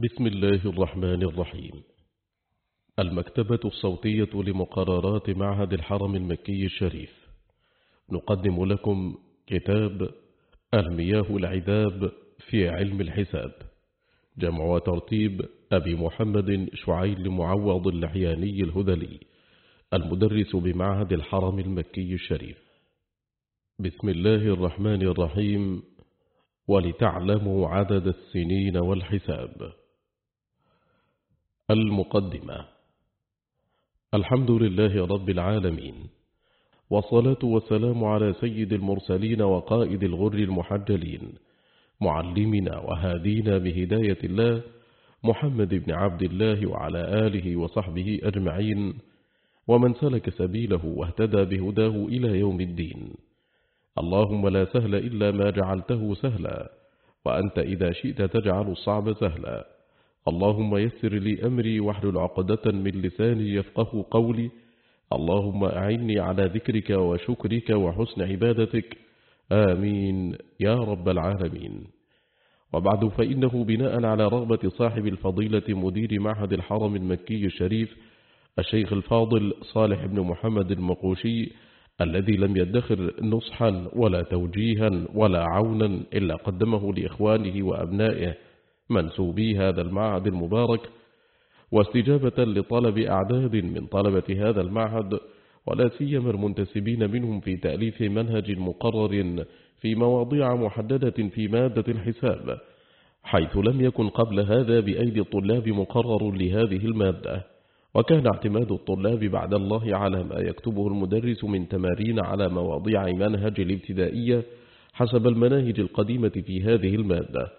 بسم الله الرحمن الرحيم. المكتبة الصوتية لمقررات معهد الحرم المكي الشريف. نقدم لكم كتاب المياه العذاب في علم الحساب. جمع وترتيب أبي محمد شعيل معوض اللحياني الهذلي المدرس بمعهد الحرم المكي الشريف. بسم الله الرحمن الرحيم. ولتعلموا عدد السنين والحساب. المقدمة. الحمد لله رب العالمين والصلاة والسلام على سيد المرسلين وقائد الغر المحجلين معلمنا وهادينا بهداية الله محمد بن عبد الله وعلى آله وصحبه أجمعين ومن سلك سبيله واهتدى بهداه إلى يوم الدين. اللهم لا سهل إلا ما جعلته سهلا وأنت إذا شئت تجعل الصعب سهلا. اللهم يسر لي أمري واحلل عقدة من لساني يفقه قولي. اللهم أعني على ذكرك وشكرك وحسن عبادتك. آمين يا رب العالمين. وبعد فإنه بناء على رغبة صاحب الفضيلة مدير معهد الحرم المكي الشريف الشيخ الفاضل صالح بن محمد المقوشي الذي لم يدخر نصحا ولا توجيها ولا عونا إلا قدمه لإخوانه وأبنائه. منسوبي هذا المعهد المبارك واستجابة لطلب أعداد من طلبة هذا المعهد ولا سيما المنتسبين منهم في تأليف منهج مقرر في مواضيع محددة في مادة الحساب حيث لم يكن قبل هذا بأيدي الطلاب مقرر لهذه المادة. وكان اعتماد الطلاب بعد الله على ما يكتبه المدرس من تمارين على مواضيع منهج الابتدائية حسب المناهج القديمة في هذه المادة.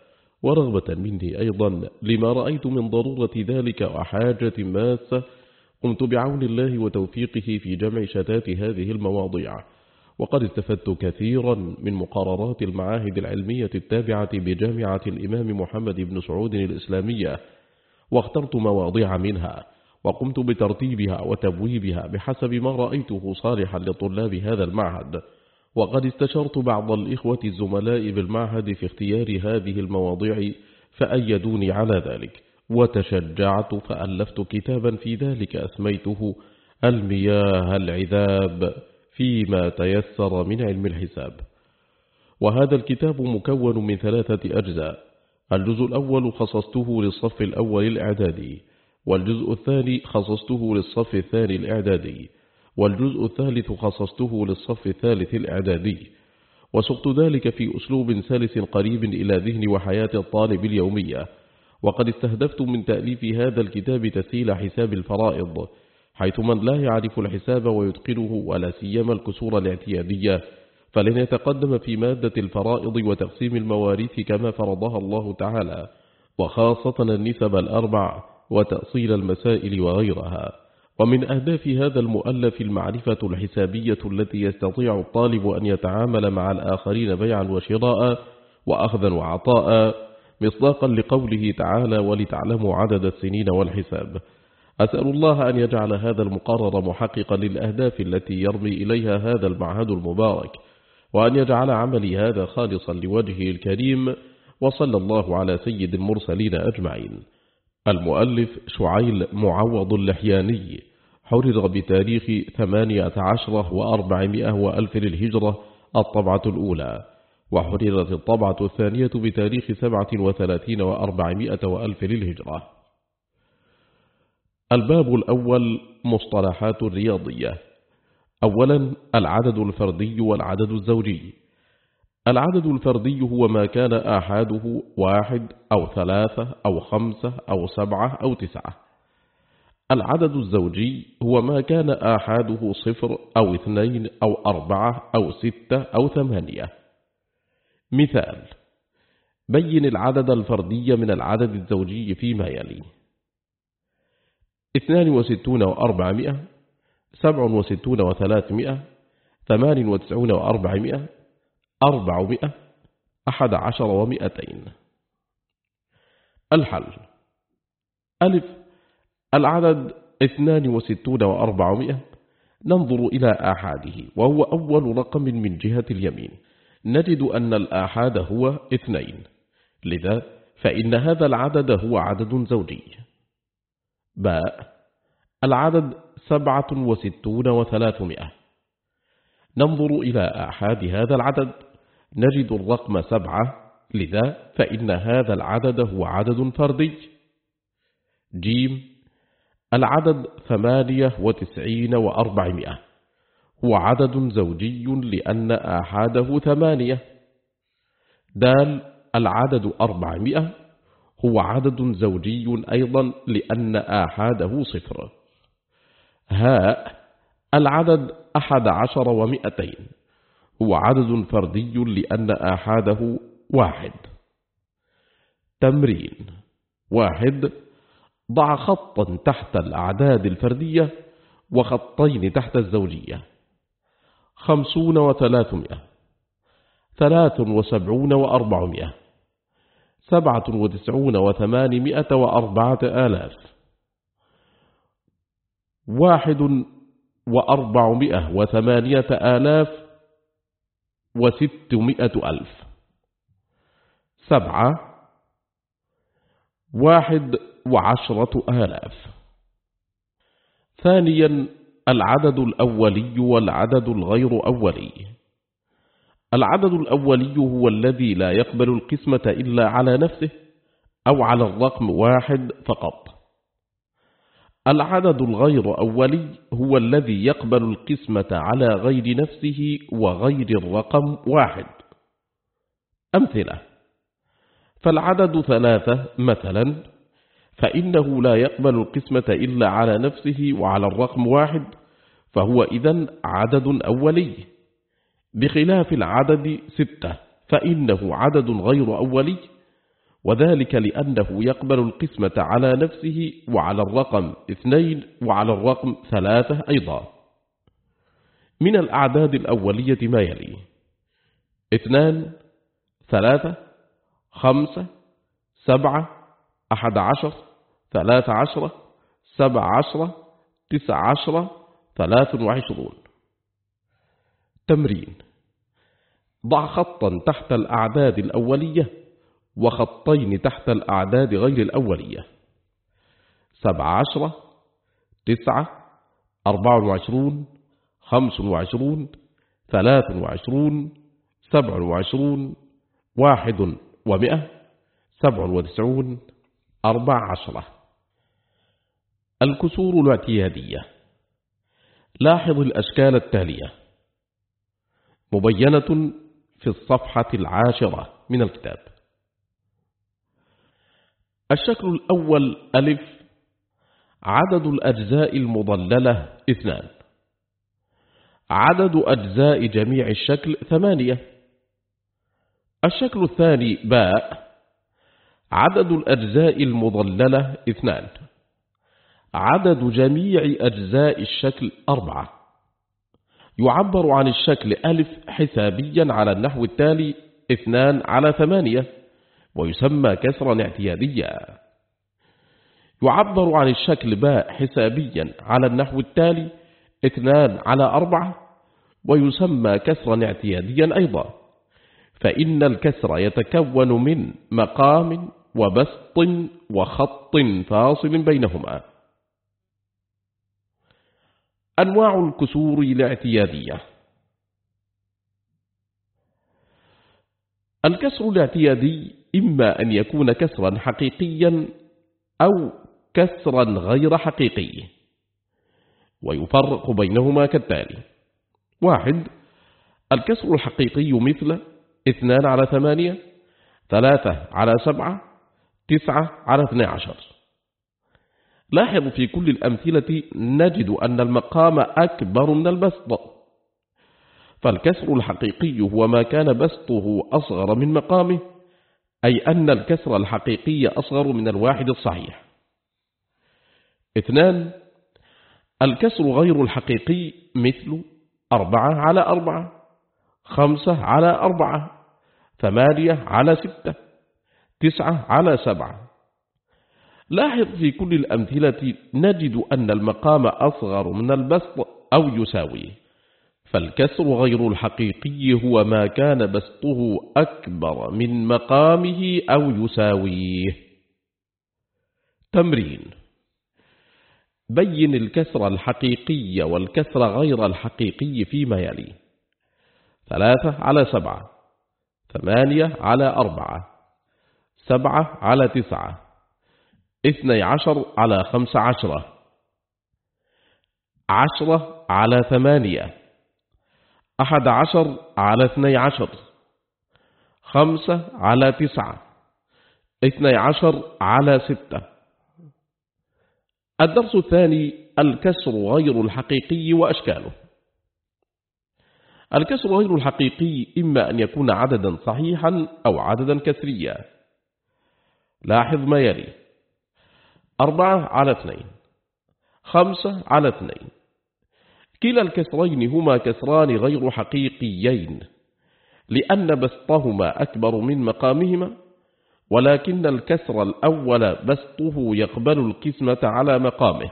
ورغبة مني أيضا لما رأيت من ضرورة ذلك وحاجة ماسة قمت بعون الله وتوفيقه في جمع شتات هذه المواضيع. وقد استفدت كثيرا من مقررات المعاهد العلمية التابعة بجامعة الإمام محمد بن سعود الإسلامية واخترت مواضيع منها وقمت بترتيبها وتبويبها بحسب ما رأيته صالحا لطلاب هذا المعهد. وقد استشرت بعض الإخوة الزملاء بالمعهد في اختيار هذه المواضيع فأيدوني على ذلك. وتشجعت فألفت كتابا في ذلك أسميته المياه العذاب فيما تيسر من علم الحساب. وهذا الكتاب مكون من ثلاثة أجزاء. الجزء الأول خصصته للصف الأول الإعدادي والجزء الثاني خصصته للصف الثاني الإعدادي. والجزء الثالث خصصته للصف الثالث الإعدادي. وسقت ذلك في أسلوب سلس قريب إلى ذهن وحياة الطالب اليومية. وقد استهدفت من تأليف هذا الكتاب تسهيل حساب الفرائض حيث من لا يعرف الحساب ويتقنه ولا سيما الكسور الاعتيادية فلن يتقدم في مادة الفرائض وتقسيم المواريث كما فرضها الله تعالى وخاصة النسب الأربع وتأصيل المسائل وغيرها. ومن أهداف هذا المؤلف المعرفة الحسابية التي يستطيع الطالب أن يتعامل مع الآخرين بيعا وشراء وأخذا وعطاء مصداقا لقوله تعالى ولتعلموا عدد السنين والحساب أسأل الله أن يجعل هذا المقرر محققا للأهداف التي يرمي إليها هذا المعهد المبارك وأن يجعل عملي هذا خالصا لوجهه الكريم وصلى الله على سيد المرسلين أجمعين. المؤلف شعيل معوض اللحياني حرر بتاريخ ثمانية عشر وأربعمائة وألف للهجرة الطبعة الأولى وحررت الطبعة الثانية بتاريخ سبعة وثلاثين وأربعمائة وألف للهجرة. الباب الأول مصطلحات الرياضية. أولا العدد الفردي والعدد الزوجي. العدد الفردي هو ما كان آحاده واحد أو ثلاثة أو خمسة أو سبعة أو تسعة. العدد الزوجي هو ما كان آحاده صفر أو اثنين أو أربعة أو ستة أو ثمانية. مثال بين العدد الفردي من العدد الزوجي فيما يلي اثنان وستون وأربعمائة سبع وستون وثلاثمائة ثمان وتسعون وأربعمائة أربعمائة أحد عشر ومئتين الحل. ألف. العدد اثنان وستون وأربعمائة. ننظر إلى آحاده وهو أول رقم من جهة اليمين. نجد أن الآحاد هو اثنين. لذا فإن هذا العدد هو عدد زوجي. باء. العدد سبعة وستون وثلاثمائة. ننظر إلى آحاد هذا العدد. نجد الرقم سبعة لذا فإن هذا العدد هو عدد فردي. جيم العدد ثمانية وتسعين وأربعمائة. هو عدد زوجي لأن آحاده ثمانية. دال العدد أربعمائة. هو عدد زوجي أيضا لأن آحاده صفر. هاء العدد أحد عشر ومئتين هو عدد فردي لأن آحاده واحد. تمرين واحد ضع خطا تحت الأعداد الفردية وخطين تحت الزوجية. خمسون وثلاثمائة ثلاث وسبعون وأربعمائة سبعة وتسعون وثمانمائة وأربعة آلاف. واحد وأربعمائة وثمانية آلاف وستمائة ألف. سبعة واحد وعشرة آلاف. ثانيا العدد الأولي والعدد الغير أولي. العدد الأولي هو الذي لا يقبل القسمة إلا على نفسه أو على الرقم واحد فقط. العدد الغير أولي هو الذي يقبل القسمة على غير نفسه وغير الرقم واحد. أمثلة فالعدد ثلاثة مثلا فإنه لا يقبل القسمة إلا على نفسه وعلى الرقم واحد فهو إذن عدد أولي. بخلاف العدد ستة فإنه عدد غير أولي وذلك لأنه يقبل القسمة على نفسه وعلى الرقم اثنين وعلى الرقم ثلاثة أيضا. من الأعداد الأولية ما يلي اثنان ثلاثة خمسة سبعة أحد عشر ثلاث عشرة سبع عشرة تسع عشرة ثلاث وعشرون. تمرين ضع خطا تحت الأعداد الأولية وخطين تحت الأعداد غير الأولية. سبع عشرة تسعة أربع وعشرون خمس وعشرون ثلاث وعشرون سبع وعشرون واحد ومئة سبع وتسعون أربع عشرة. الكسور الاعتيادية. لاحظ الأشكال التالية. مبينة في الصفحة العاشرة من الكتاب. الشكل الأول ألف عدد الأجزاء المضللة اثنان. عدد أجزاء جميع الشكل ثمانية. الشكل الثاني باء عدد الأجزاء المضللة اثنان. عدد جميع أجزاء الشكل أربعة. يعبر عن الشكل ألف حسابيا على النحو التالي اثنان على ثمانية. ويسمى كسرا اعتياديا. يعبر عن الشكل باء حسابيا على النحو التالي اثنان على أربعة ويسمى كسرا اعتياديا أيضا. فإن الكسر يتكون من مقام وبسط وخط فاصل بينهما. أنواع الكسور الاعتيادية. الكسر الاعتيادي إما أن يكون كسرا حقيقيا أو كسرا غير حقيقي. ويفرق بينهما كالتالي. واحد الكسر الحقيقي مثل اثنان على ثمانية ثلاثة على سبعة تسعة على اثنى عشر. لاحظ في كل الأمثلة نجد أن المقام أكبر من البسط. فالكسر الحقيقي هو ما كان بسطه أصغر من مقامه. أي أن الكسر الحقيقي أصغر من الواحد الصحيح. اثنان الكسر غير الحقيقي مثل أربعة على أربعة خمسة على أربعة ثمانية على ستة تسعة على سبعة. لاحظ في كل الأمثلة نجد أن المقام أصغر من البسط أو يساويه. فالكسر غير الحقيقي هو ما كان بسطه أكبر من مقامه أو يساويه. تمرين بين الكسر الحقيقي والكسر غير الحقيقي فيما يلي. ثلاثة على سبعة. ثمانية على أربعة. سبعة على تسعة. اثني عشر على خمس عشرة. عشرة على ثمانية. أحد عشر على اثني عشر. خمسة على تسعة. اثني عشر على ستة. الدرس الثاني الكسر غير الحقيقي وأشكاله. الكسر غير الحقيقي إما أن يكون عددا صحيحا أو عددا كسريا. لاحظ ما يلي. أربعة على اثنين. خمسة على اثنين. كلا الكسرين هما كسران غير حقيقيين لأن بسطهما أكبر من مقامهما ولكن الكسر الأول بسطه يقبل القسمة على مقامه.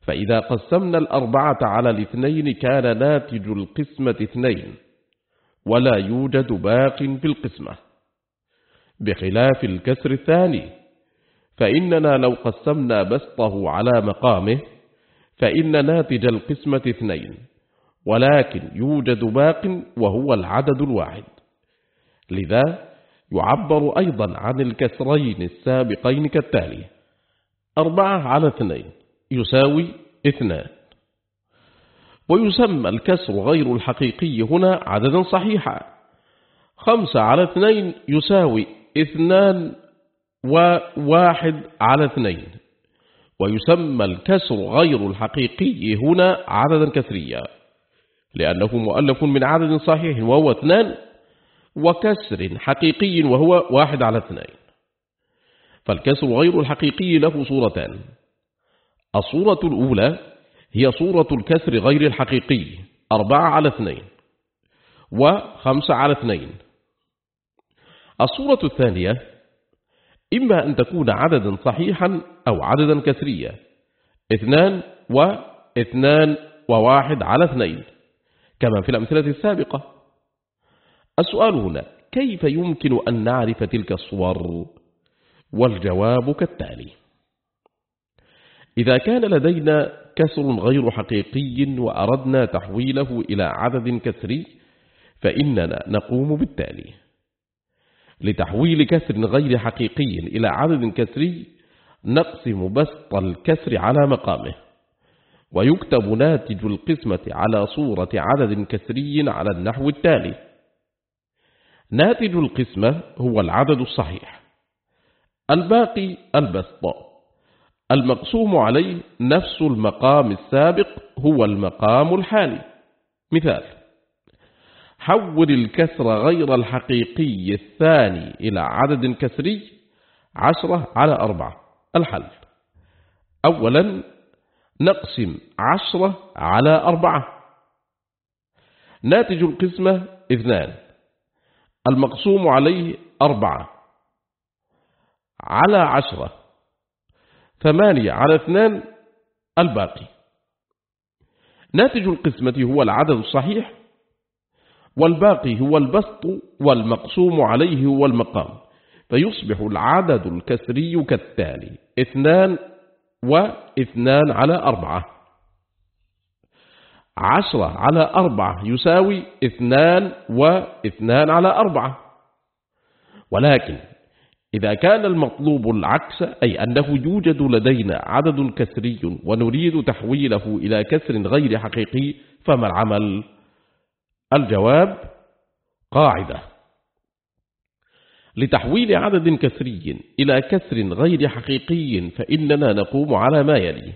فإذا قسمنا الأربعة على الاثنين كان ناتج القسمة اثنين ولا يوجد باق في القسمة. بخلاف الكسر الثاني فإننا لو قسمنا بسطه على مقامه فإن ناتج القسمة اثنين ولكن يوجد باق وهو العدد الواحد. لذا يعبر أيضا عن الكسرين السابقين كالتالي أربعة على اثنين يساوي اثنان. ويسمى الكسر غير الحقيقي هنا عددا صحيحا. خمسة على اثنين يساوي اثنان وواحد على اثنين. ويسمى الكسر غير الحقيقي هنا عددا كسريا لأنه مؤلف من عدد صحيح وهو اثنان وكسر حقيقي وهو واحد على اثنين. فالكسر غير الحقيقي له صورتان. الصورة الأولى هي صورة الكسر غير الحقيقي أربعة على اثنين وخمسة على اثنين. الصورة الثانية إما أن تكون عددا صحيحا أو عددا كسريا اثنان واثنان وواحد على اثنين كما في الأمثلة السابقة. السؤال هنا كيف يمكن أن نعرف تلك الصور؟ والجواب كالتالي. إذا كان لدينا كسر غير حقيقي وأردنا تحويله إلى عدد كسري فإننا نقوم بالتالي. لتحويل كسر غير حقيقي إلى عدد كسري نقسم بسط الكسر على مقامه. ويكتب ناتج القسمة على صورة عدد كسري على النحو التالي. ناتج القسمة هو العدد الصحيح. الباقي البسط. المقسوم عليه نفس المقام السابق هو المقام الحالي. مثال حول الكسر غير الحقيقي الثاني إلى عدد كسري عشرة على أربعة. الحل. أولا نقسم عشرة على أربعة. ناتج القسمة اثنان. المقسوم عليه أربعة. على عشرة. ثمانية على اثنان الباقي. ناتج القسمة هو العدد الصحيح والباقي هو البسط والمقسوم عليه هو المقام. فيصبح العدد الكسري كالتالي اثنان واثنان على أربعة. عشرة على أربعة يساوي اثنان واثنان على أربعة. ولكن إذا كان المطلوب العكس أي أنه يوجد لدينا عدد كسري ونريد تحويله إلى كسر غير حقيقي فما العمل؟ الجواب قاعدة. لتحويل عدد كسري إلى كسر غير حقيقي فإننا نقوم على ما يلي.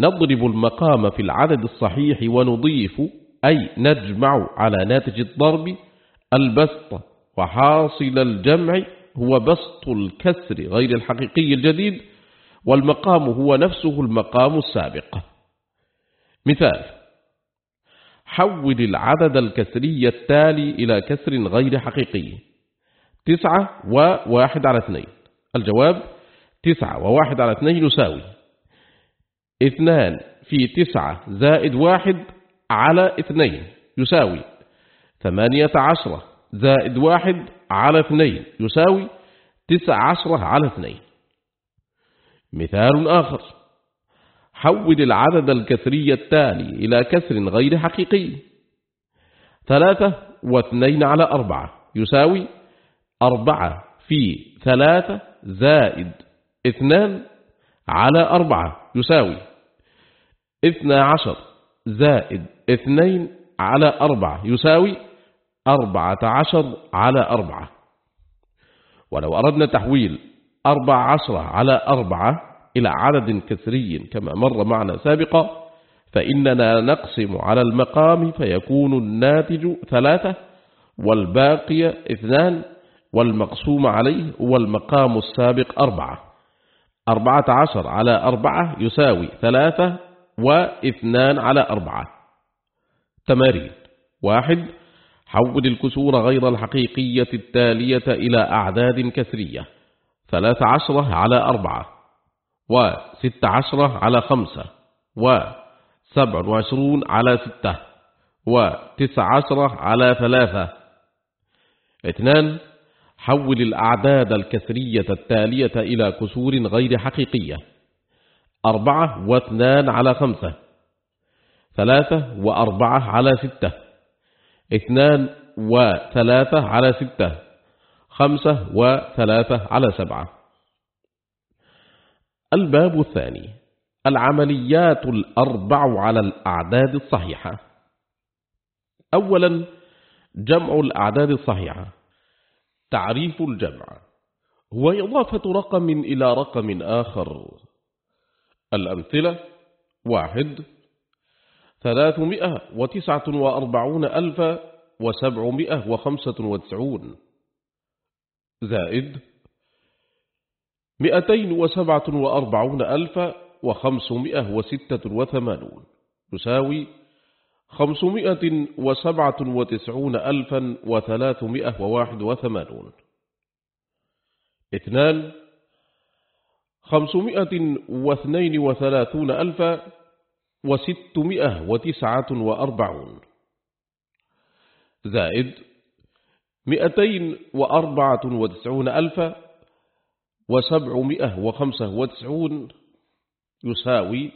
نضرب المقام في العدد الصحيح ونضيف أي نجمع على ناتج الضرب البسط وحاصل الجمع هو بسط الكسر غير الحقيقي الجديد والمقام هو نفسه المقام السابق. مثال حول العدد الكسري التالي إلى كسر غير حقيقي. تسعة وواحد على اثنين. الجواب تسعة وواحد على اثنين يساوي. اثنان في تسعة زائد واحد على اثنين يساوي. ثمانية عشرة زائد واحد على اثنين يساوي. تسع عشرة على اثنين. مثال آخر. حول العدد الكسري التالي إلى كسر غير حقيقي. ثلاثة واثنين على أربعة يساوي أربعة في ثلاثة زائد اثنان على أربعة يساوي اثنى عشر زائد اثنين على أربعة يساوي أربعة عشر على أربعة. ولو أردنا تحويل أربع عشرة على أربعة إلى عدد كسري كما مر معنا سابقا فإننا نقسم على المقام فيكون الناتج ثلاثة والباقي اثنان والمقسوم عليه والمقام السابق أربعة. أربعة عشر على أربعة يساوي ثلاثة واثنان على أربعة. تمارين. واحد حول الكسور غير الحقيقية التالية إلى أعداد كسرية ثلاث عشرة على أربعة. وست عشرة على خمسة وسبع وعشرون على ستة وتسع عشرة على ثلاثة. اثنان حول الأعداد الكسرية التالية إلى كسور غير حقيقية. أربعة واثنان على خمسة. ثلاثة وأربعة على ستة. اثنان وثلاثة على ستة. خمسة وثلاثة على سبعة. الباب الثاني. العمليات الأربع على الأعداد الصحيحة. أولا جمع الأعداد الصحيحة. تعريف الجمع. هو إضافة رقم إلى رقم آخر. الأمثلة واحد ثلاثمائة وتسعة وأربعون ألف وسبعمائة وخمسة وتسعون. زائد مئتين وسبعة وأربعون ألف وخمسمائة وستة وثمانون. يساوي خمسمائة وسبعة وتسعون ألفا وثلاثمائة وواحد وثمانون. اثنان خمسمائة واثنين وثلاثون ألفا وستمائة وتسعة وأربعون. زائد مئتين وأربعة وتسعون ألفا وسبعمائة وخمسة وتسعون يساوي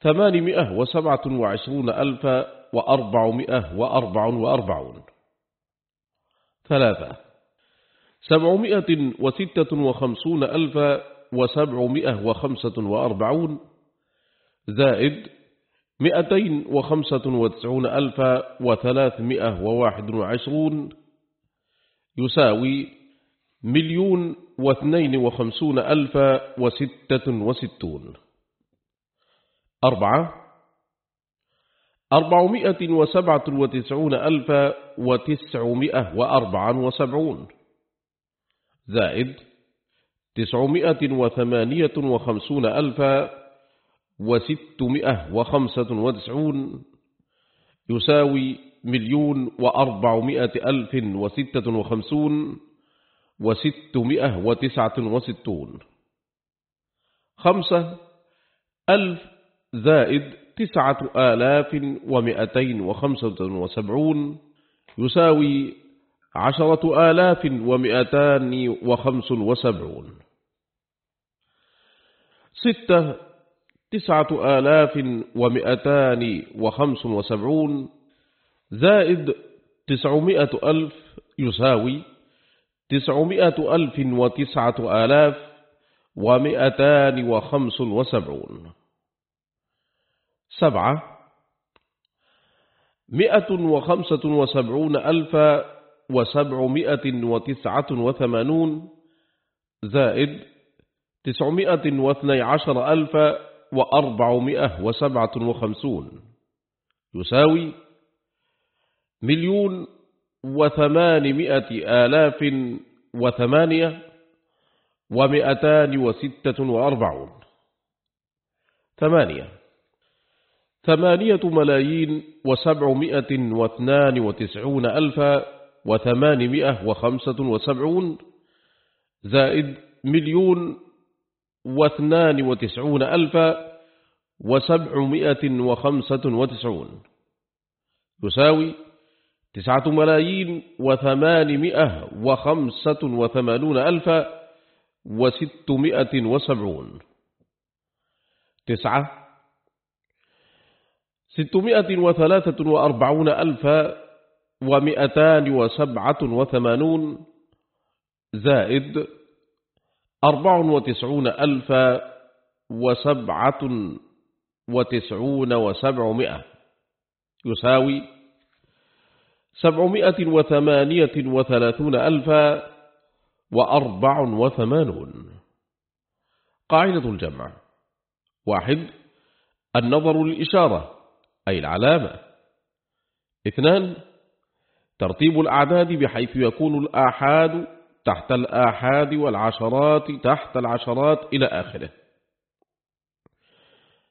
ثمانمائة وسبعة وعشرون ألفا وأربعمائة وأربع وأربعون. ثلاثة. سبعمائة وستة وخمسون ألفا وسبعمائة وخمسة وأربعون. زائد مئتين وخمسة وتسعون ألفا وثلاثمائة وواحد وعشرون يساوي مليون واثنين وخمسون ألفا وستة وستون. أربعة. أربعمائة وسبعة وتسعون ألفا وتسعمائة وأربعا وسبعون. زائد تسعمائة وثمانية وخمسون ألفا وستمائة وخمسة وتسعون. يساوي مليون وأربعمائة ألف وستة وخمسون. وستمائة وتسعة وستون. خمسة ألف زائد تسعة آلاف ومئتين وخمسة وسبعون يساوي عشرة آلاف ومئتان وخمس وسبعون. ستة تسعة آلاف ومئتان وخمس وسبعون زائد تسعمائة ألف يساوي تسعمائة ألف وتسعة آلاف ومئتان وخمس وسبعون. سبعة. مئة وخمسة وسبعون ألف وسبعمائة وتسعة وثمانون. زائد تسعمائة واثني عشر ألف وأربعمائة وسبعة وخمسون. يساوي مليون وثمانمائة آلاف وثمانية ومئتان وستة وأربعون. ثمانية. ثمانية ملايين وسبعمائة واثنان وتسعون ألفا وثمانمائة وخمسة وسبعون زائد مليون واثنان وتسعون ألفا وسبعمائة وخمسة وتسعون. يساوي تسعة ملايين وثمانمائة وخمسة وثمانون ألف وستمائة وسبعون. تسعة ستمائة وثلاثة وأربعون ألف ومئتان وسبعة وثمانون. زائد أربع وتسعون ألف وسبعة وتسعون وسبعمائة. يساوي سبعمائة وثمانية وثلاثون ألفا وأربع وثمانون. قاعدة الجمع. واحد النظر للإشارة أي العلامة. اثنان ترتيب الأعداد بحيث يكون الآحاد تحت الآحاد والعشرات تحت العشرات إلى آخره.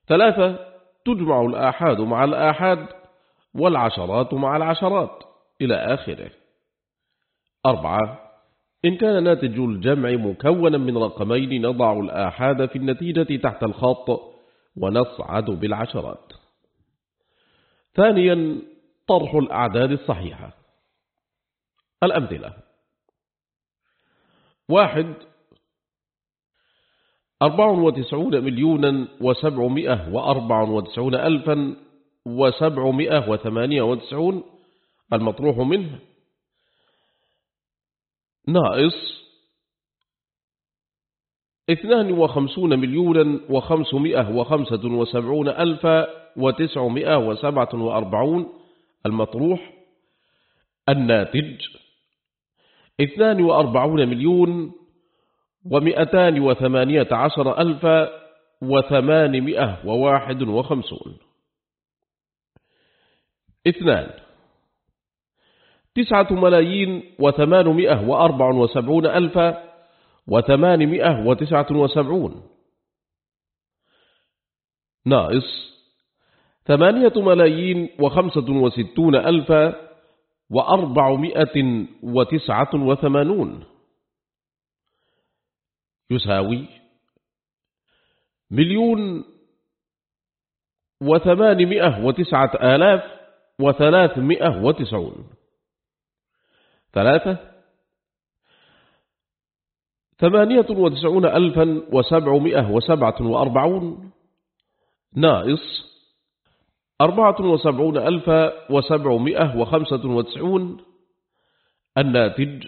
ثلاثة تجمع الآحاد مع الآحاد والعشرات مع العشرات. إلى آخره. أربعة إن كان ناتج الجمع مكونا من رقمين نضع الآحاد في النتيجة تحت الخط ونصعد بالعشرات. ثانيا طرح الأعداد الصحيحة. الأمثلة. واحد أربع وتسعون مليونا وسبعمائة وأربع وتسعون ألفا وسبعمائة وثمانية وتسعون المطروح منه. ناقص اثنان وخمسون مليونا وخمسمائة وخمسة وسبعون ألفا وتسعمائة وسبعة وأربعون. المطروح الناتج اثنان وأربعون مليون ومئتان وثمانية عشر ألفا وثمانمائة وواحد وخمسون. اثنان تسعة ملايين وثمانمائة وأربع وسبعون ألفا وثمانمائة وتسعة وسبعون. ناقص ثمانية ملايين وخمسة وستون ألفا وأربعمائة وتسعة وثمانون. يساوي مليون وثمانمائة وتسعة آلاف وثلاثمائة وتسعون. ثلاثة؟ ثمانية وتسعون ألفا وسبعمائة وسبعة وأربعون. ناقص. أربعة وسبعون ألفا وسبعمائة وخمسة وتسعون. الناتج.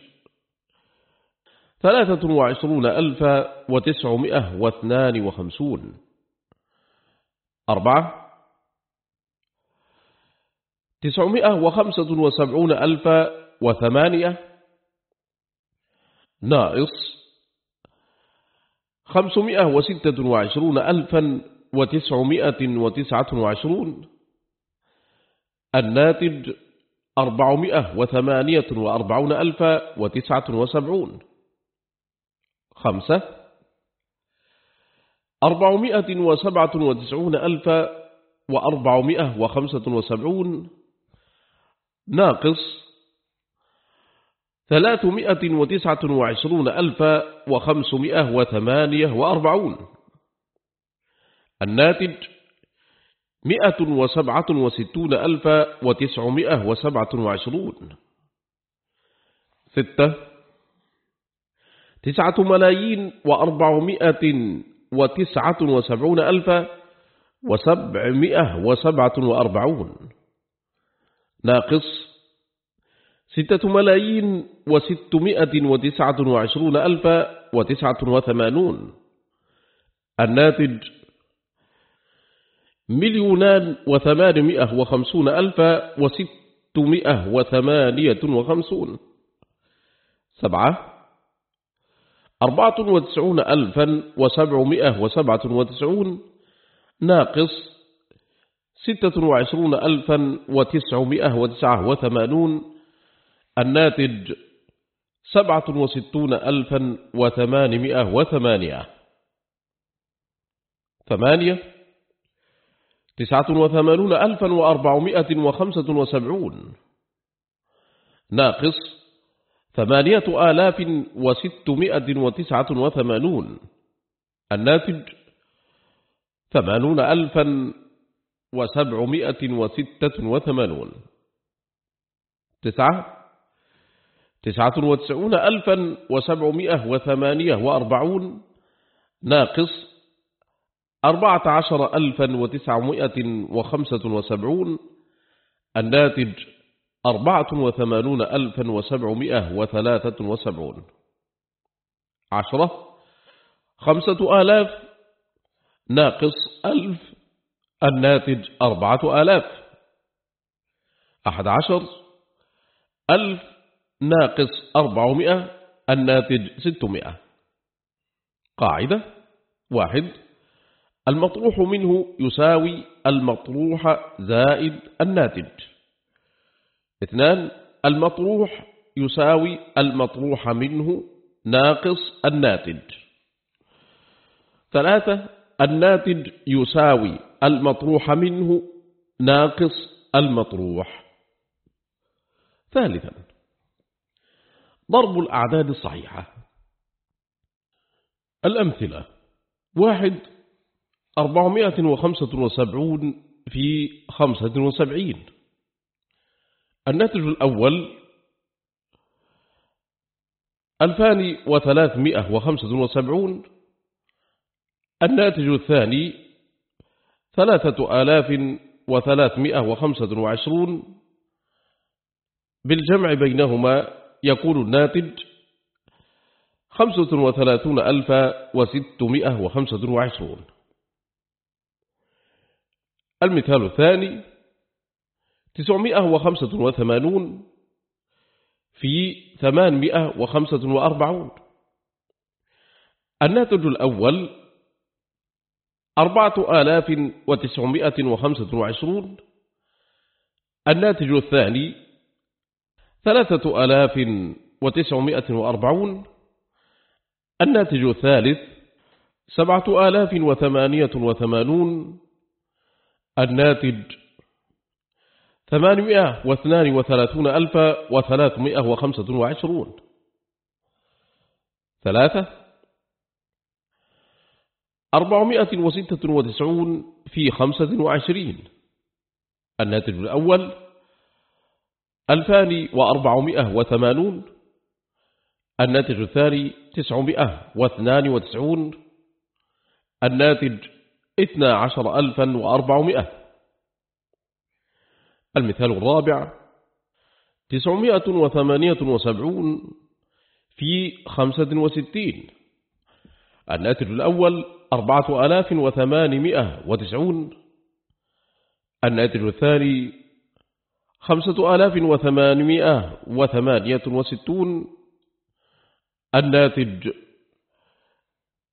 ثلاثة وعشرون ألفا وتسعمائة واثنان وخمسون. أربعة. تسعمائة وخمسة وسبعون ألفا وثمانية ناقص خمسمائة وستة وعشرون ألفا وتسعمائة وتسعة وعشرون الناتج أربعمائة وثمانية وأربعون ألفا وتسعة وسبعون. خمسة أربعمائة وسبعة وتسعون ألفا وأربعمائة وخمسة وسبعون. ناقص ثلاثمائة وتسعة وعشرون ألفا وخمسمائة وثمانية وأربعون. الناتج مئة وسبعة وستون ألفا وتسعمائة وسبعة وعشرون. ستة تسعة ملايين وأربعمائة وتسعة وسبعون ألفا وسبعمائة وسبعة وأربعون. ناقص ستة ملايين وستمائة وتسعة وعشرون ألفا وتسعة وثمانون. الناتج مليونان وثمانمائة وخمسون ألفا وستمائة وثمانية وخمسون. سبعة أربعة وتسعون ألفا وسبعمائة وسبعة وتسعون. ناقص ستة وعشرون ألفا وتسعمائة وتسعة وثمانون. الناتج سبعة وستون ألفا وثمانمائة وثمانية. ثمانية. تسعة وثمانون ألفا وأربعمائة وخمسة وسبعون. ناقص ثمانية آلاف وستمائة وتسعة وثمانون. الناتج ثمانون ألفا وسبعمائة وستة وثمانون. تسعة. تسعة وتسعون ألفا وسبعمائة وثمانية وأربعون ناقص أربعة عشر ألفا وتسعمائة وخمسة وسبعون الناتج أربعة وثمانون ألفا وسبعمائة وثلاثة وسبعون عشرة خمسة آلاف ناقص ألف الناتج أربعة آلاف أحد عشر ألف ناقص أربعمائة الناتج ستمائة. قاعدة واحد. المطروح منه يساوي المطروح زائد الناتج. اثنان المطروح يساوي المطروح منه ناقص الناتج. ثلاثة الناتج يساوي المطروح منه ناقص المطروح. ثالثا ضرب الأعداد الصحيحة. الأمثلة واحد أربعمائة وخمسة وسبعون في خمسة وسبعين. الناتج الأول ألفان وثلاثمائة وخمسة وسبعون. الناتج الثاني ثلاثة آلاف وثلاثمائة وخمسة وعشرون. بالجمع بينهما يكون الناتج خمسة وثلاثون ألف وستمائة وخمسة وعشرون. المثال الثاني تسعمائة وخمسة وثمانون في ثمانمائة وخمسة وأربعون. الناتج الأول أربعة آلاف وتسعمائة وخمسة وعشرون. الناتج الثاني ثلاثة آلاف وتسعمائة وأربعون الناتج الثالث سبعة آلاف وثمانية وثمانون الناتج ثمانمائة واثنان وثلاثون ألف وثلاثمائة وخمسة وعشرون. ثلاثة أربعمائة وستة وتسعون في خمسة وعشرين. الناتج الأول ألفان وأربعمائة وثمانون الناتج الثاني تسعمائة واثنان وتسعون الناتج اثنى عشر ألفا وأربعمائة. المثال الرابع تسعمائة وثمانية وسبعون في خمسة وستين. الناتج الأول أربعة ألاف وثمانمائة وتسعون. الناتج الثاني خمسة آلاف وثمانمائة وثمانية وستون الناتج.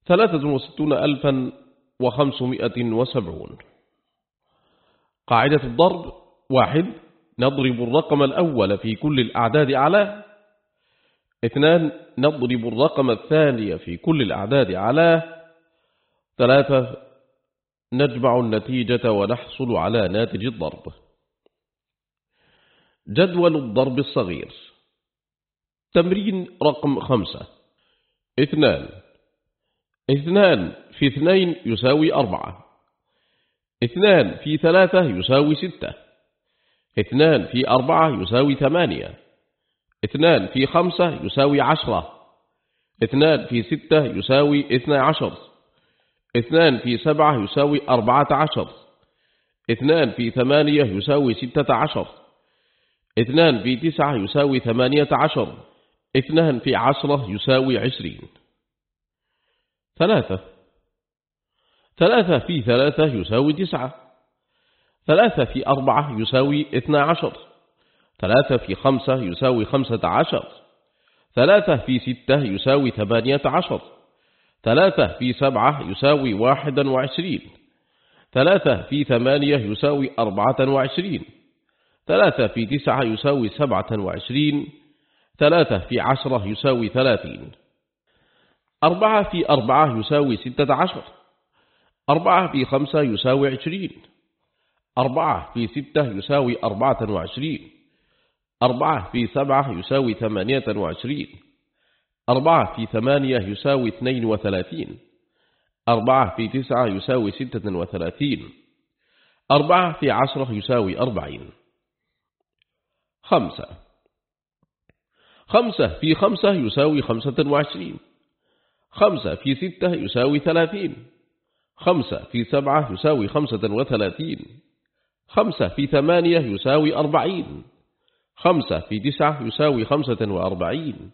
ثلاثة وستون ألفا وخمسمائة وسبعون. قاعدة الضرب. واحد نضرب الرقم الأول في كل الأعداد على. اثنان نضرب الرقم الثاني في كل الأعداد على. ثلاثة نجمع النتيجة ونحصل على ناتج الضرب. جدول الضرب الصغير. تمرين رقم خمسة. اثنان. اثنان في اثنين يساوي أربعة. اثنان في ثلاثة يساوي ستة. اثنان في أربعة يساوي ثمانية. اثنان في خمسة يساوي عشرة. اثنان في ستة يساوي اثنى عشر. اثنان في سبعة يساوي أربعة عشر. اثنان في ثمانية يساوي ستة عشر. اثنان في تسعة يساوي ثمانية عشر. اثنان في عشرة يساوي عشرين. ثلاثة. ثلاثة في ثلاثة يساوي تسعة. ثلاثة في أربعة يساوي اثنى عشر. ثلاثة في خمسة يساوي خمسة عشر. ثلاثة في ستة يساوي ثمانية عشر. ثلاثة في سبعة يساوي واحدا وعشرين. ثلاثة في ثمانية يساوي أربعة وعشرين. ثلاثة في تسعة يساوي سبعة وعشرين ثلاثة في عشرة يساوي ثلاثين أربعة في أربعة يساوي ستة عشر أربعة في خمسة يساوي عشرين أربعة في ستة يساوي أربعة وعشرين أربعة في سبعة يساوي ثمانية وعشرين أربعة في ثمانية يساوي اثنين وثلاثين أربعة في تسعة يساوي ستة وثلاثين أربعة في عشرة يساوي أربعين. خمسة. خمسة في خمسة يساوي خمسة وعشرين. خمسة في ستة يساوي ثلاثين. خمسة في سبعة يساوي خمسة وثلاثين. خمسة في ثمانية يساوي أربعين. خمسة في تسعة يساوي خمسة وأربعين.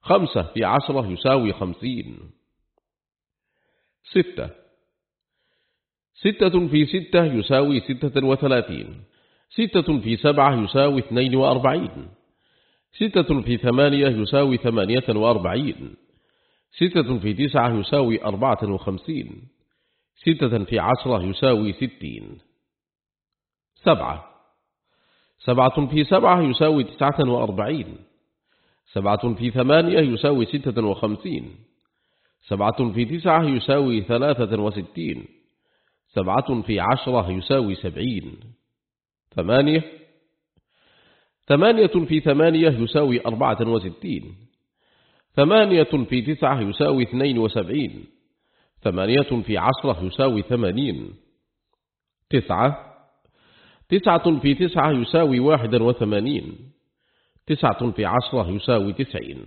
خمسة في عشرة يساوي خمسين. ستة. ستة في ستة يساوي ستة وثلاثين. ستة في سبعة يساوي اثنين وأربعين. ستة في ثمانية يساوي ثمانية وأربعين. ستة في تسعة يساوي أربعة وخمسين. ستة في عشرة يساوي ستين. سبعة. سبعة في سبعة يساوي تسعة وأربعين. سبعة في ثمانية يساوي ستة وخمسين. سبعة في تسعة يساوي ثلاثة وستين. سبعة في عشرة يساوي سبعين. ثمانية. ثمانية في ثمانية يساوي أربعة وستين. ثمانية في تسعة يساوي اثنين وسبعين. ثمانية في عشرة يساوي ثمانين. تسعة. تسعة في تسعة يساوي واحدا وثمانين. تسعة في عشرة يساوي تسعين.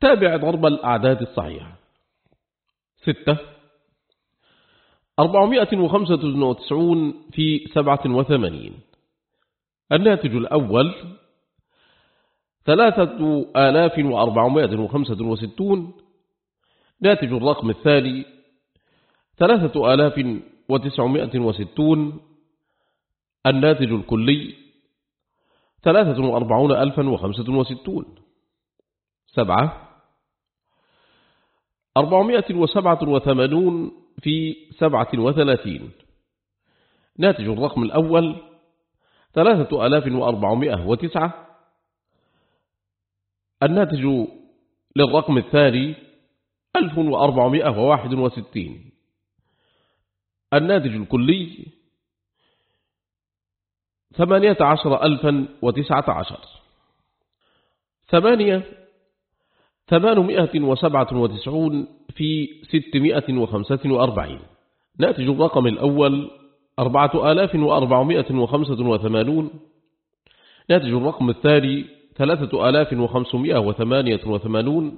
تابع ضرب الأعداد الصحيحة. ستة. أربعمائة وخمسة وتسعون في سبعة وثمانين. الناتج الأول ثلاثة آلاف وأربعمائة وخمسة وستون. ناتج الرقم الثاني ثلاثة آلاف وتسعمائة وستون. الناتج الكلي ثلاثة وأربعون ألفا وخمسة وستون. سبعة أربعمائة وسبعة وثمانون في سبعة وثلاثين. ناتج الرقم الأول ثلاثة ألاف وأربعمائة وتسعة. الناتج للرقم الثاني ألف وأربعمائة وواحد وستين. الناتج الكلي ثمانية عشر ألفا وتسعة عشر. ثمانية ثمانمائة وسبعة وتسعون في ستمائة وخمسة وأربعين. ناتج الرقم الأول أربعة آلاف وأربعمائة وخمسة وثمانون. ناتج الرقم الثاني ثلاثة آلاف وخمسمائة وثمانية وثمانون.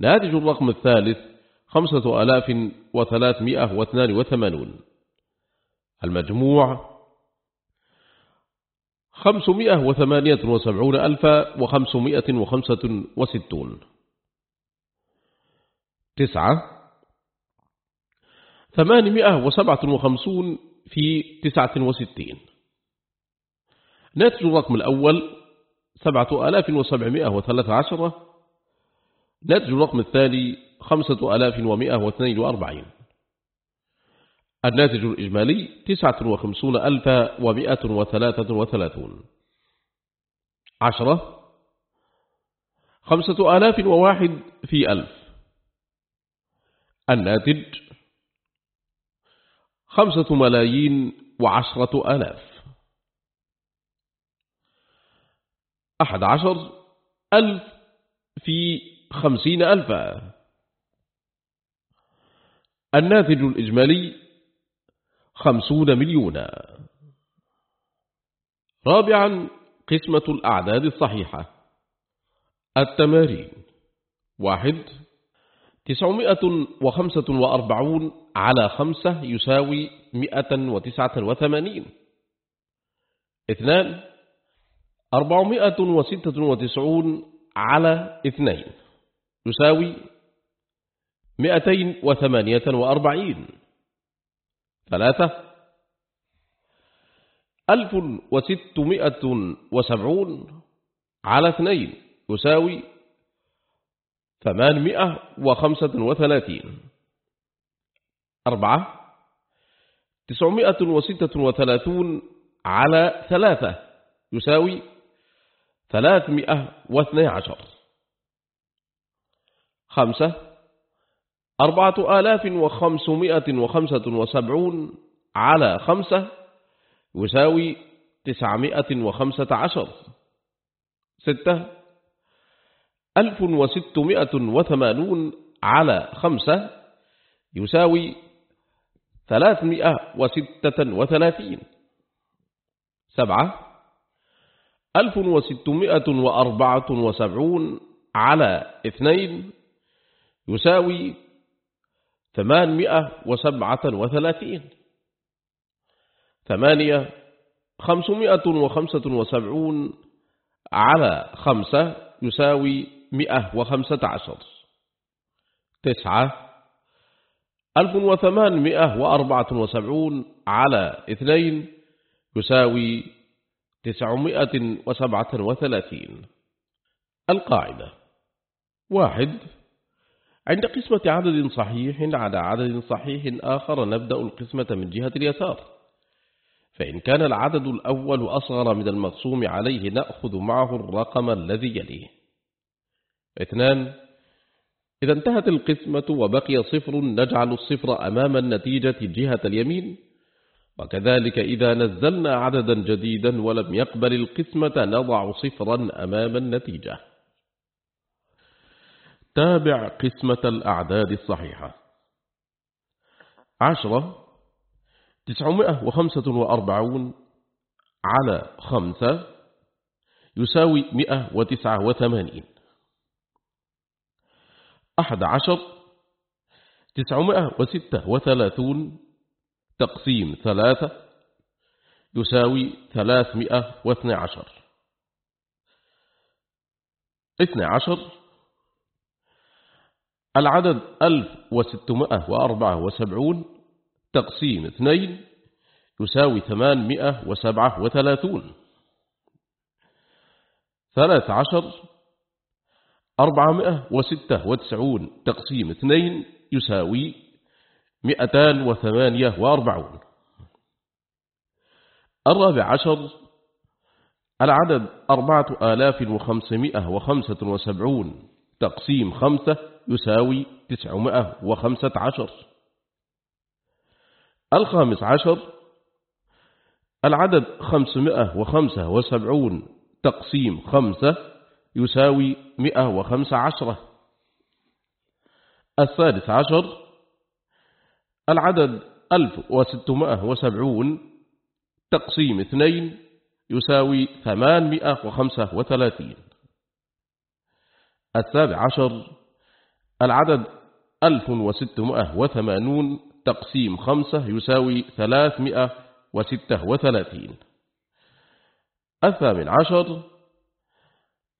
ناتج الرقم الثالث خمسة آلاف وثلاثمائة واثنان وثمانون. المجموع خمسمائة وثمانية وسبعون ألفا وخمسمائة وخمسة وستون. تسعة. ثمانمائة وسبعة وخمسون في تسعة وستين. ناتج الرقم الأول سبعة آلاف وسبعمائة وثلاثة عشرة ناتج الرقم الثاني خمسة آلاف ومائة واثنين وأربعين. الناتج الإجمالي تسعة وخمسون ألف ومائة وثلاثة وثلاثون. عشرة. خمسة آلاف وواحد في ألف. الناتج خمسة ملايين وعشرة آلاف أحد عشر ألف في خمسين ألفا الناتج الإجمالي خمسون مليونا رابعا قسمة الأعداد الصحيحة التمارين واحد تسعمائة وخمسة وأربعون على خمسة يساوي مئة وتسعة وثمانين. اثنان أربعمائة وستة وتسعون على اثنين يساوي مئتين وثمانية وأربعين. ثلاثة ألف وستمائة وسبعون على اثنين يساوي ثمانمائة وخمسة وثلاثين. أربعة تسعمائة وستة وثلاثون على ثلاثة يساوي ثلاثمائة واثني عشر. خمسة أربعة آلاف وخمسمائة وخمسة وسبعون على خمسة يساوي تسعمائة وخمسة عشر. ستة ألف وستمائة وثمانون على خمسة يساوي ثلاثمائة وستة وثلاثين. سبعة ألف وستمائة وأربعة وسبعون على اثنين يساوي ثمانمائة وسبعة وثلاثين. ثمانية خمسمائة وخمسة وسبعون على خمسة يساوي مئة وخمسة عشر. تسعة. ألف وثمانمائة وأربعة وسبعون على اثنين يساوي تسعمائة وسبعة وثلاثين. القاعدة. واحد. عند قسمة عدد صحيح على عدد صحيح آخر نبدأ القسمة من جهة اليسار. فإن كان العدد الأول أصغر من المقسوم عليه نأخذ معه الرقم الذي يليه. اثنان. إذا انتهت القسمة وبقي صفر نجعل الصفر أمام النتيجة جهة اليمين. وكذلك إذا نزلنا عددا جديدا ولم يقبل القسمة نضع صفرا أمام النتيجة. تابع قسمة الأعداد الصحيحة. عشرة تسعمائة وخمسة وأربعون على خمسة يساوي مئة وتسعة وثمانين. أحد عشر تسعمائة وستة وثلاثون تقسيم ثلاثة يساوي ثلاثمائة واثنى عشر. اثنى عشر العدد ألف وستمائة وأربعة وسبعون تقسيم اثنين يساوي ثمانمائة وسبعة وثلاثون. ثلاث عشر أربعمائة وستة وتسعون تقسيم اثنين يساوي مئتان وثمانية وأربعون. الرابع عشر العدد أربعة آلاف وخمسمائة وخمسة وسبعون تقسيم خمسة يساوي تسعمائة وخمسة عشر. الخامس عشر العدد خمسمائة وخمسة وسبعون تقسيم خمسة يساوي مئة وخمس عشرة. السادس عشر العدد ألف وستمائة وسبعون. تقسيم اثنين يساوي ثمانمائة وخمسة وثلاثين. السابع عشر العدد ألف وستمائة وثمانون. تقسيم خمسة يساوي ثلاثمائة وستة وثلاثين. الثامن عشر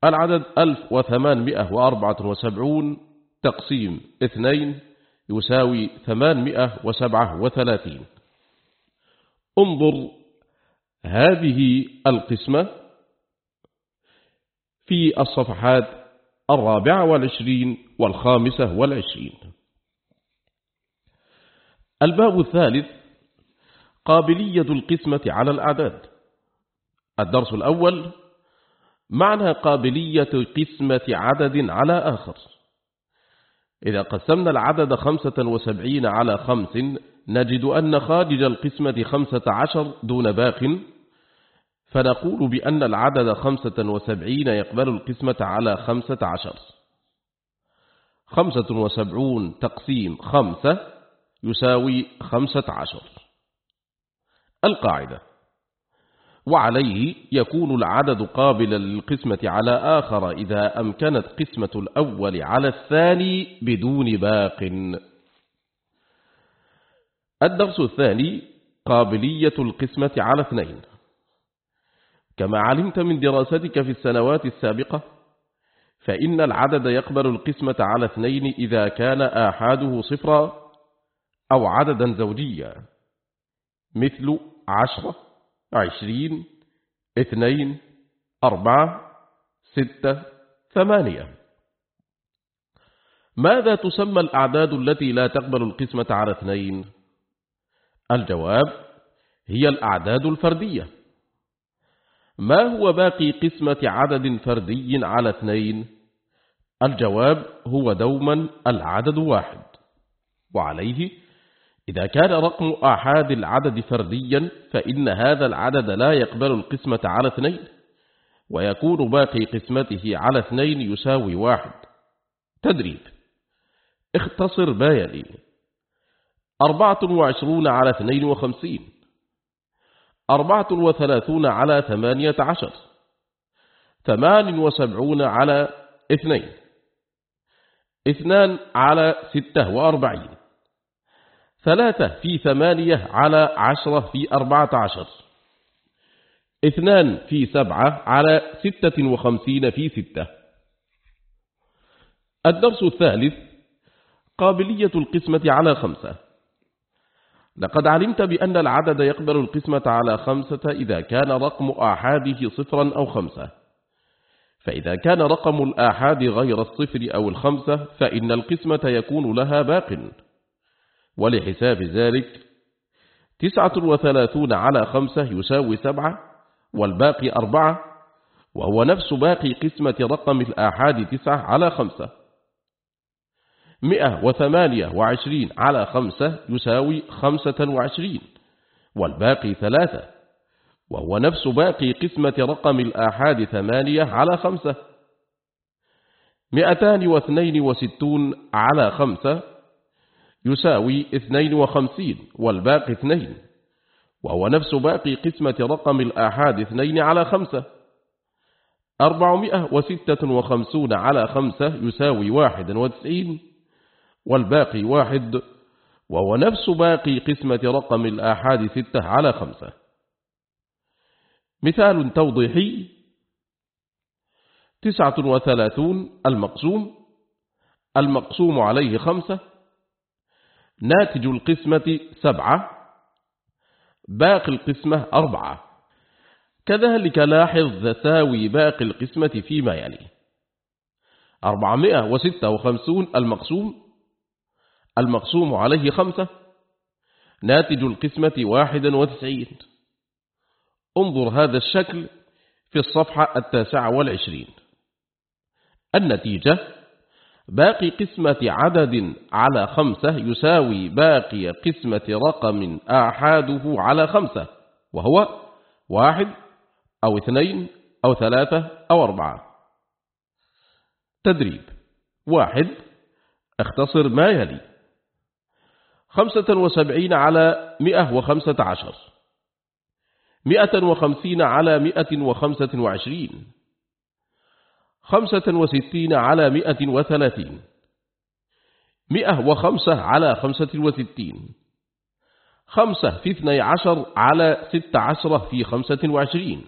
العدد ألف وثمانمائة وأربعة وسبعون تقسيم اثنين يساوي ثمانمائة وسبعة وثلاثين. انظر هذه القسمة في الصفحات الرابعة والعشرين والخامسة والعشرين. الباب الثالث قابلية القسمة على الأعداد. الدرس الأول معنى قابلية قسمة عدد على آخر. إذا قسمنا العدد خمسة وسبعين على خمس نجد أن خارج القسمة خمسة عشر دون باق. فنقول بأن العدد خمسة وسبعين يقبل القسمة على خمسة عشر. خمسة وسبعون تقسيم خمسة يساوي خمسة عشر. القاعدة وعليه يكون العدد قابلا للقسمة على آخر إذا أمكنت قسمة الأول على الثاني بدون باق. الدرس الثاني قابلية القسمة على اثنين. كما علمت من دراستك في السنوات السابقة فإن العدد يقبل القسمة على اثنين إذا كان آحاده صفرا أو عددا زوجيا مثل عشرة عشرين اثنين أربعة ستة ثمانية. ماذا تسمى الأعداد التي لا تقبل القسمة على اثنين؟ الجواب هي الأعداد الفردية. ما هو باقي قسمة عدد فردي على اثنين؟ الجواب هو دوما العدد واحد وعليه إذا كان رقم أحد العدد فرديا فإن هذا العدد لا يقبل القسمة على اثنين ويكون باقي قسمته على اثنين يساوي واحد. تدريب. اختصر ما يلي. أربعة وعشرون على اثنين وخمسين. أربعة وثلاثون على ثمانية عشر. ثمان وسبعون على اثنين. اثنان على ستة وأربعين. ثلاثة في ثمانية على عشرة في أربعة عشر. اثنان في سبعة على ستة وخمسين في ستة. الدرس الثالث قابلية القسمة على خمسة. لقد علمت بأن العدد يقبل القسمة على خمسة إذا كان رقم آحاده صفرا أو خمسة. فإذا كان رقم الآحاد غير الصفر أو الخمسة فإن القسمة يكون لها باق. ولحساب ذلك تسعة وثلاثون على خمسة يساوي سبعة والباقي أربعة وهو نفس باقي قسمة رقم الآحاد تسعة على خمسة مئة وثمانية وعشرين على خمسة يساوي خمسة وعشرين والباقي ثلاثة وهو نفس باقي قسمة رقم الآحاد ثمانية على خمسة مئتان واثنين وستون على خمسة يساوي اثنين وخمسين والباقي اثنين وهو نفس باقي قسمة رقم الآحاد اثنين على خمسة. أربعمائة وستة وخمسون على خمسة يساوي واحد وتسعين والباقي واحد وهو نفس باقي قسمة رقم الآحاد ستة على خمسة. مثال توضيحي. تسعة وثلاثون المقسوم المقسوم عليه خمسة ناتج القسمة سبعة باقي القسمة أربعة. كذلك لاحظ تساوي باقي القسمة فيما يلي. أربعمائة وستة وخمسون المقسوم المقسوم عليه خمسة ناتج القسمة واحدا وتسعين. انظر هذا الشكل في الصفحة التاسعة والعشرين. النتيجة باقي قسمة عدد على خمسة يساوي باقي قسمة رقم آحاده على خمسة وهو واحد أو اثنين أو ثلاثة أو أربعة. تدريب واحد اختصر ما يلي خمسة وسبعين على مئة وخمسة عشر مئة وخمسين على مئة وخمسة وعشرين. خمسة وستين على مئة وثلاثين. مئة وخمسة على خمسة وستين. خمسة في اثني عشر على ست عشرة في خمسة وعشرين.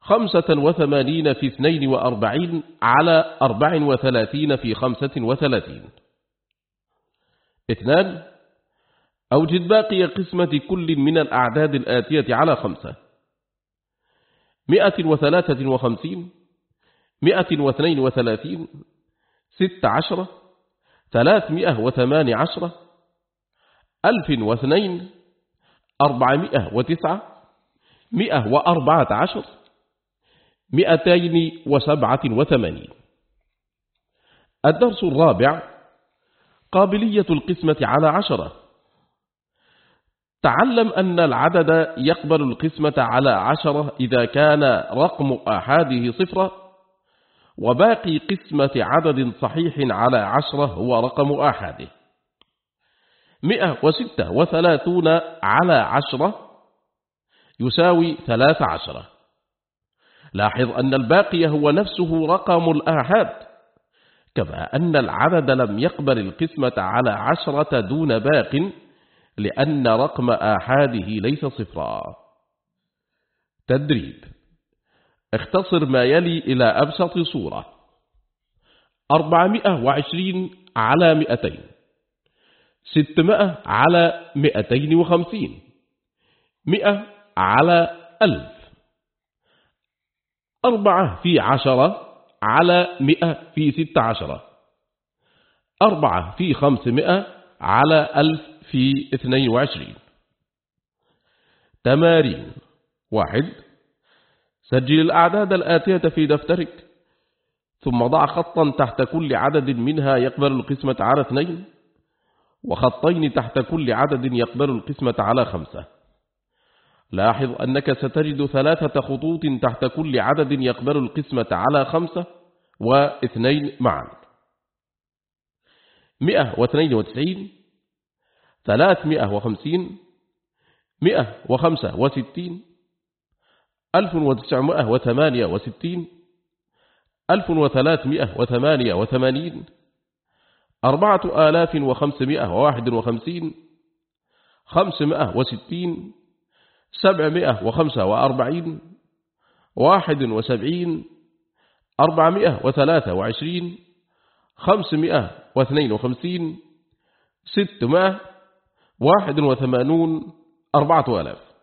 خمسة وثمانين في اثنين وأربعين على أربع وثلاثين في خمسة وثلاثين. اثنان أوجد باقي قسمة كل من الأعداد الآتية على خمسة. مئة وثلاثة وخمسين مئة واثنين وثلاثين ست عشرة ثلاثمائة وثمان عشرة ألف واثنين أربعمائة وتسعة مئة وأربعة عشر مئتين وسبعة وثمانين. الدرس الرابع قابلية القسمة على عشرة. تعلم أن العدد يقبل القسمة على عشرة إذا كان رقم أحاده صفرة وباقي قسمة عدد صحيح على عشرة هو رقم أحاده. مئة وستة وثلاثون على عشرة يساوي ثلاث عشرة لاحظ أن الباقي هو نفسه رقم الآحاد كما أن العدد لم يقبل القسمة على عشرة دون باق لأن رقم آحاده ليس صفرا. تدريب. اختصر ما يلي إلى أبسط صورة. أربعمائة وعشرين على مئتين. ستمائة على مئتين وخمسين. مئة على ألف. أربعة في عشرة على مئة في ستة عشرة. أربعة في خمسمائة على ألف في اثنين وعشرين. تمارين. واحد سجل الأعداد الآتية في دفترك. ثم ضع خطا تحت كل عدد منها يقبل القسمة على اثنين وخطين تحت كل عدد يقبل القسمة على خمسة. لاحظ أنك ستجد ثلاثة خطوط تحت كل عدد يقبل القسمة على خمسة واثنين معا. مئة واثنين وتسعين 1968 1388 4551 560 745 71 423 552 600 81 4000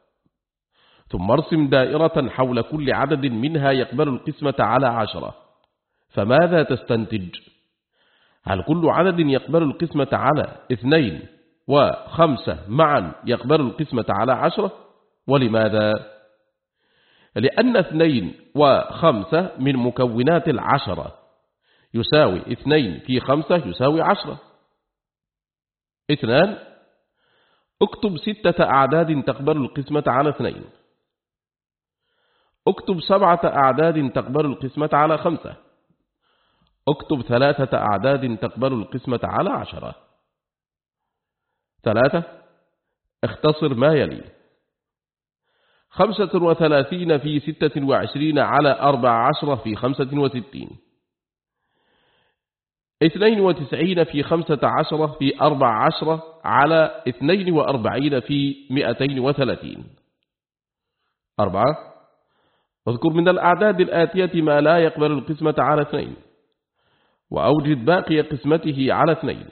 ثم ارسم دائرة حول كل عدد منها يقبل القسمة على عشرة. فماذا تستنتج؟ هل كل عدد يقبل القسمة على اثنين وخمسة معا يقبل القسمة على عشرة؟ ولماذا؟ لأن اثنين وخمسة من مكونات العشرة. يساوي اثنين في خمسة يساوي عشرة. اثنان اكتب ستة أعداد تقبل القسمة على اثنين. اكتب سبعة أعداد تقبل القسمة على خمسة. اكتب ثلاثة أعداد تقبل القسمة على عشرة. ثلاثة اختصر ما يلي. خمسة وثلاثين في ستة وعشرين على أربع عشرة في خمسة وستين. اثنين وتسعين في خمسة عشرة في أربع عشرة على اثنين وأربعين في مئتين وثلاثين. أربعة اذكر من الأعداد الآتية ما لا يقبل القسمة على اثنين وأوجد باقي قسمته على اثنين.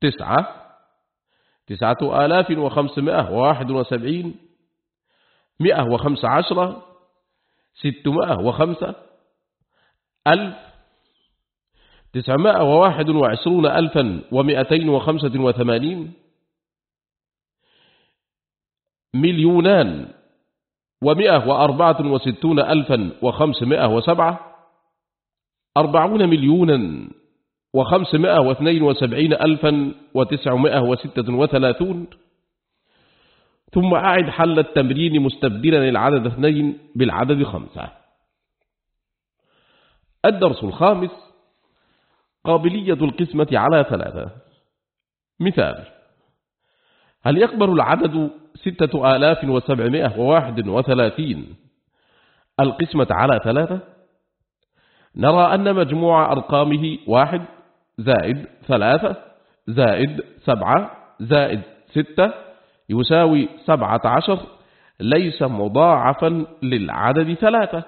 تسعة تسعة آلاف وخمسمائة وواحد وسبعين مئة وخمس عشرة ستمائة وخمسة ألف تسعمائة وواحد وعشرون ألفا ومئتين وخمسة وثمانين مليونان ومئة وأربعة وستون ألفا وخمسمائة وسبعة أربعون مليونا وخمسمائة واثنين وسبعين ألفا وتسعمائة وستة وثلاثون ثم أعد حل التمرين مستبدلا العدد اثنين بالعدد خمسة. الدرس الخامس قابلية القسمة على ثلاثة. مثال هل يقبل العدد ستة آلاف وسبعمائة وواحد وثلاثين؟ القسمة على ثلاثة. نرى أن مجموع أرقامه واحد زائد ثلاثة زائد سبعة زائد ستة يساوي سبعة عشر. ليس مضاعفا للعدد ثلاثة.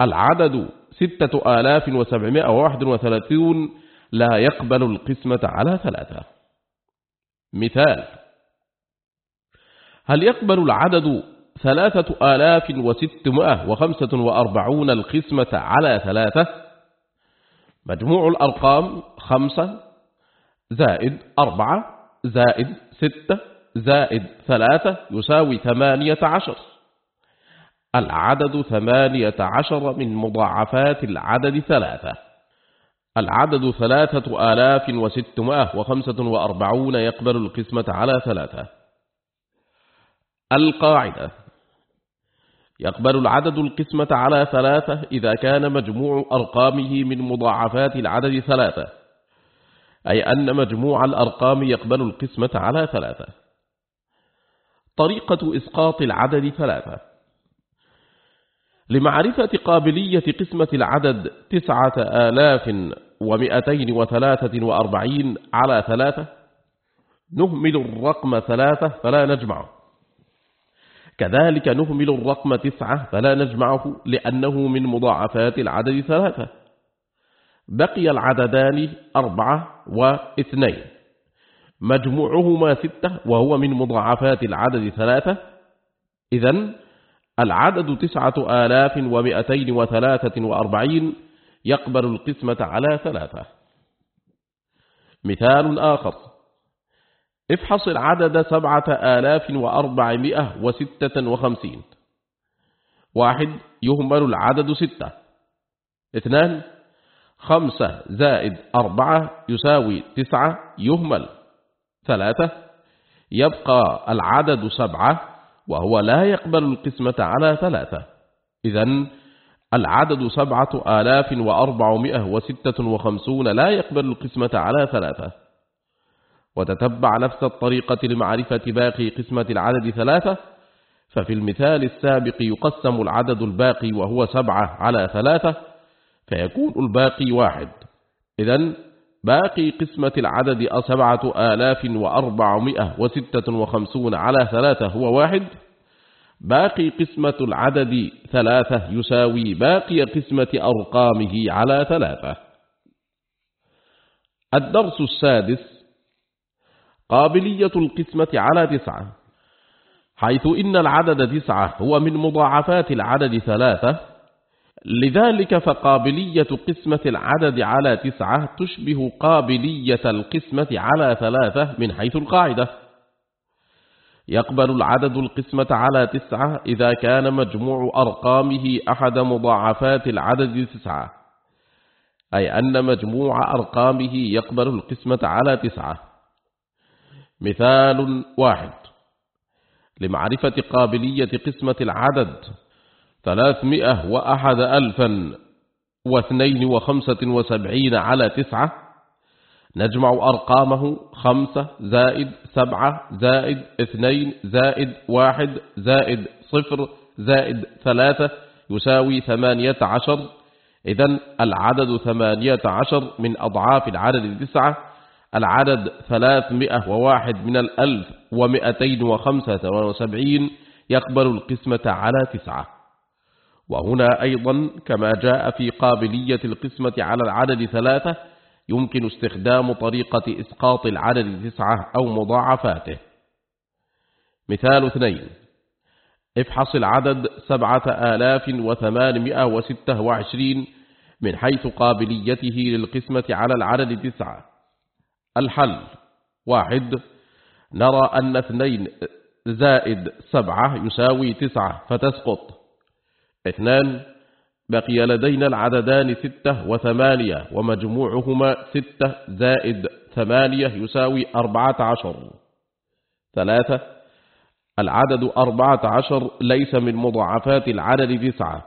العدد ستة آلاف وسبعمائة وواحد وثلاثون لا يقبل القسمة على ثلاثة. مثال. هل يقبل العدد ثلاثة آلاف وستمائة وخمسة وأربعون القسمة على ثلاثة؟ مجموع الأرقام خمسة زائد أربعة زائد ستة زائد ثلاثة يساوي ثمانية عشر. العدد ثمانية عشر من مضاعفات العدد ثلاثة. العدد ثلاثة آلاف وستمائة وخمسة وأربعون يقبل القسمة على ثلاثة. القاعدة. يقبل العدد القسمة على ثلاثة إذا كان مجموع أرقامه من مضاعفات العدد ثلاثة أي أن مجموع الأرقام يقبل القسمة على ثلاثة. طريقة إسقاط العدد ثلاثة. لمعرفة قابلية قسمة العدد تسعة آلاف ومئتين وثلاثة وأربعين على ثلاثة نهمل الرقم ثلاثة فلا نجمعه. كذلك نهمل الرقم تسعة فلا نجمعه لأنه من مضاعفات العدد ثلاثة. بقي العددان أربعة واثنين. مجموعهما ستة وهو من مضاعفات العدد ثلاثة. إذن العدد تسعة آلاف ومئتين وثلاثة وأربعين يقبل القسمة على ثلاثة. مثال آخر. افحص العدد سبعة آلاف وأربعمائة وستة وخمسين. واحد يهمل العدد ستة. اثنان خمسة زائد أربعة يساوي تسعة يهمل. ثلاثة يبقى العدد سبعة وهو لا يقبل القسمة على ثلاثة. إذن العدد سبعة آلاف وأربعمائة وستة وخمسون لا يقبل القسمة على ثلاثة. وتتبع نفس الطريقة لمعرفة باقي قسمة العدد ثلاثة. ففي المثال السابق يقسم العدد الباقي وهو سبعة على ثلاثة فيكون الباقي واحد. إذن باقي قسمة العدد سبعة آلاف وأربعمائة وستة وخمسون على ثلاثة هو واحد. باقي قسمة العدد ثلاثة يساوي باقي قسمة أرقامه على ثلاثة. الدرس السادس قابلية القسمة على تسعة حيث إن العدد تسعة هو من مضاعفات العدد ثلاثة. لذلك فقابلية قسمة العدد على تسعة تشبه قابلية القسمة على ثلاثة من حيث القاعدة. يقبل العدد القسمة على تسعة إذا كان مجموع أرقامه أحد مضاعفات العدد تسعة. أي أن مجموع أرقامه يقبل القسمة على تسعة. مثال واحد. لمعرفة قابلية قسمة العدد ثلاثمائة وأحد ألفا واثنين وخمسة وسبعين على تسعة نجمع أرقامه خمسة زائد سبعة زائد اثنين زائد واحد زائد صفر زائد ثلاثة يساوي ثمانية عشر. إذن العدد ثمانية عشر من أضعاف العدد تسعة العدد ثلاثمائة وواحد من الألف ومئتين وخمسة وسبعين يقبل القسمة على تسعة. وهنا أيضا كما جاء في قابلية القسمة على العدد ثلاثة يمكن استخدام طريقة إسقاط العدد تسعة أو مضاعفاته. مثال اثنين افحص العدد سبعة آلاف وثمانمائة وستة وعشرين من حيث قابليته للقسمة على العدد تسعة. الحل واحد نرى أن اثنين زائد سبعة يساوي تسعة فتسقط. اثنان بقي لدينا العددان ستة وثمانية ومجموعهما ستة زائد ثمانية يساوي أربعة عشر. ثلاثة العدد أربعة عشر ليس من مضاعفات العدد تسعة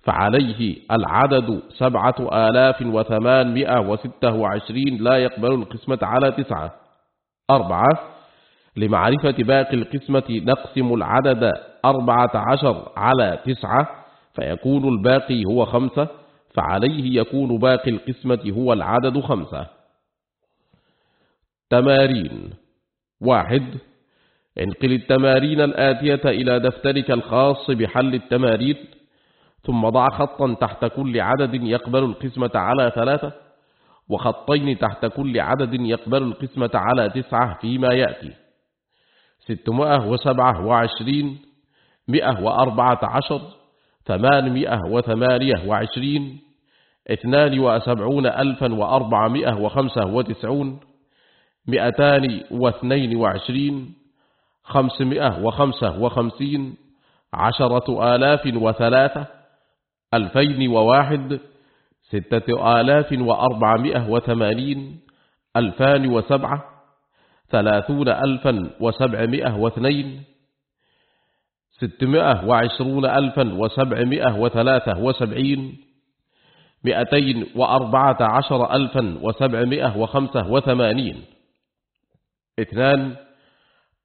فعليه العدد سبعة آلاف وثمانمائة وستة وعشرين لا يقبل القسمة على تسعة. أربعة لمعرفة باقي القسمة نقسم العدد أربعة عشر على تسعة فيكون الباقي هو خمسة فعليه يكون باقي القسمة هو العدد خمسة. تمارين. واحد انقل التمارين الآتية إلى دفترك الخاص بحل التمارين ثم ضع خطا تحت كل عدد يقبل القسمة على ثلاثة وخطين تحت كل عدد يقبل القسمة على تسعة فيما يأتي. ستمائة وسبعة وعشرين مئة وأربعة عشر ثمانمائة وثمانية وعشرين اثنان وسبعون ألفا وأربعمائة وخمسة وتسعون مئتان واثنين وعشرين خمسمائة وخمسة وخمسين عشرة آلاف وثلاثة ألفين وواحد ستة آلاف وأربعمائة وثمانين ألفان وسبعة ثلاثون ألفا وسبعمائة واثنين ستمائة وعشرون ألفا وسبعمائة وثلاثة وسبعين مئتين وأربعة عشر ألفا وسبعمائة وخمسة وثمانين. اثنان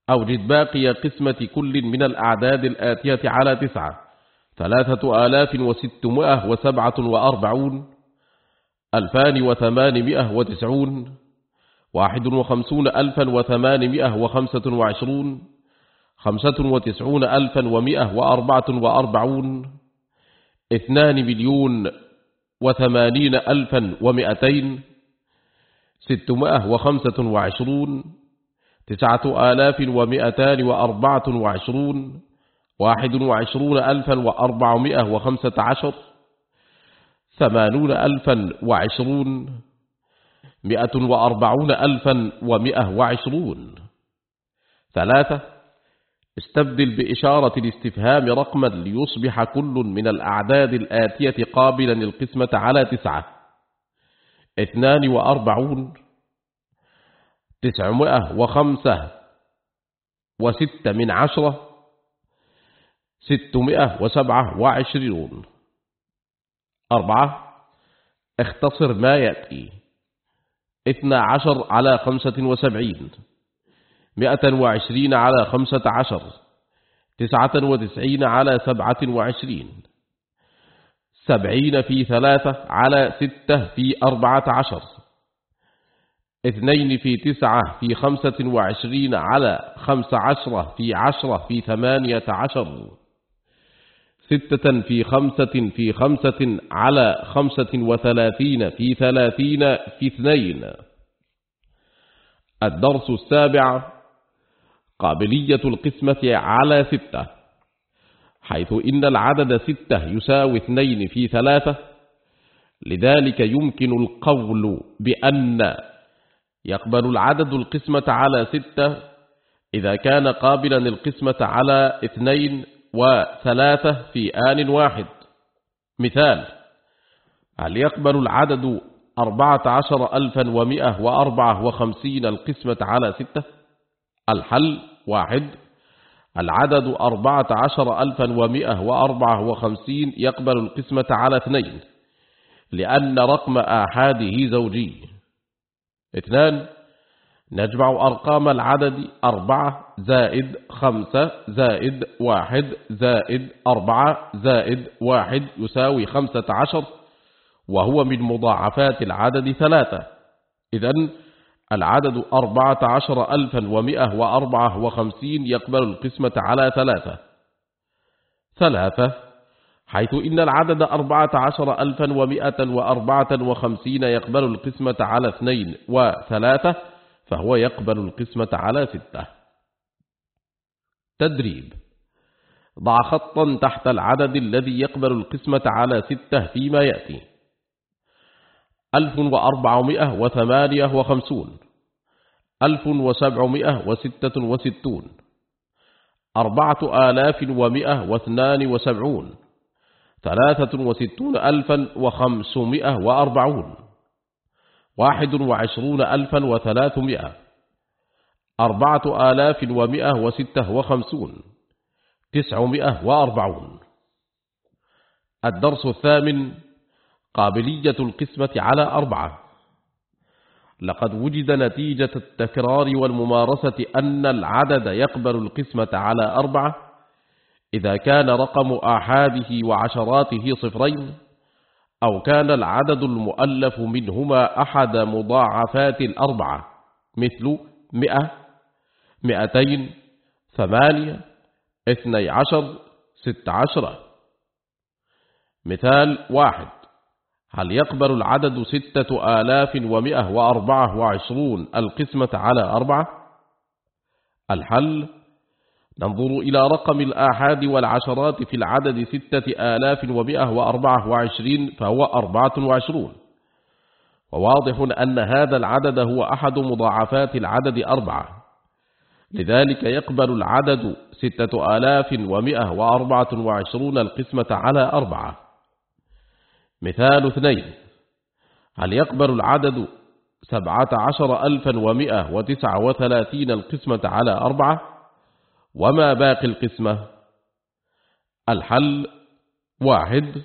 أوجد باقي قسمة كل من الأعداد الآتية على تسعة ثلاثة آلاف وستمائة وسبعة وأربعون ألفان وثمانمائة وتسعون واحد وخمسون ألفا وثمانمائة وخمسة وعشرون خمسة وتسعون ألفا ومئة وأربعة وأربعون اثنان مليون وثمانين ألفا ومئتين ستمائة وخمسة وعشرون تسعة آلاف ومئتان وأربعة وعشرون واحد وعشرون ألفا وأربعمائة وخمسة عشر ثمانون ألفا وعشرون مئة وأربعون ألفا ومئة وعشرون. ثلاثة استبدل بإشارة الاستفهام رقما ليصبح كل من الأعداد الآتية قابلا للقسمة على تسعة. اثنان وأربعون تسعمائة وخمسة وستة من عشرة ستمائة وسبعة وعشرون. أربعة اختصر ما يأتي. اثنى عشر على خمسة وسبعين. مئة وعشرين على خمسة عشر تسعة وتسعين على سبعة وعشرين سبعين في ثلاثة على ستة في أربعة عشر اثنين في تسعة في خمسة وعشرين على خمس عشرة في عشرة في ثمانية عشر ستة في خمسة في خمسة على خمسة وثلاثين في ثلاثين في اثنين. الدرس السابع قابلية القسمة على ستة حيث إن العدد ستة يساوي اثنين في ثلاثة لذلك يمكن القول بأن يقبل العدد القسمة على ستة إذا كان قابلا القسمة على اثنين وثلاثة في آن واحد. مثال هل يقبل العدد أربعة عشر ألفا ومئة وأربعة وخمسين القسمة على ستة؟ الحل واحد. العدد أربعة عشر ألفا ومئة وأربعة وخمسين يقبل القسمة على اثنين لأن رقم آحاده زوجي. اثنان نجمع أرقام العدد أربعة زائد خمسة زائد واحد زائد أربعة زائد واحد يساوي خمسة عشر وهو من مضاعفات العدد ثلاثة. إذن العدد أربعة عشر ألفا ومئة وأربعة وخمسين يقبل القسمة على ثلاثة. ثلاثة حيث إن العدد أربعة عشر ألفا ومئة وأربعة وخمسين يقبل القسمة على اثنين وثلاثة فهو يقبل القسمة على ستة. تدريب. ضع خطا تحت العدد الذي يقبل القسمة على ستة فيما يأتي. ألف وأربعمائة وثمانية وخمسون. ألف وسبعمائة وستة وستون. أربعة آلاف ومائة واثنان وسبعون. ثلاثة وستون ألفا وخمسمائة وأربعون. واحد وعشرون ألفا وثلاثمائة. أربعة آلاف ومائة وستة وخمسون. تسعمائة وأربعون. الدرس الثامن قابلية القسمة على أربعة. لقد وجد نتيجة التكرار والممارسة أن العدد يقبل القسمة على أربعة. إذا كان رقم آحاده وعشراته صفرين أو كان العدد المؤلف منهما أحد مضاعفات الأربعة مثل مئة مئتين ثمانية اثني عشر ست عشرة مثال واحد. هل يقبل العدد ستة آلاف ومئة وأربعة وعشرون القسمة على أربعة؟ الحل ننظر إلى رقم الآحاد والعشرات في العدد ستة آلاف ومئة وأربعة وعشرين فهو أربعة وعشرون. وواضح أن هذا العدد هو أحد مضاعفات العدد أربعة. لذلك يقبل العدد ستة آلاف ومئة وأربعة وعشرون القسمة على أربعة. مثال اثنين. هل يقبل العدد سبعة عشر ألفا ومئة وتسعة وثلاثين القسمة على أربعة؟ وما باقي القسمة؟ الحل واحد.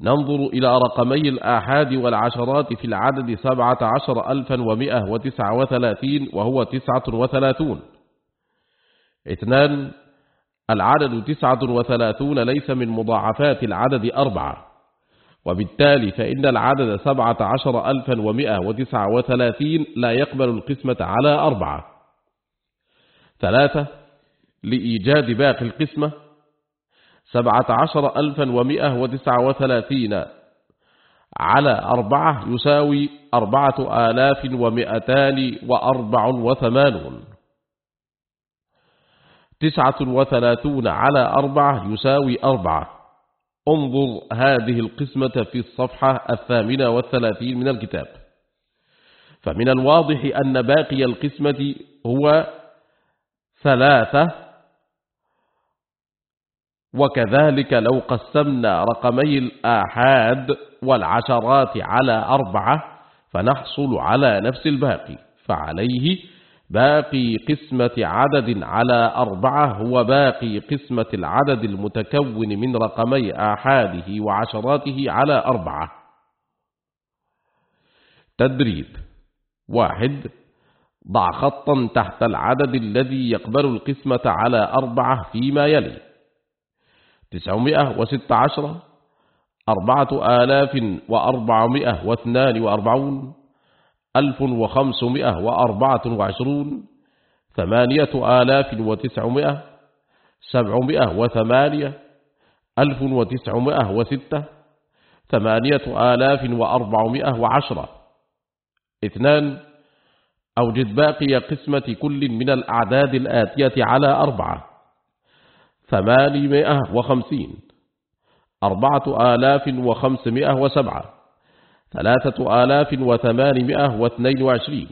ننظر إلى رقمي الآحاد والعشرات في العدد سبعة عشر ألفا ومئة وتسعة وثلاثين وهو تسعة وثلاثون. اثنان. العدد تسعة وثلاثون ليس من مضاعفات العدد أربعة. وبالتالي فإن العدد سبعة عشر ألفا ومئة وتسعة وثلاثين لا يقبل القسمة على أربعة. ثلاثة لإيجاد باقي القسمة سبعة عشر ألفا ومئة وتسعة وثلاثين على أربعة يساوي أربعة آلاف ومئتان وأربع وثمانون. تسعة وثلاثون على أربعة يساوي أربعة. انظر هذه القسمة في الصفحة الثامنة والثلاثين من الكتاب. فمن الواضح أن باقي القسمة هو ثلاثة وكذلك لو قسمنا رقمي الآحاد والعشرات على أربعة فنحصل على نفس الباقي فعليه باقي قسمة عدد على أربعة هو باقي قسمة العدد المتكون من رقمي آحاده وعشراته على أربعة. تدريب. واحد. ضع خطا تحت العدد الذي يقبل القسمة على أربعة فيما يلي. تسعمائة وست عشرة أربعة آلاف وأربعمائة واثنان وأربعون. ألف وخمسمائة وأربعة وعشرون ثمانية آلاف وتسعمائة سبعمائة وثمانية ألف وتسعمائة وستة ثمانية آلاف وأربعمائة وعشرة. اثنان أوجد باقي قسمة كل من الأعداد الآتية على أربعة. ثمانمائة وخمسين أربعة آلاف وخمسمائة وسبعة. ثلاثة آلاف وثمانمائة واثنين وعشرين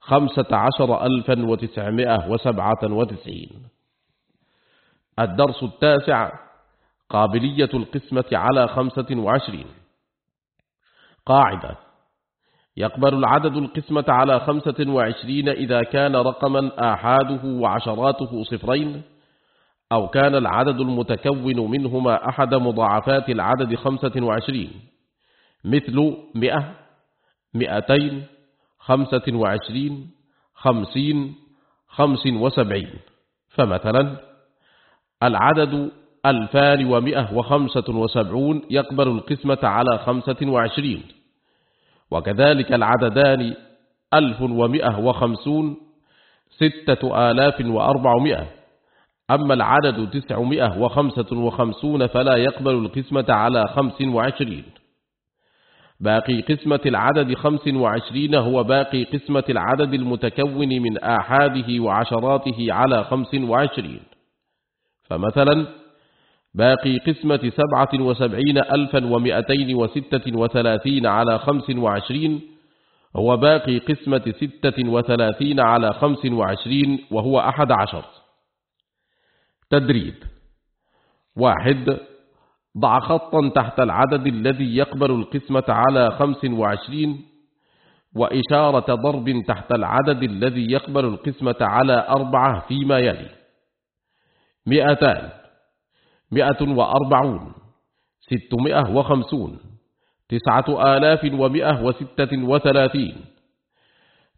خمسة عشر ألفا وتسعمائة وسبعة وتسعين. الدرس التاسع قابلية القسمة على خمسة وعشرين. قاعدة يقبل العدد القسمة على خمسة وعشرين إذا كان رقما آحاده وعشراته صفرين أو كان العدد المتكون منهما أحد مضاعفات العدد خمسة وعشرين. مثل مئة مئتين خمسة وعشرين خمسين خمس وسبعين. فمثلا العدد ألفان ومئة وخمسة وسبعون يقبل القسمة على خمسة وعشرين. وكذلك العددان ألف ومئة وخمسون ستة آلاف وأربعمائة أما العدد تسعمائة وخمسة وخمسون فلا يقبل القسمة على خمس وعشرين. باقي قسمة العدد خمس وعشرين هو باقي قسمة العدد المتكون من آحاده وعشراته على خمس وعشرين. فمثلا باقي قسمة سبعة وسبعين ألفا ومئتين وستة وثلاثين على خمس وعشرين هو باقي قسمة ستة وثلاثين على خمس وعشرين وهو أحد عشر. تدريب. واحد ضع خطا تحت العدد الذي يقبل القسمة على خمس وعشرين وإشارة ضرب تحت العدد الذي يقبل القسمة على أربعة فيما يلي. مئتان مئة وأربعون ستمائة وخمسون تسعة آلاف ومئة وستة وثلاثين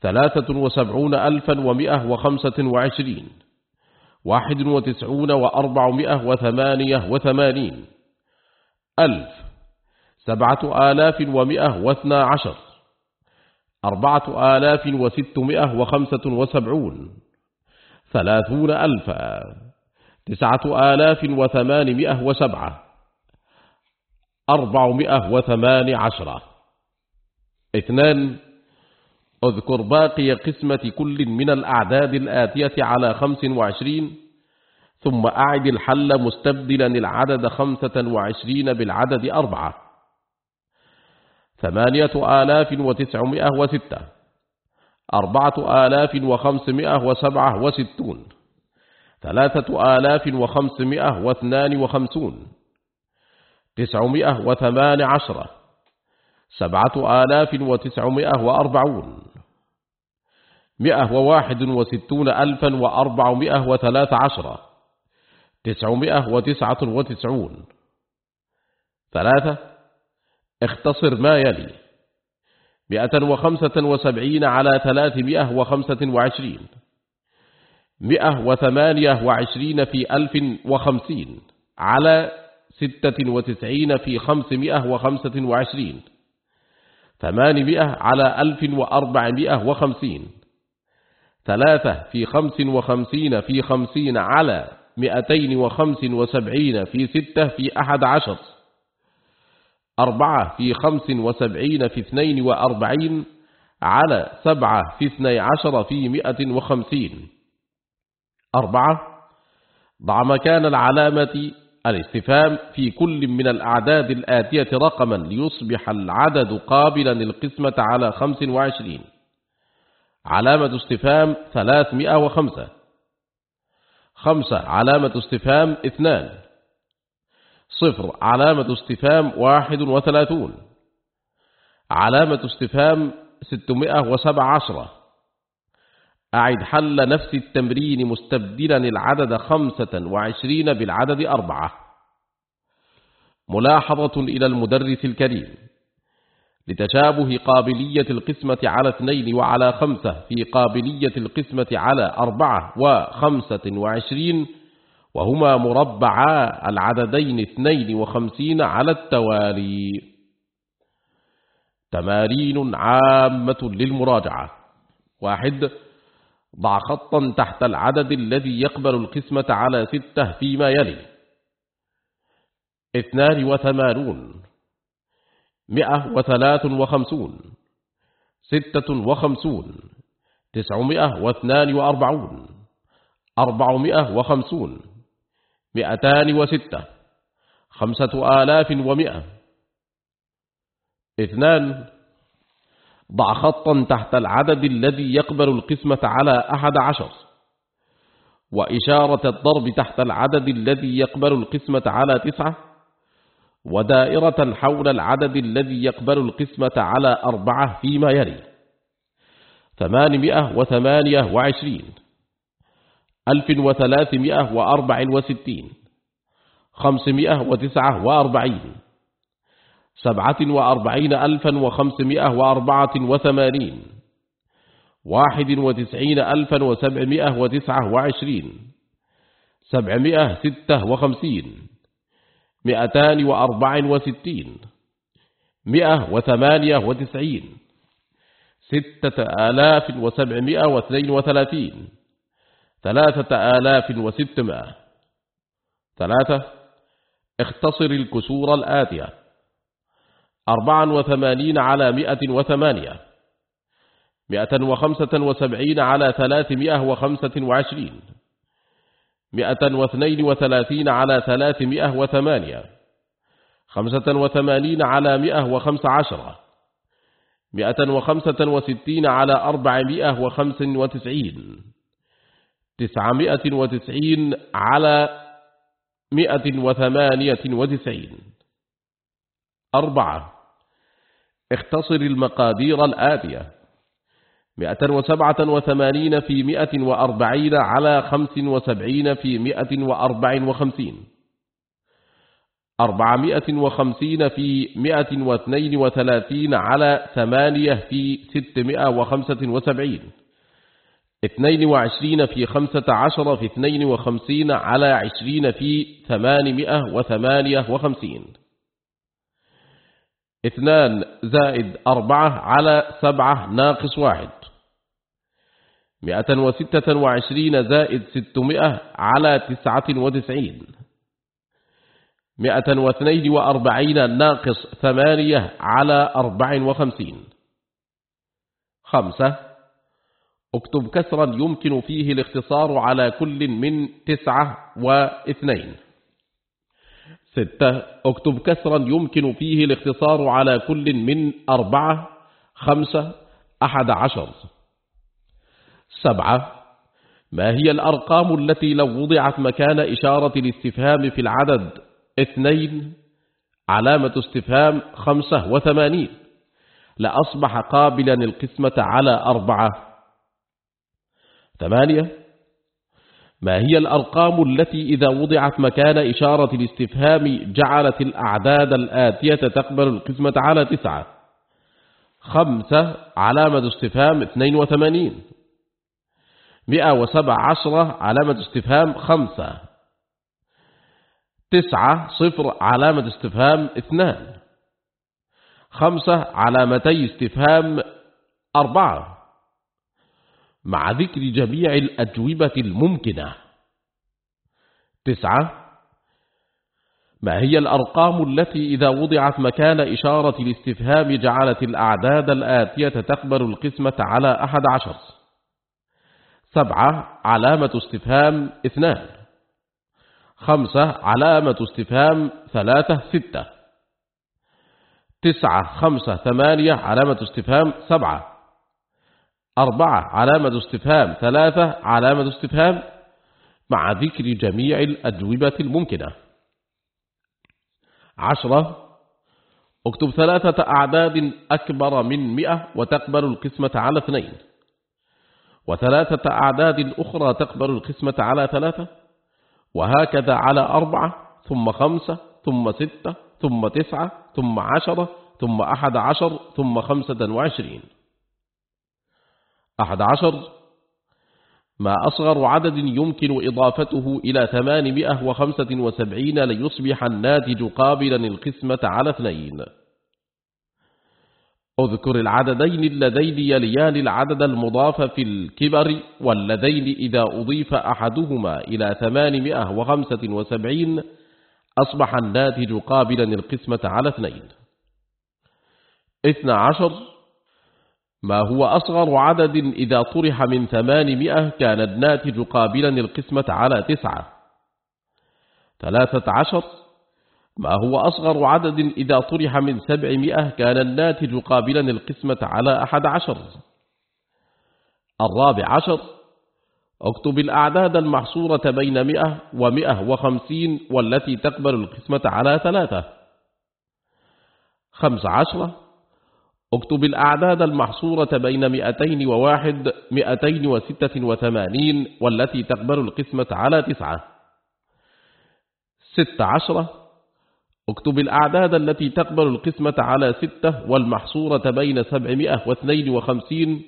ثلاثة وسبعون ألفا ومئة وخمسة وعشرين واحد وتسعون وأربعمائة وثمانية وثمانين. ألف سبعة آلاف ومئة واثنى عشر أربعة آلاف وستمائة وخمسة وسبعون ثلاثون ألفا تسعة آلاف وثمانمائة وسبعة أربعمائة وثمان عشرة اثنان اذكر باقي قسمة كل من الأعداد الآتية على خمس وعشرين. ثم أعد الحل مستبدلا العدد خمسة وعشرين بالعدد أربعة. ثمانية آلاف وتسعمائة وستة. أربعة آلاف وخمسمائة وسبعة وستون. ثلاثة آلاف وخمسمائة واثنان وخمسون. تسعمائة وثمان عشرة سبعة آلاف وتسعمائة وأربعون. مئة وواحد وستون ألفا وأربعمائة وثلاث عشرة تسعمائة وتسعة وتسعون. ثلاثة اختصر ما يلي. مئة وخمسة وسبعين على ثلاثمائة وخمسة وعشرين. مئة وثمانية وعشرين في ألف وخمسين على ستة وتسعين في خمسمائة وخمسة وعشرين. ثمانمائة على ألف وأربعمائة وخمسين. ثلاثة في خمس وخمسين في خمسين على مئتين وخمس وسبعين في ستة في أحد عشر أربعة في خمس وسبعين في اثنين وأربعين على سبعة في اثني عشر في مئة وخمسين. أربعة ضع مكان العلامة الاستفهام في كل من الأعداد الآتية رقما ليصبح العدد قابلا للقسمة على خمس وعشرين. علامة استفهام ثلاثمائة وخمسة. خمسة علامة استفهام اثنان. صفر علامة استفهام واحد وثلاثون. علامة استفهام ستمائة وسبع عشرة أعد حل نفس التمرين مستبدلا العدد خمسة وعشرين بالعدد أربعة. ملاحظة إلى المدرس الكريم. لتشابه قابلية القسمة على اثنين وعلى خمسة في قابلية القسمة على أربعة وخمسة وعشرين وهما مربعا العددين اثنين وخمسين على التوالي. تمارين عامة للمراجعة. واحد ضع خطا تحت العدد الذي يقبل القسمة على ستة فيما يلي. اثنان وثمانون. مئة وثلاث وخمسون ستة وخمسون تسعمائة واثنان وأربعون أربعمائة وخمسون مئتان وستة خمسة آلاف ومئة. اثنان ضع خطا تحت العدد الذي يقبل القسمة على أحد عشر. وإشارة الضرب تحت العدد الذي يقبل القسمة على تسعة. ودائرة حول العدد الذي يقبل القسمة على أربعة فيما يلي. ثمانمائة وثمانية وعشرين. ألف وثلاثمائة وأربع وستين. خمسمائة وتسعة وأربعين. سبعة وأربعين ألفا وخمسمائة وأربعة وثمانين. واحد وتسعين ألفا وسبعمائة وتسعة وعشرين. سبعمائة ستة وخمسين. مئتان وأربع وستين. مئة وثمانية وتسعين. ستة آلاف وسبعمائة واثنين وثلاثين. ثلاثة آلاف وستمائة. ثلاثة. اختصر الكسور الآتية. أربعا وثمانين على مئة وثمانية. مئة وخمسة وسبعين على ثلاثمائة وخمسة وعشرين. مئة واثنين وثلاثين على ثلاثمائة وثمانية خمسة وثمانين على مئة وخمس عشرة مئة وخمسة وستين على أربعمائة وخمس وتسعين تسعمائة وتسعين على مئة وثمانية وتسعين. أربعة اختصر المقادير الآتية. مئة وسبعة وثمانين في مئة وأربعين على خمس وسبعين في مئة وأربع وخمسين. أربعمائة وخمسين في مئة واثنين وثلاثين على ثمانية في ستمائة وخمسة وسبعين. اثنين وعشرين في خمسة عشر في اثنين وخمسين على عشرين في ثمانمائة وثمانية وخمسين. اثنان زائد أربعة على سبعة ناقص واحد. مئة وستة وعشرين زائد ستمائة على تسعة وتسعين. مئة واثنين وأربعين ناقص ثمانية على أربع وخمسين. خمسة. اكتب كسرا يمكن فيه الاختصار على كل من تسعة واثنين. ستة. اكتب كسرا يمكن فيه الاختصار على كل من أربعة. خمسة. أحد عشر. سبعة. ما هي الأرقام التي لو وضعت مكان إشارة الاستفهام في العدد؟ اثنين. علامة استفهام خمسة وثمانين. لأصبح قابلا القسمة على أربعة. ثمانية. ما هي الأرقام التي إذا وضعت مكان إشارة الاستفهام جعلت الأعداد الآتية تقبل القسمة على تسعة؟ خمسة. علامة استفهام 82 مئة وسبع عشرة علامة استفهام خمسة. تسعة صفر علامة استفهام اثنان. خمسة علامتي استفهام أربعة. مع ذكر جميع الأجوبة الممكنة. تسعة. ما هي الأرقام التي إذا وضعت مكان إشارة الاستفهام جعلت الأعداد الآتية تقبل القسمة على أحد عشر؟ سبعة علامة استفهام اثنان. خمسة علامة استفهام ثلاثة ستة. تسعة خمسة ثمانية علامة استفهام سبعة. أربعة علامة استفهام ثلاثة علامة استفهام مع ذكر جميع الأجوبة الممكنة. عشرة اكتب ثلاثة أعداد أكبر من مئة وتقبل القسمة على اثنين. وثلاثة أعداد أخرى تقبل القسمة على ثلاثة وهكذا على أربعة ثم خمسة ثم ستة ثم تسعة ثم عشرة ثم أحد عشر ثم خمسة وعشرين. أحد عشر ما أصغر عدد يمكن إضافته إلى ثمانمائة وخمسة وسبعين ليصبح الناتج قابلا القسمة على اثنين. اذكر العددين اللذين يليان العدد المضاف في الكبر واللذين إذا أضيف أحدهما إلى ثمانمائة وخمسة وسبعين أصبح الناتج قابلا القسمة على اثنين. اثنى عشر ما هو أصغر عدد إذا طرح من ثمانمائة كان الناتج قابلا القسمة على تسعة. ثلاثة عشر ما هو أصغر عدد إذا طرح من سبعمائة كان الناتج قابلا القسمة على أحد عشر. الرابع عشر اكتب الأعداد المحصورة بين مئة ومئة وخمسين والتي تقبل القسمة على ثلاثة. خمس عشرة اكتب الأعداد المحصورة بين مئتين وواحد مئتين وستة وثمانين والتي تقبل القسمة على تسعة. ست عشرة اكتب الأعداد التي تقبل القسمة على ستة والمحصورة بين سبعمائة واثنين وخمسين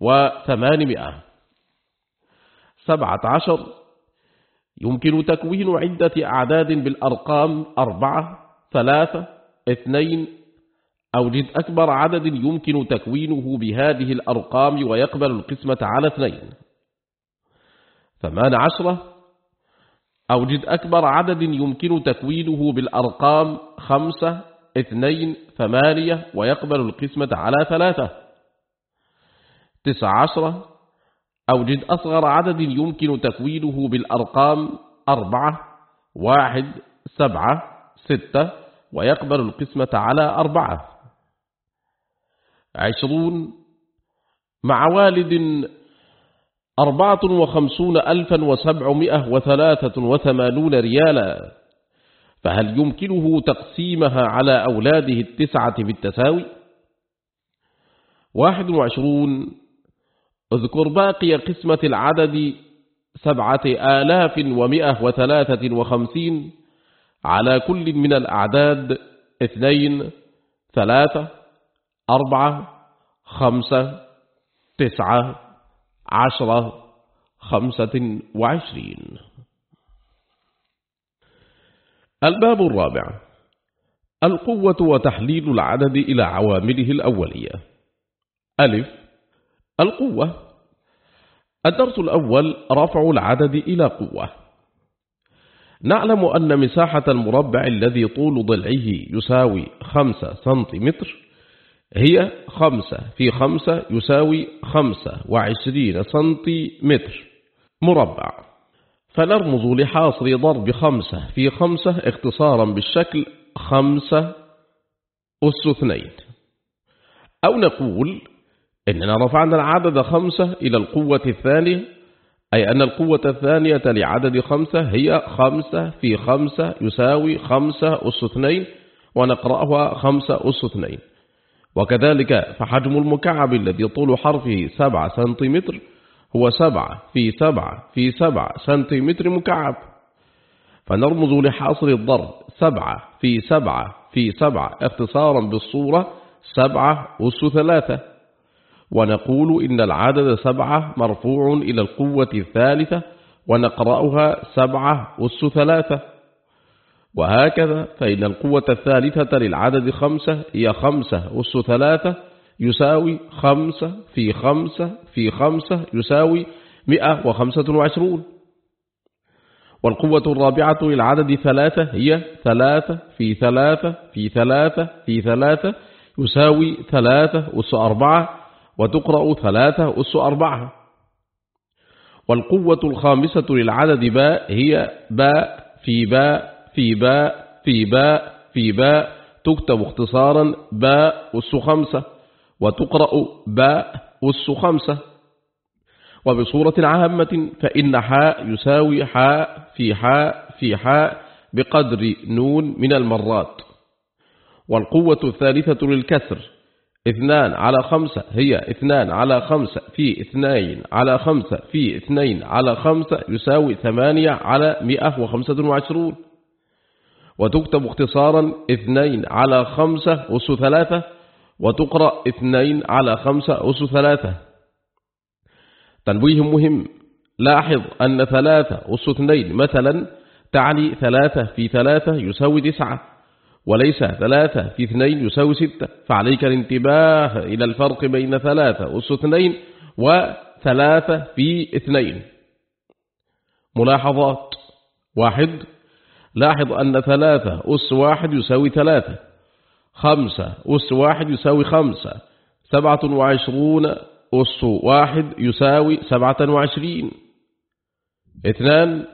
وثمانمائة. سبعة عشر. يمكن تكوين عدة أعداد بالأرقام أربعة ثلاثة اثنين أوجد أكبر عدد يمكن تكوينه بهذه الأرقام ويقبل القسمة على اثنين. ثمان عشرة أوجد أكبر عدد يمكن تكوينه بالأرقام خمسة اثنين ثمانية ويقبل القسمة على ثلاثة. تسع عشرة أوجد أصغر عدد يمكن تكوينه بالأرقام أربعة واحد سبعة ستة ويقبل القسمة على أربعة. عشرون مع والد أربعة وخمسون ألفا وسبعمائة وثلاثة وثمانون ريالا. فهل يمكنه تقسيمها على أولاده التسعة بالتساوي؟ واحد وعشرون. اذكر باقي قسمة العدد سبعة آلاف ومئة وثلاثة وخمسين. على كل من الأعداد اثنين ثلاثة أربعة خمسة تسعة. عشرة خمسة وعشرين. الباب الرابع. القوة وتحليل العدد إلى عوامله الأولية. ألف. القوة. الدرس الأول رفع العدد إلى قوة. نعلم أن مساحة المربع الذي طول ضلعه يساوي خمسة سنتيمتر. هي خمسة. في خمسة يساوي خمسة وعشرين سنتيمتر. مربع. فنرمز لحاصر ضرب خمسة. في خمسة اختصارا بالشكل خمسة أس اثنين. أو نقول إننا رفعنا العدد خمسة إلى القوة الثانية أي أن القوة الثانية لعدد خمسة هي خمسة. في خمسة يساوي خمسة أس اثنين ونقرأها خمسة أس اثنين. وكذلك فحجم المكعب الذي طول حرفه سبعة سنتيمتر هو سبعة في سبعة في سبعة سنتيمتر مكعب. فنرمز لحاصل الضرب سبعة في سبعة في سبعة اختصارا بالصورة سبعة أس ثلاثة. ونقول إن العدد سبعة مرفوع إلى القوة الثالثة ونقرأها سبعة أس ثلاثة. وهكذا فإن القوة الثالثة للعدد خمسة هي خمسة أس ثلاثة يساوي خمسة في خمسة في خمسة يساوي مئة وخمسة وعشرون. والقوة الرابعة للعدد ثلاثة هي ثلاثة في ثلاثة في ثلاثة في ثلاثة يساوي ثلاثة أس أربعة وتقرأ ثلاثة أس أربعة. والقوة الخامسة للعدد باء هي باء في باء في باء في باء في باء تكتب اختصارا باء أس خمسة وتقرأ باء أس خمسة. وبصورة عامة فإن حاء يساوي حاء في حاء في حاء بقدر نون من المرات. والقوة الثالثة للكسر اثنان على خمسة هي اثنان على خمسة في اثنين على خمسة في اثنين على خمسة يساوي ثمانية على مئة وخمسة وعشرون. وتكتب اختصارا اثنين على خمسة أس ثلاثة وتقرأ اثنين على خمسة أس ثلاثة. تنبيه مهم. لاحظ أن ثلاثة أس اثنين مثلا تعني ثلاثة في ثلاثة يساوي تسعة وليس ثلاثة في اثنين يساوي ستة. فعليك الانتباه إلى الفرق بين ثلاثة أس اثنين وثلاثة في اثنين. ملاحظات. واحد لاحظ أن ثلاثة أس واحد يساوي ثلاثة. خمسة أس واحد يساوي خمسة. سبعة وعشرون أس واحد يساوي سبعة وعشرين. اثنان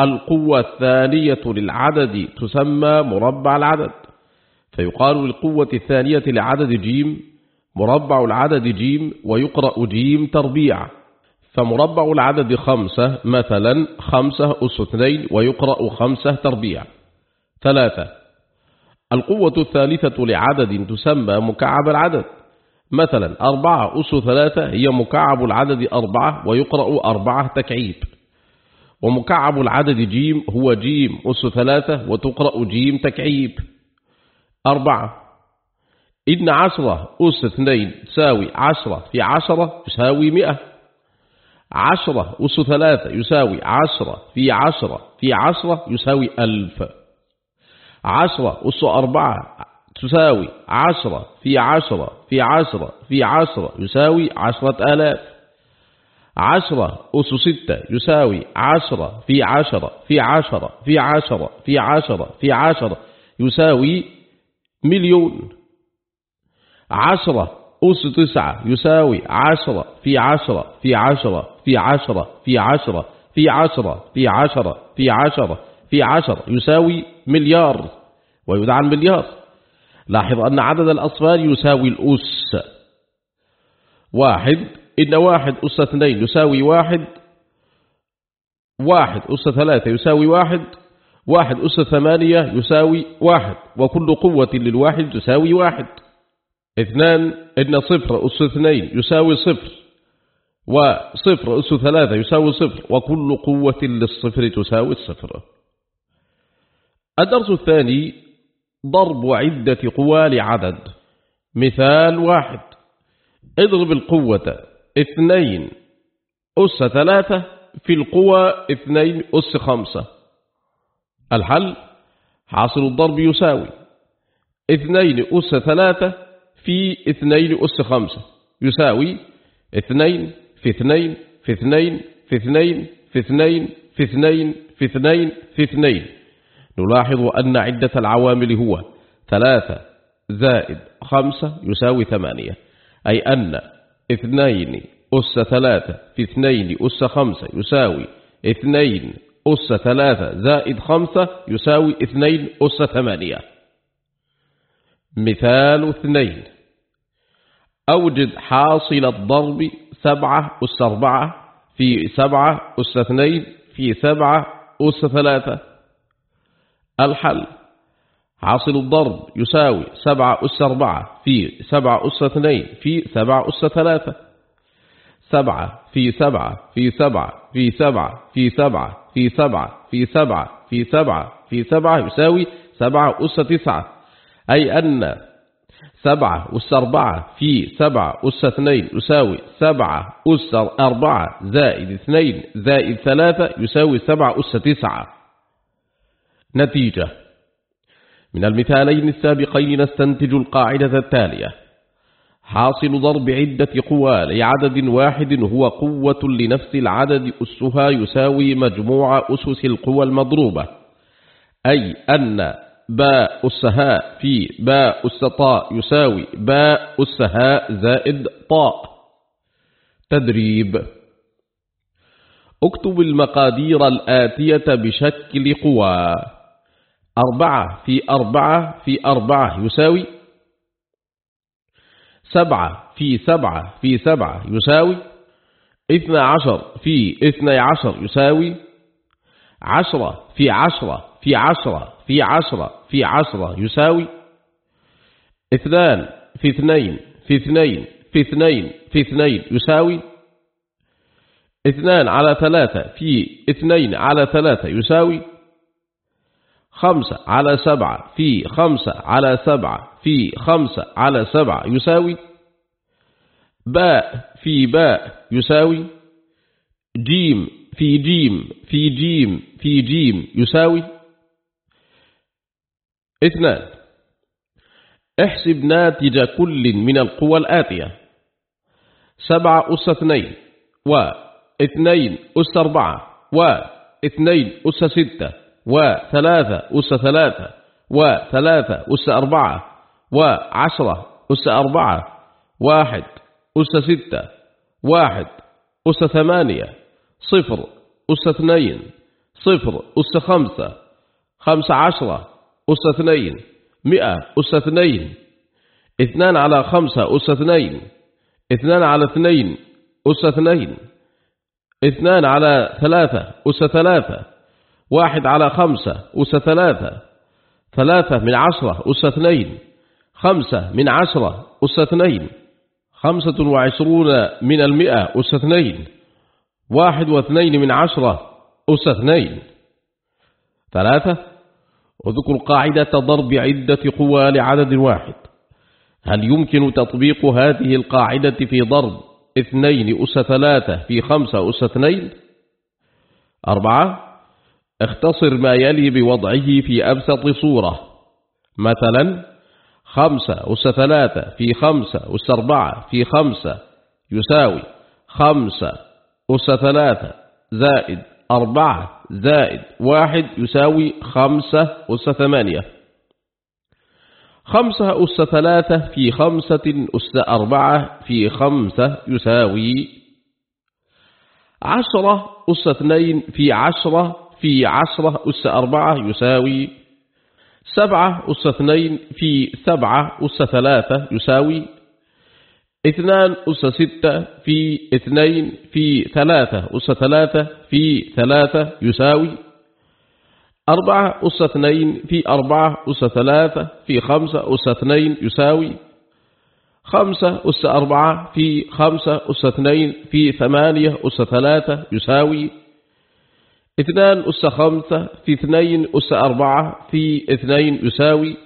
القوة الثانية للعدد تسمى مربع العدد. فيقال للقوة الثانية لعدد جيم مربع العدد جيم ويقرأ جيم تربيع. فمربع العدد خمسة مثلا خمسة أس اثنين ويقرأ خمسة تربيع. ثلاثة. القوة الثالثة لعدد تسمى مكعب العدد. مثلا أربعة أس ثلاثة هي مكعب العدد أربعة ويقرأ أربعة تكعيب. ومكعب العدد جيم هو جيم أس ثلاثة وتقرأ جيم تكعيب. أربعة. إن عشرة أس اثنين تساوي عشرة في عشرة يساوي مئة. عشرة أس ثلاثة يساوي عشرة في عشرة في عشرة يساوي ألف عشرة أس أربعة تساوي عشرة في عشرة في عشرة في عشرة يساوي عشرة آلاف عشرة أس ستة يساوي عشرة في عشرة في عشرة في عشرة في عشرة في عشرة يساوي مليون عشرة أس تسعة يساوي عشرة في عشرة في عشرة في عشرة في عشرة في عشرة في عشرة في عشرة في عشرة يساوي مليار ويدعى المليار لاحظ أن عدد الأصفار يساوي الأس. واحد إن واحد أس اثنين يساوي واحد واحد أس ثلاثة يساوي واحد واحد أس ثمانية يساوي واحد وكل قوة للواحد تساوي واحد. اثنان إن صفر أس اثنين يساوي صفر. وصفر أس ثلاثة يساوي صفر. وكل قوة للصفر تساوي الصفر. الدرس الثاني ضرب عدة قوى لعدد مثال واحد. اضرب القوة اثنين أس ثلاثة في القوى اثنين أس خمسة. الحل؟ حاصل الضرب يساوي اثنين أس ثلاثة في اثنين أس خمسة. يساوي اثنين في اثنين في اثنين في اثنين في اثنين في اثنين في اثنين في اثنين. نلاحظ أن عدة العوامل هو ثلاثة زائد خمسة يساوي ثمانية أي أن اثنين أس ثلاثة في اثنين أس خمسة يساوي اثنين أس ثلاثة زائد خمسة يساوي اثنين أس ثمانية. مثال اثنين. أوجد حاصل الضرب سبعة أس أربعة في سبعة أس اثنين في سبعة أس ثلاثة. الحل حاصل الضرب يساوي سبعة أس أربعة في سبعة أس اثنين في سبعة أس ثلاثة. سبعة في سبعة في سبعة في سبعة في سبعة في سبعة في سبعة في سبعة في سبعة يساوي سبعة أس تسعة. أي أن سبعة أس أربعة في سبعة أس اثنين يساوي سبعة أس أربعة زائد اثنين زائد ثلاثة يساوي سبعة أس تسعة. نتيجة. من المثالين السابقين نستنتج القاعدة التالية. حاصل ضرب عدة قوى لعدد واحد هو قوة لنفس العدد أسها يساوي مجموع أسس القوى المضروبة. أي أن باء السهاء في باء السطاء يساوي باء السهاء زائد طاء. تدريب. اكتب المقادير الآتية بشكل قوى. أربعة في أربعة في أربعة يساوي. سبعة في سبعة في سبعة يساوي. اثنى عشر في اثنى عشر يساوي. عشرة في عشرة في عشرة في عشرة في عشرة يساوي اثنان في اثنين في اثنين في اثنين في اثنين يساوي اثنان على ثلاثة في اثنين على ثلاثة يساوي خمسة على سبعة في خمسة على سبعة في خمسة على سبعة يساوي باء في باء يساوي جيم في جيم في جيم في جيم يساوي اثنان. احسب ناتج كل من القوى الآتية. سبعة أس اثنين واثنين أس أربعة واثنين أس ستة وثلاثة أس ثلاثة وثلاثة أس أربعة وعشرة أس أربعة واحد أس ستة واحد أس ثمانية صفر أس اثنين صفر أس خمسة خمس عشرة أس اثنين مئة أس اثنين اثنان على خمسة أس اثنين اثنان على اثنين أس اثنين اثنان على ثلاثة أس ثلاثة واحد على خمسة أس ثلاثة ثلاثة من عشرة أس اثنين خمسة من عشرة أس اثنين خمسة وعشرون من المئة أس اثنين واحد واثنين من عشرة أس اثنين. ثلاثة؟ وذكر قاعدة ضرب عدة قوى لعدد واحد. هل يمكن تطبيق هذه القاعدة في ضرب اثنين أس ثلاثة في خمسة أس اثنين؟ أربعة. اختصر ما يلي بوضعه في أبسط صورة. مثلا خمسة أس ثلاثة في خمسة أس أربعة في خمسة يساوي خمسة أس ثلاثة زائد أربعة زائد واحد يساوي خمسة أس ثمانية. خمسة أس ثلاثة في خمسة أس أربعة في خمسة يساوي عشرة أس اثنين في عشرة في عشرة أس أربعة يساوي سبعة أس اثنين في سبعة أس ثلاثة يساوي اثنان أس ستة في اثنين في ثلاثة أس ثلاثة في ثلاثة يساوي أربعة أس اثنين في أربعة أس ثلاثة في خمسة أس اثنين يساوي خمسة أس أربعة في خمسة أس اثنين في ثمانية أس ثلاثة يساوي اثنان أس خمسة في اثنين أس أربعة في اثنين يساوي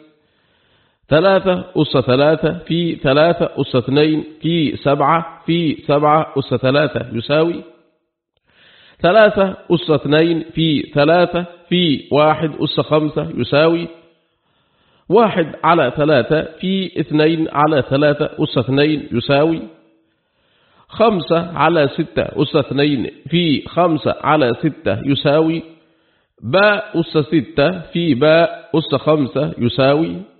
ثلاثة أس ثلاثة في ثلاثة أس اثنين في سبعة في سبعة أس ثلاثة يساوي ثلاثة أس اثنين في ثلاثة في واحد أس خمسة يساوي واحد على ثلاثة في اثنين على ثلاثة أس اثنين يساوي خمسة على ستة أس اثنين في خمسة على ستة يساوي باء أس ستة في باء أس خمسة يساوي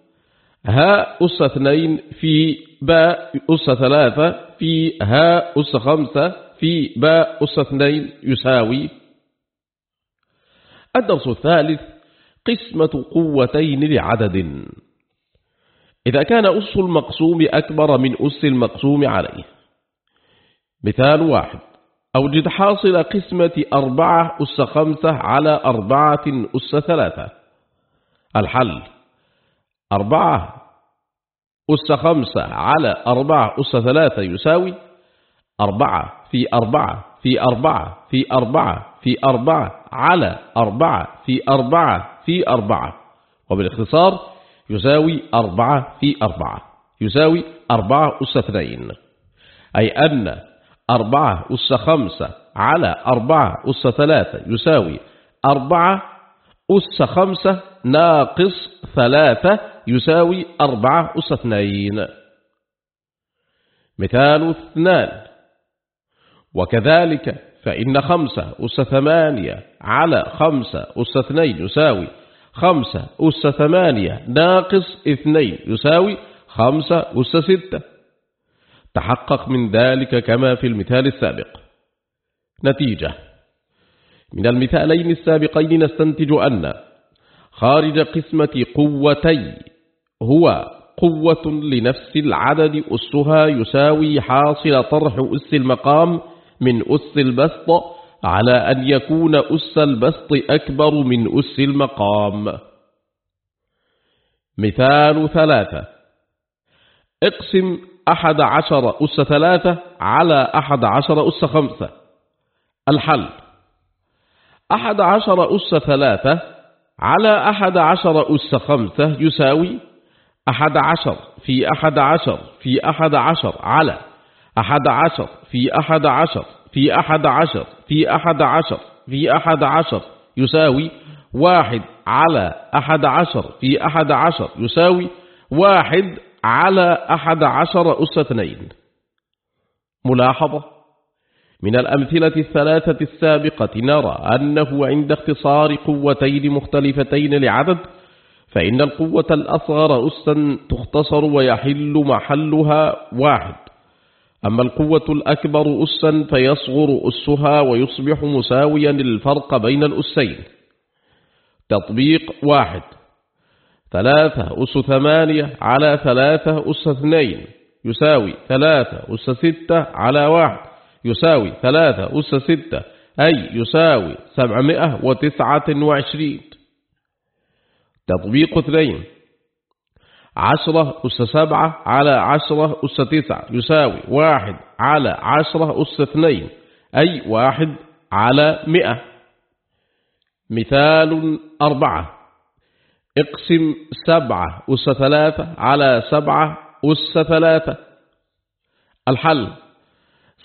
هاء أس اثنين في باء أس ثلاثة في هاء أس خمسة في باء أس اثنين يساوي الدرس الثالث قسمة قوتين لعدد. إذا كان أس المقسوم أكبر من أس المقسوم عليه. مثال واحد. أوجد حاصل قسمة أربعة أس خمسة على أربعة أس ثلاثة. الحل. أربعة أس خمسة على أربعة أس ثلاثة يساوي أربعة في أربعة في أربعة في أربعة في أربعة على أربعة في أربعة في أربعة وبالاختصار يساوي أربعة في أربعة يساوي أربعة أس اثنين. أي أن أربعة أس خمسة على أربعة أس ثلاثة يساوي أربعة أس خمسة ناقص ثلاثة يساوي أربعة أس اثنين مثال اثنان. وكذلك فإن خمسة أس ثمانية على خمسة أس اثنين يساوي خمسة أس ثمانية ناقص اثنين يساوي خمسة أس ستة تحقق من ذلك كما في المثال السابق. نتيجة. من المثالين السابقين نستنتج أن خارج قسمة قوتي هو قوة لنفس العدد أسها يساوي حاصل طرح أس المقام من أس البسط على أن يكون أس البسط أكبر من أس المقام. مثال ثلاثة. اقسم أحد عشر أس ثلاثة على أحد عشر أس خمسة. الحل. أحد عشر أس ثلاثة على أحد عشر أس خمسة يساوي أحد عشر في أحد عشر في أحد عشر على أحد عشر في أحد عشر في أحد عشر في أحد عشر في أحد عشر يساوي واحد على أحد عشر في أحد عشر يساوي واحد على أحد عشر أس اثنين ملاحظة من الأمثلة الثلاثة السابقة نرى أنه عند اختصار قوتين مختلفتين لعدد فإن القوة الأصغر أسا تختصر ويحل محلها واحد. أما القوة الأكبر أسا فيصغر أسها ويصبح مساويا الفرق بين الأسين تطبيق واحد. ثلاثة أس ثمانية على ثلاثة أس اثنين. يساوي ثلاثة أس ستة على واحد. يساوي ثلاثة أس ستة. أي يساوي سبعمائة وتسعة وعشرين. تطبيق اثنين. عشرة أس سبعة على عشرة أس تسعة يساوي واحد على عشرة أس اثنين أي واحد على مئة. مثال أربعة. اقسم سبعة أس ثلاثة على سبعة أس ثلاثة. الحل.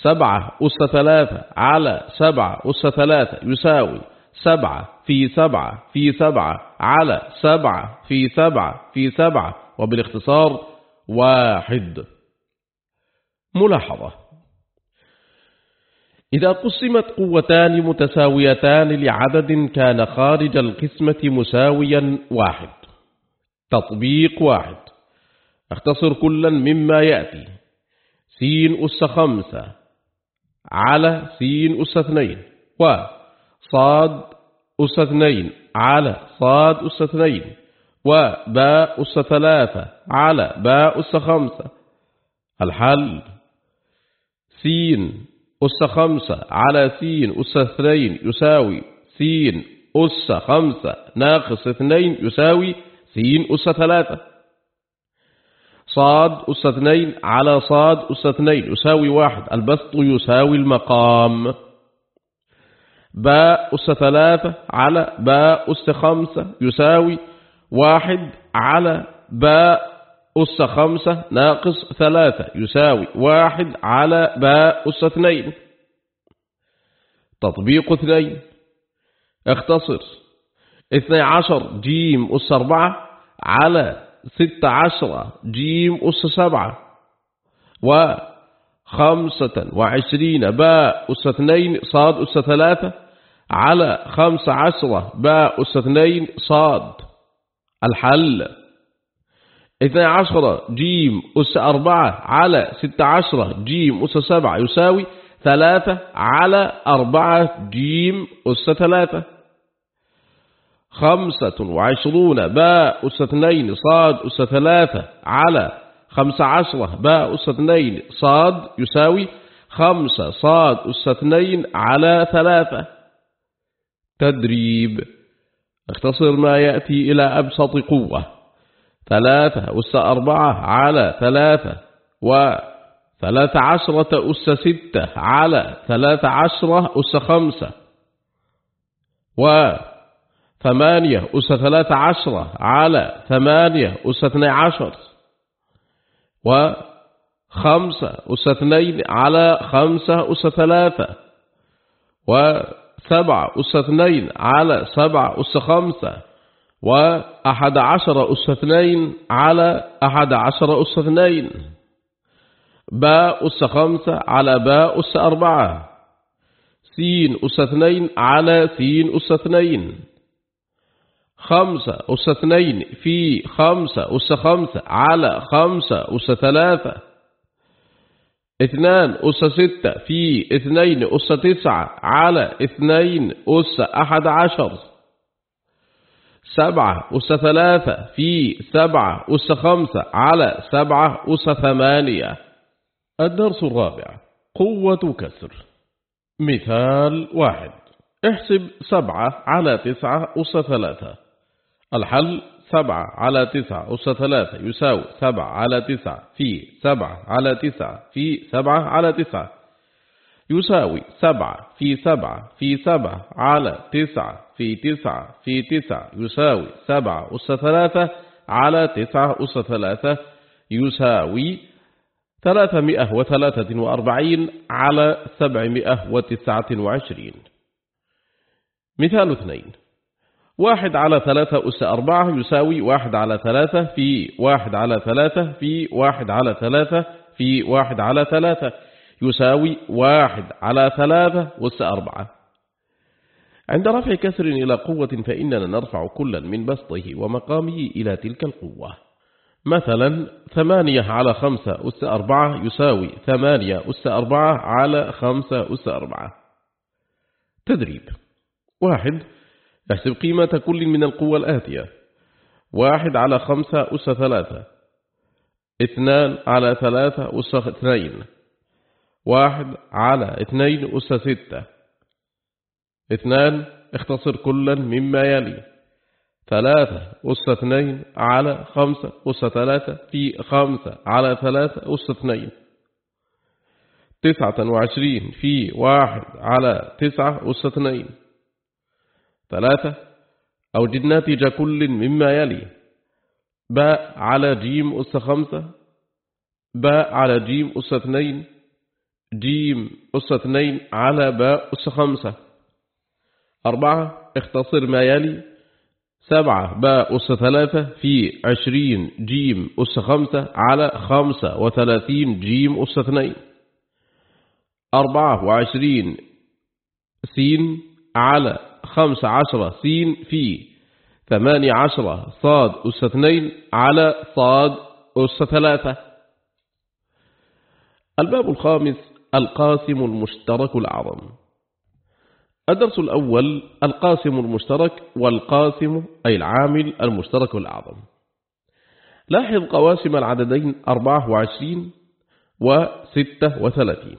سبعة أس ثلاثة على سبعة أس ثلاثة يساوي سبعة في سبعة في سبعة على سبعة في سبعة في سبعة وبالاختصار واحد. ملاحظة. إذا قسمت قوتان متساويتان لعدد كان خارج القسمة مساويا واحد. تطبيق واحد. اختصر كلا مما يأتي. سين أس خمسة على سين أس اثنين. وصاد أس اثنين على صاد أس اثنين وباء أس ثلاثة على باء أس خمسة الحل سين أس خمسة على سين أس اثنين يساوي سين أس خمسة ناقص اثنين يساوي سين أس ثلاثة صاد أس اثنين على صاد أس اثنين يساوي واحد البسط يساوي المقام. باء أس ثلاثة على باء أس خمسة يساوي واحد على باء أس خمسة ناقص ثلاثة يساوي واحد على باء أس اثنين. تطبيق اثنين. اختصر. اثني عشر جيم أس أربعة على ست عشر جيم أس سبعة. وخمسة وعشرين باء أس اثنين صاد أس ثلاثة على خمس عشرة باء أس اثنين صاد. الحل. اثنى عشر جيم أس أربعة على ست عشرة جيم أس سبعة يساوي ثلاثة على أربعة جيم أس ثلاثة. خمسة وعشرون باء أس اثنين صاد أس ثلاثة على خمس عشرة باء أس اثنين صاد يساوي خمسة صاد أس اثنين على ثلاثة. تدريب. اختصر ما يأتي إلى أبسط قوة. ثلاثة أس أربعة على ثلاثة وثلاث عشرة أس ستة على ثلاث عشرة أس خمسة وثمانية أس ثلاث عشرة على ثمانية أس اثني عشر وخمسة أس اثنين على خمسة أس ثلاثة وسبعة أس اثنين على سبعة أس خمسة وأحد عشر أس اثنين على أحد عشر أس اثنين باء أس خمسة على باء أس أربعة سين أس اثنين على سين أس اثنين خمسة أس اثنين في خمسة أس خمسة على خمسة أس ثلاثة اثنان أس ستة في اثنين أس تسعة على اثنين أس أحد عشر. سبعة أس ثلاثة في سبعة أس خمسة على سبعة أس ثمانية. الدرس الرابع قوة كسر. مثال واحد احسب سبعة على تسعة أس ثلاثة. الحل سبعة على تسعة أس ثلاثة يساوي سبعة على تسعة في سبعة على تسعة في سبعة على تسعة. يساوي سبعة في سبعة في سبعة على تسعة في تسعة في تسعة. يساوي سبعة أس ثلاثة على تسعة أس ثلاثة يساوي ثلاثمائة وثلاثة وأربعين على سبعمائة وتسعة وعشرين. مثال اثنين. واحد على ثلاثة أس أربعة يساوي واحد على ثلاثة في واحد على ثلاثة في واحد على ثلاثة في واحد على ثلاثة يساوي واحد على ثلاثة أس أربعة. عند رفع كسر إلى قوة فإننا نرفع كلا من بسطه ومقامه إلى تلك القوة. مثلا ثمانية على خمسة أس أربعة يساوي ثمانية أس أربعة على خمسة أس أربعة. تدريب. واحد احسب قيمة كل من القوة الآتية. واحد على خمسة أس ثلاثة. اثنان على ثلاثة أس اثنين. واحد على اثنين أس ستة. اثنان اختصر كلا مما يلي. ثلاثة أس اثنين على خمسة أس ثلاثة في خمسة على ثلاثة أس اثنين. تسعة وعشرين في واحد على تسعة أس اثنين. ثلاثة أوجد ناتج كل مما يلي. باء على جيم أس خمسة باء على جيم أس اثنين جيم أس اثنين على باء أس خمسة. أربعة اختصر ما يلي. سبعة باء أس ثلاثة في عشرين جيم أس خمسة على خمسة وثلاثين جيم أس اثنين. أربعة وعشرين سين على خمس عشرة سين في. ثمانية عشرة صاد أس على صاد أس الباب الخامس القاسم المشترك الأعظم. الدرس الأول القاسم المشترك والقاسم أي العامل المشترك الأعظم. لاحظ قواسم العددين 24 و 36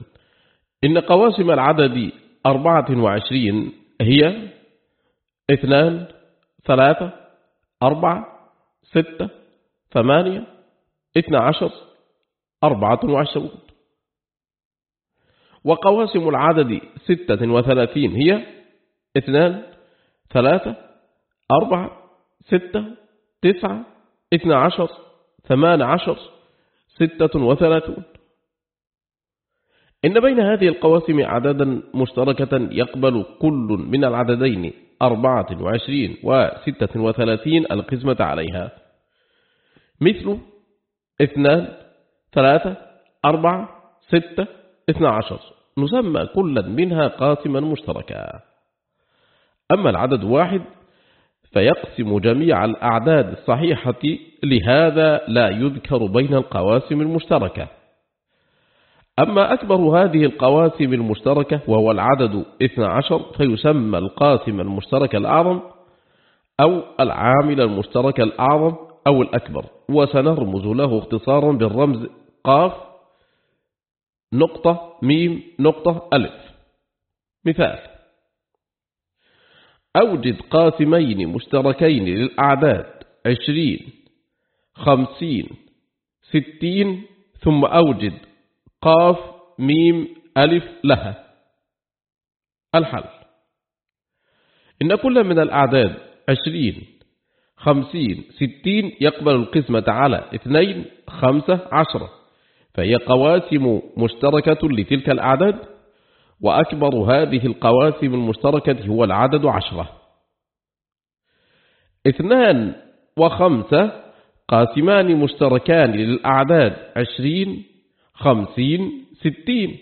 إن قواسم العدد 24 هي اثنان ثلاثة أربعة ستة ثمانية اثنى عشر أربعة وعشرون. وقواسم العدد ستة وثلاثين هي اثنان ثلاثة أربعة ستة تسعة اثنى عشر ثمان عشر ستة وثلاثون. إن بين هذه القواسم عددا مشتركة يقبل كل من العددين. أربعة وعشرين وستة وثلاثين القسمة عليها. مثل اثنان ثلاثة أربعة ستة اثنى عشر نسمى كلا منها قاسما مشتركا. أما العدد واحد فيقسم جميع الأعداد الصحيحة لهذا لا يذكر بين القواسم المشتركة. أما أكبر هذه القواسم المشتركة وهو العدد 12 فيسمى القاسم المشترك الأعظم أو العامل المشترك الأعظم أو الأكبر. وسنرمز له اختصارا بالرمز قاف نقطة ميم نقطة ألف. مثال أوجد قاسمين مشتركين للأعداد عشرين خمسين ستين ثم أوجد قاف ميم ألف لها. الحل. إن كل من الأعداد عشرين خمسين ستين يقبل القسمة على اثنين خمسة عشرة. فهي قواسم مشتركة لتلك الأعداد وأكبر هذه القواسم المشتركة هو العدد عشرة. اثنان وخمسة قاسمان مشتركان للأعداد عشرين خمسين ستين.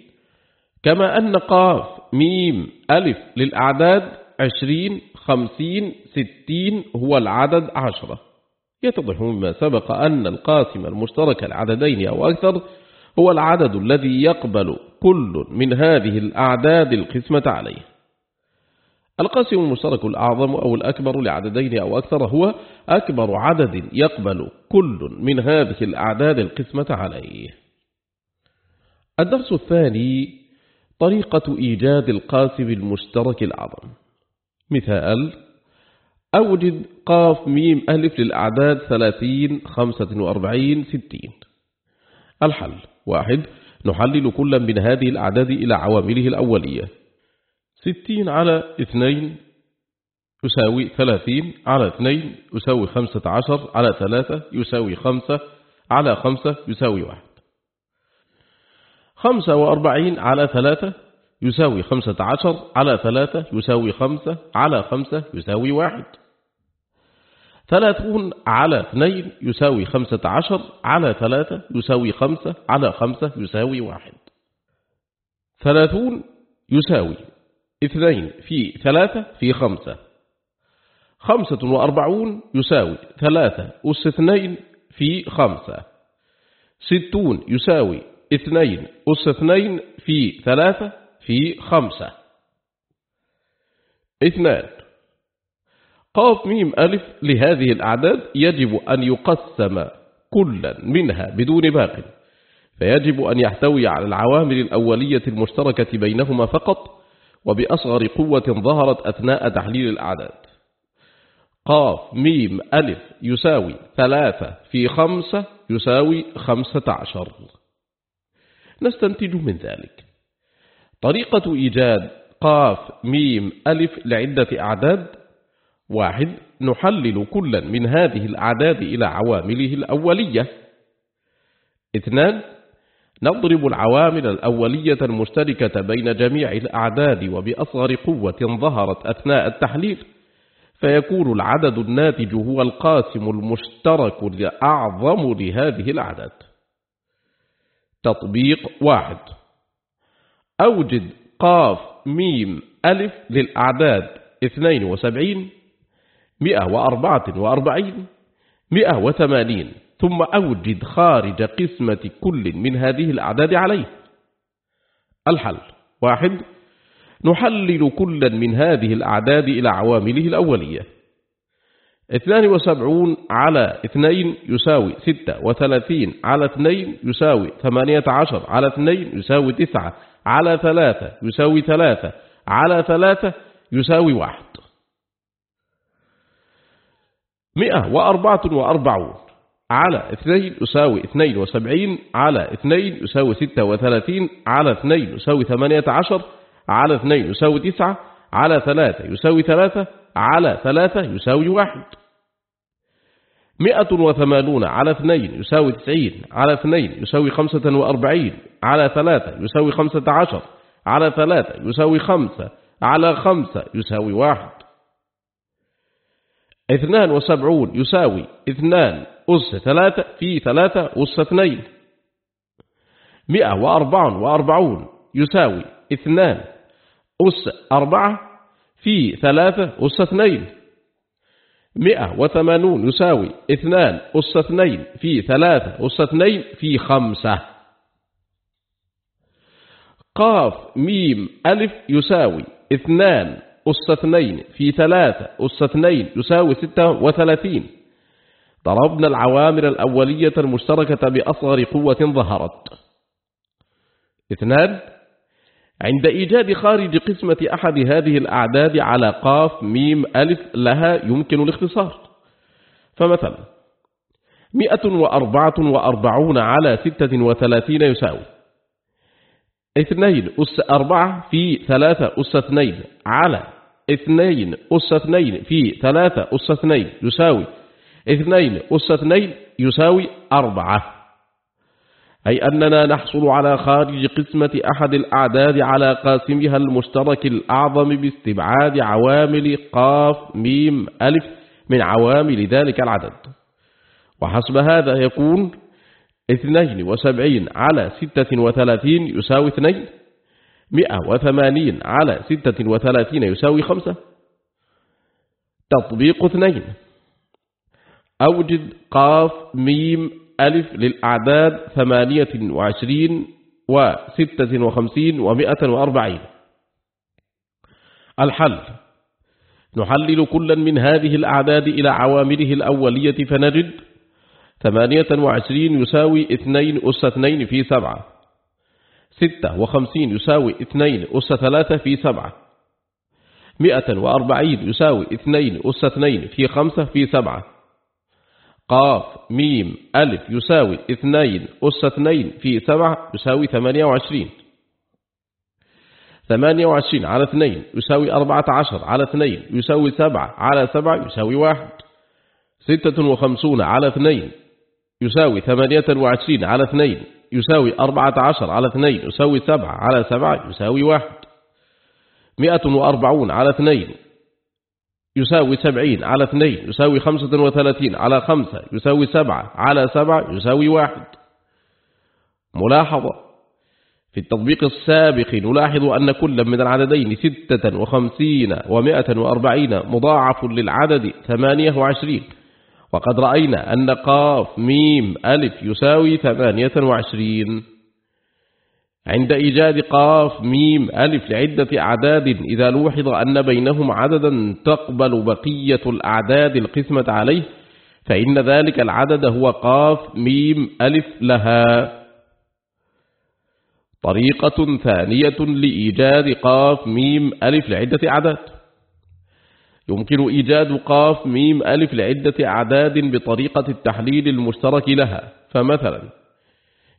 كما أن قاف ميم ألف للأعداد عشرين خمسين ستين هو العدد عشرة. يتضح مما سبق أن القاسم المشترك العددين أو أكثر هو العدد الذي يقبل كل من هذه الأعداد القسمة عليه. القاسم المشترك الأعظم أو الأكبر لعددين أو أكثر هو أكبر عدد يقبل كل من هذه الأعداد القسمة عليه. الدرس الثاني طريقة إيجاد القاسم المشترك الأعظم. مثال أوجد قاف ميم ألف للأعداد ثلاثين خمسة وأربعين ستين. الحل واحد نحلل كل من هذه الأعداد إلى عوامله الأولية. ستين على اثنين يساوي ثلاثين على اثنين يساوي خمسة عشر على ثلاثة يساوي خمسة على خمسة يساوي واحد. خمسة وأربعين على ثلاثة يساوي خمسة عشر على ثلاثة يساوي خمسة على خمسة يساوي واحد. ثلاثون على اثنين يساوي خمسة عشر على ثلاثة يساوي خمسة على خمسة يساوي واحد. ثلاثون يساوي اثنين في ثلاثة في خمسة. خمسة وأربعون يساوي ثلاثة أس اثنين في خمسة. ستون يساوي اثنين أس اثنين في ثلاثة في خمسة. اثنان. قاف ميم ألف لهذه الأعداد يجب أن يقسم كل منها بدون باق. فيجب أن يحتوي على العوامل الأولية المشتركة بينهما فقط وبأصغر قوة ظهرت أثناء تحليل الأعداد. قاف ميم ألف يساوي ثلاثة في خمسة يساوي خمسة عشر. نستنتج من ذلك. طريقة إيجاد قاف ميم ألف لعدة أعداد. واحد نحلل كلا من هذه الأعداد إلى عوامله الأولية. اثنان نضرب العوامل الأولية المشتركة بين جميع الأعداد وبأصغر قوة ظهرت أثناء التحليل. فيكون العدد الناتج هو القاسم المشترك الأعظم لهذه الأعداد. تطبيق واحد. أوجد قاف ميم ألف للأعداد 72 مئة وأربعة وأربعين مئة وثمانين ثم أوجد خارج قسمة كل من هذه الأعداد عليه. الحل واحد نحلل كلا من هذه الأعداد إلى عوامله الأولية. اثنان وسبعون على اثنين يساوي ستة وثلاثين على اثنين يساوي ثمانية عشر على اثنين يساوي تسعة على ثلاثة يساوي ثلاثة على ثلاثة يساوي واحد. مئة وأربعة وأربعون على اثنين يساوي اثنين وسبعين على اثنين يساوي ستة وثلاثين على اثنين يساوي ثمانية عشر على اثنين يساوي تسعة على ثلاثة يساوي ثلاثة على ثلاثة يساوي واحد. مئة وثمانون على اثنين يساوي تسعين على اثنين يساوي خمسة وأربعين على ثلاثة يساوي خمسة عشر على ثلاثة يساوي خمسة على خمسة يساوي واحد. اثنان وسبعون يساوي اثنان أس ثلاثة في ثلاثة أس اثنين. مئة وأربع وأربعون يساوي اثنان أس أربعة في ثلاثة أس اثنين. مئة وثمانون يساوي اثنان أس اثنين في ثلاثة أس اثنين في خمسة. قاف ميم ألف يساوي اثنان أس اثنين في ثلاثة أس اثنين يساوي ستة وثلاثين. ضربنا العوامل الأولية المشتركة بأصغر قوة ظهرت. اثنان عند إيجاد خارج قسمة أحد هذه الأعداد على قاف ميم ألف لها يمكن الاختصار. فمثلا مئة وأربعة وأربعون على ستة وثلاثين يساوي اثنين أس أربعة في ثلاثة أس اثنين على اثنين أس اثنين في ثلاثة أس اثنين يساوي اثنين أس اثنين يساوي أربعة. أي أننا نحصل على خارج قسمة أحد الأعداد على قاسمها المشترك الأعظم باستبعاد عوامل قاف ميم ألف من عوامل ذلك العدد. وحسب هذا يكون اثنين وسبعين على ستة وثلاثين يساوي اثنين مئة وثمانين على ستة وثلاثين يساوي خمسة. تطبيق اثنين. أوجد قاف ميم ألف للأعداد ثمانية وعشرين وستة وخمسين ومئة وأربعين. الحل. نحلل كلا من هذه الأعداد إلى عوامله الأولية فنجد ثمانية وعشرين يساوي اثنين أس اثنين في سبعة. ستة وخمسين يساوي اثنين أس ثلاثة في سبعة. مئة وأربعين يساوي اثنين أس اثنين في خمسة في سبعة. قاف ميم ألف يساوي اثنين أس اثنين في سبعة يساوي ثمانية وعشرين. ثمانية وعشرين على اثنين يساوي أربعة عشر على اثنين يساوي سبعة على سبعة يساوي واحد. ستة وخمسون على اثنين يساوي ثمانية وعشرين على اثنين يساوي أربعة عشر على اثنين يساوي سبعة على سبعة يساوي واحد. مئة وأربعون على اثنين يساوي سبعين على اثنين يساوي خمسة وثلاثين على خمسة يساوي سبعة على سبعة يساوي واحد. ملاحظة. في التطبيق السابق نلاحظ أن كل من العددين ستة وخمسين ومائة وأربعين مضاعف للعدد ثمانية وعشرين. وقد رأينا أن قاف ميم ألف يساوي ثمانية وعشرين. عند إيجاد قاف ميم ألف لعدة أعداد إذا لوحظ أن بينهم عددا تقبل بقية الأعداد القسمة عليه فإن ذلك العدد هو قاف ميم ألف لها. طريقة ثانية لإيجاد قاف ميم ألف لعدة أعداد. يمكن إيجاد قاف ميم ألف لعدة أعداد بطريقة التحليل المشترك لها فمثلا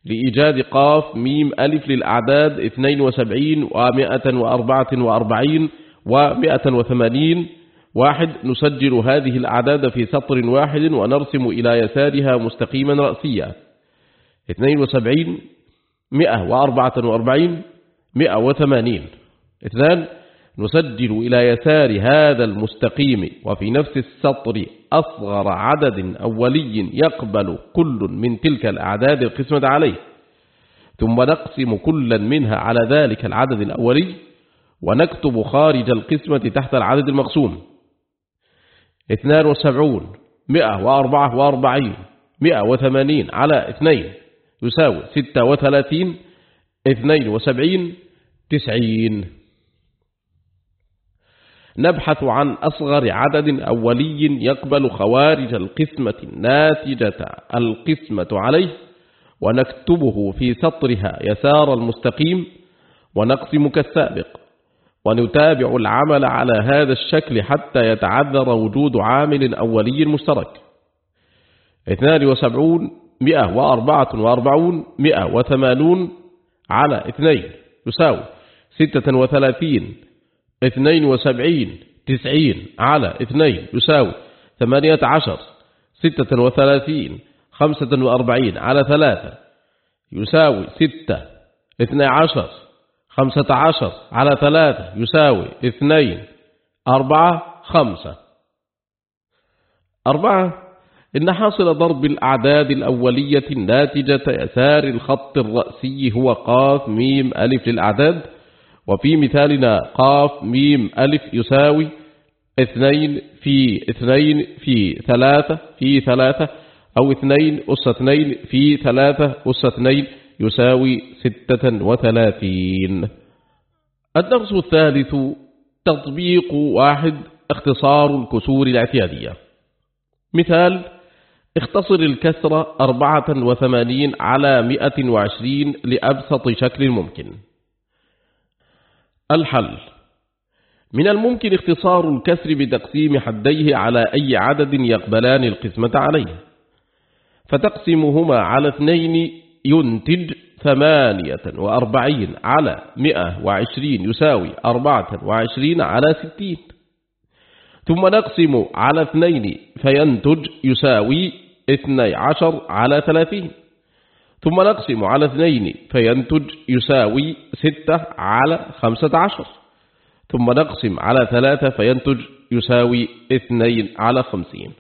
لإيجاد قاف ميم ألف للأعداد 72 و144 و180 واحد نسجل هذه الأعداد في سطر واحد ونرسم إلى يسارها مستقيما رأسيا. 72 144 180 اثنان نسجل إلى يسار هذا المستقيم وفي نفس السطر أصغر عدد أولي يقبل كل من تلك الأعداد القسمة عليه. ثم نقسم كلا منها على ذلك العدد الأولي ونكتب خارج القسمة تحت العدد المقسوم. 72 144 180 على 2 يساوي 36 72 90 نبحث عن أصغر عدد أولي يقبل خوارج القسمة الناتجة القسمة عليه ونكتبه في سطرها يسار المستقيم ونقسم كالسابق ونتابع العمل على هذا الشكل حتى يتعذر وجود عامل أولي مشترك. 72 144 180 على 2 يساوي 36 اثنين وسبعين تسعين على اثنين يساوي ثمانية عشر ستة وثلاثين خمسة وأربعين على ثلاثة يساوي ستة اثنى عشر خمسة عشر على ثلاثة يساوي اثنين أربعة خمسة. أربعة إن حاصل ضرب الأعداد الأولية الناتجة يسار الخط الرأسي هو قاف ميم ألف للأعداد وفي مثالنا قاف ميم ألف يساوي اثنين في اثنين في ثلاثة في ثلاثة أو اثنين أس اثنين في ثلاثة أس اثنين يساوي ستة وثلاثين. الدرس الثالث تطبيق واحد اختصار الكسور الاعتيادية. مثال اختصر الكسر أربعة وثمانين على مئة وعشرين لأبسط شكل ممكن. الحل. من الممكن اختصار الكسر بتقسيم حديه على أي عدد يقبلان القسمة عليه. فتقسمهما على اثنين ينتج ثمانية وأربعين على مئة وعشرين يساوي أربعة وعشرين على ستين. ثم نقسم على اثنين فينتج يساوي اثني عشر على ثلاثين. ثم نقسم على اثنين فينتج يساوي ستة على خمسة عشر. ثم نقسم على ثلاثة فينتج يساوي اثنين على خمسين.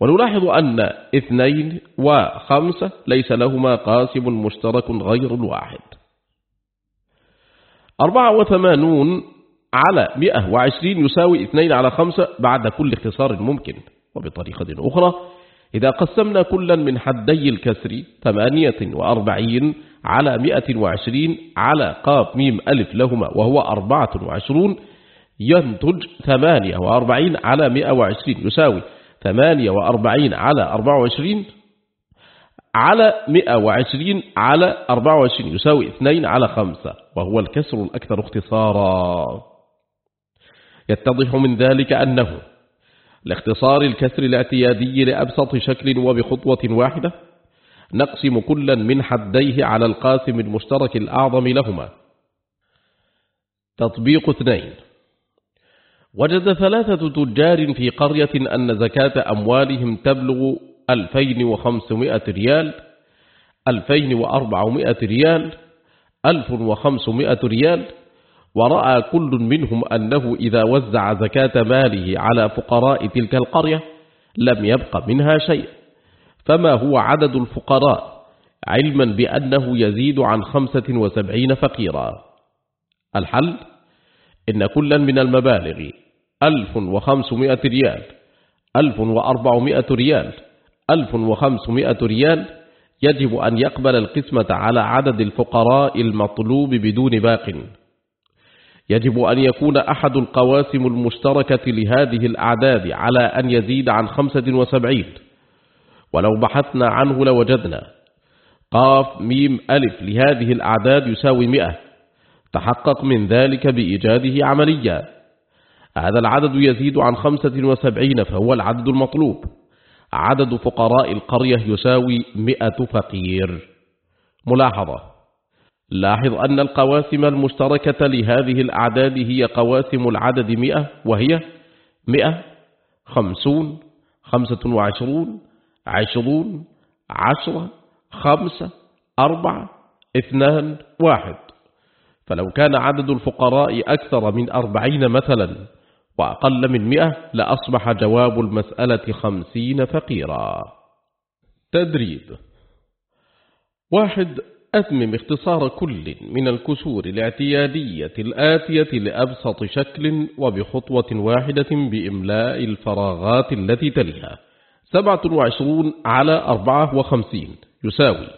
ونلاحظ أن اثنين وخمسة ليس لهما قاسم مشترك غير الواحد. أربعة وثمانون على مئة وعشرين يساوي اثنين على خمسة بعد كل اختصار ممكن. وبطريقة أخرى إذا قسمنا كلا من حدي الكسر ثمانية وأربعين على مئة وعشرين على قاف ميم ألف لهما وهو أربعة وعشرون ينتج ثمانية وأربعين على مئة وعشرين يساوي ثمانية وأربعين على أربعة وعشرين على مئة وعشرين على أربعة وعشرين يساوي اثنين على خمسة وهو الكسر الأكثر اختصارا. يتضح من ذلك أنه لاختصار الكسر الاعتيادي لأبسط شكل وبخطوة واحدة نقسم كلا من حديه على القاسم المشترك الأعظم لهما. تطبيق اثنين. وجد ثلاثة تجار في قرية أن زكاة أموالهم تبلغ 2500 ريال 2400 ريال 1500 ريال ورأى كل منهم أنه إذا وزع زكاة ماله على فقراء تلك القرية لم يبق منها شيء. فما هو عدد الفقراء؟ علما بأنه يزيد عن خمسة وسبعين فقيرا. الحل؟ إن كلا من المبالغ. ألف وخمسمائة ريال. ألف وأربعمائة ريال. ألف وخمسمائة ريال. يجب أن يقبل القسمة على عدد الفقراء المطلوب بدون باق. يجب أن يكون أحد القواسم المشتركة لهذه الأعداد على أن يزيد عن خمسة وسبعين. ولو بحثنا عنه لوجدنا. قاف ميم ألف لهذه الأعداد يساوي مئة. تحقق من ذلك بإيجاده عمليا. هذا العدد يزيد عن خمسة وسبعين فهو العدد المطلوب. عدد فقراء القرية يساوي مئة فقير. ملاحظة. لاحظ أن القواسم المشتركة لهذه الأعداد هي قواسم العدد مئة وهي مئة خمسون خمسة وعشرون عشرون عشرة خمسة أربعة اثنان واحد. فلو كان عدد الفقراء أكثر من أربعين مثلا وأقل من مئة لأصبح جواب المسألة خمسين فقيرا. تدريب. واحد أتمم اختصار كل من الكسور الاعتيادية الآتية لأبسط شكل وبخطوة واحدة بإملاء الفراغات التي تليها. سبعة وعشرون على أربعة وخمسين يساوي.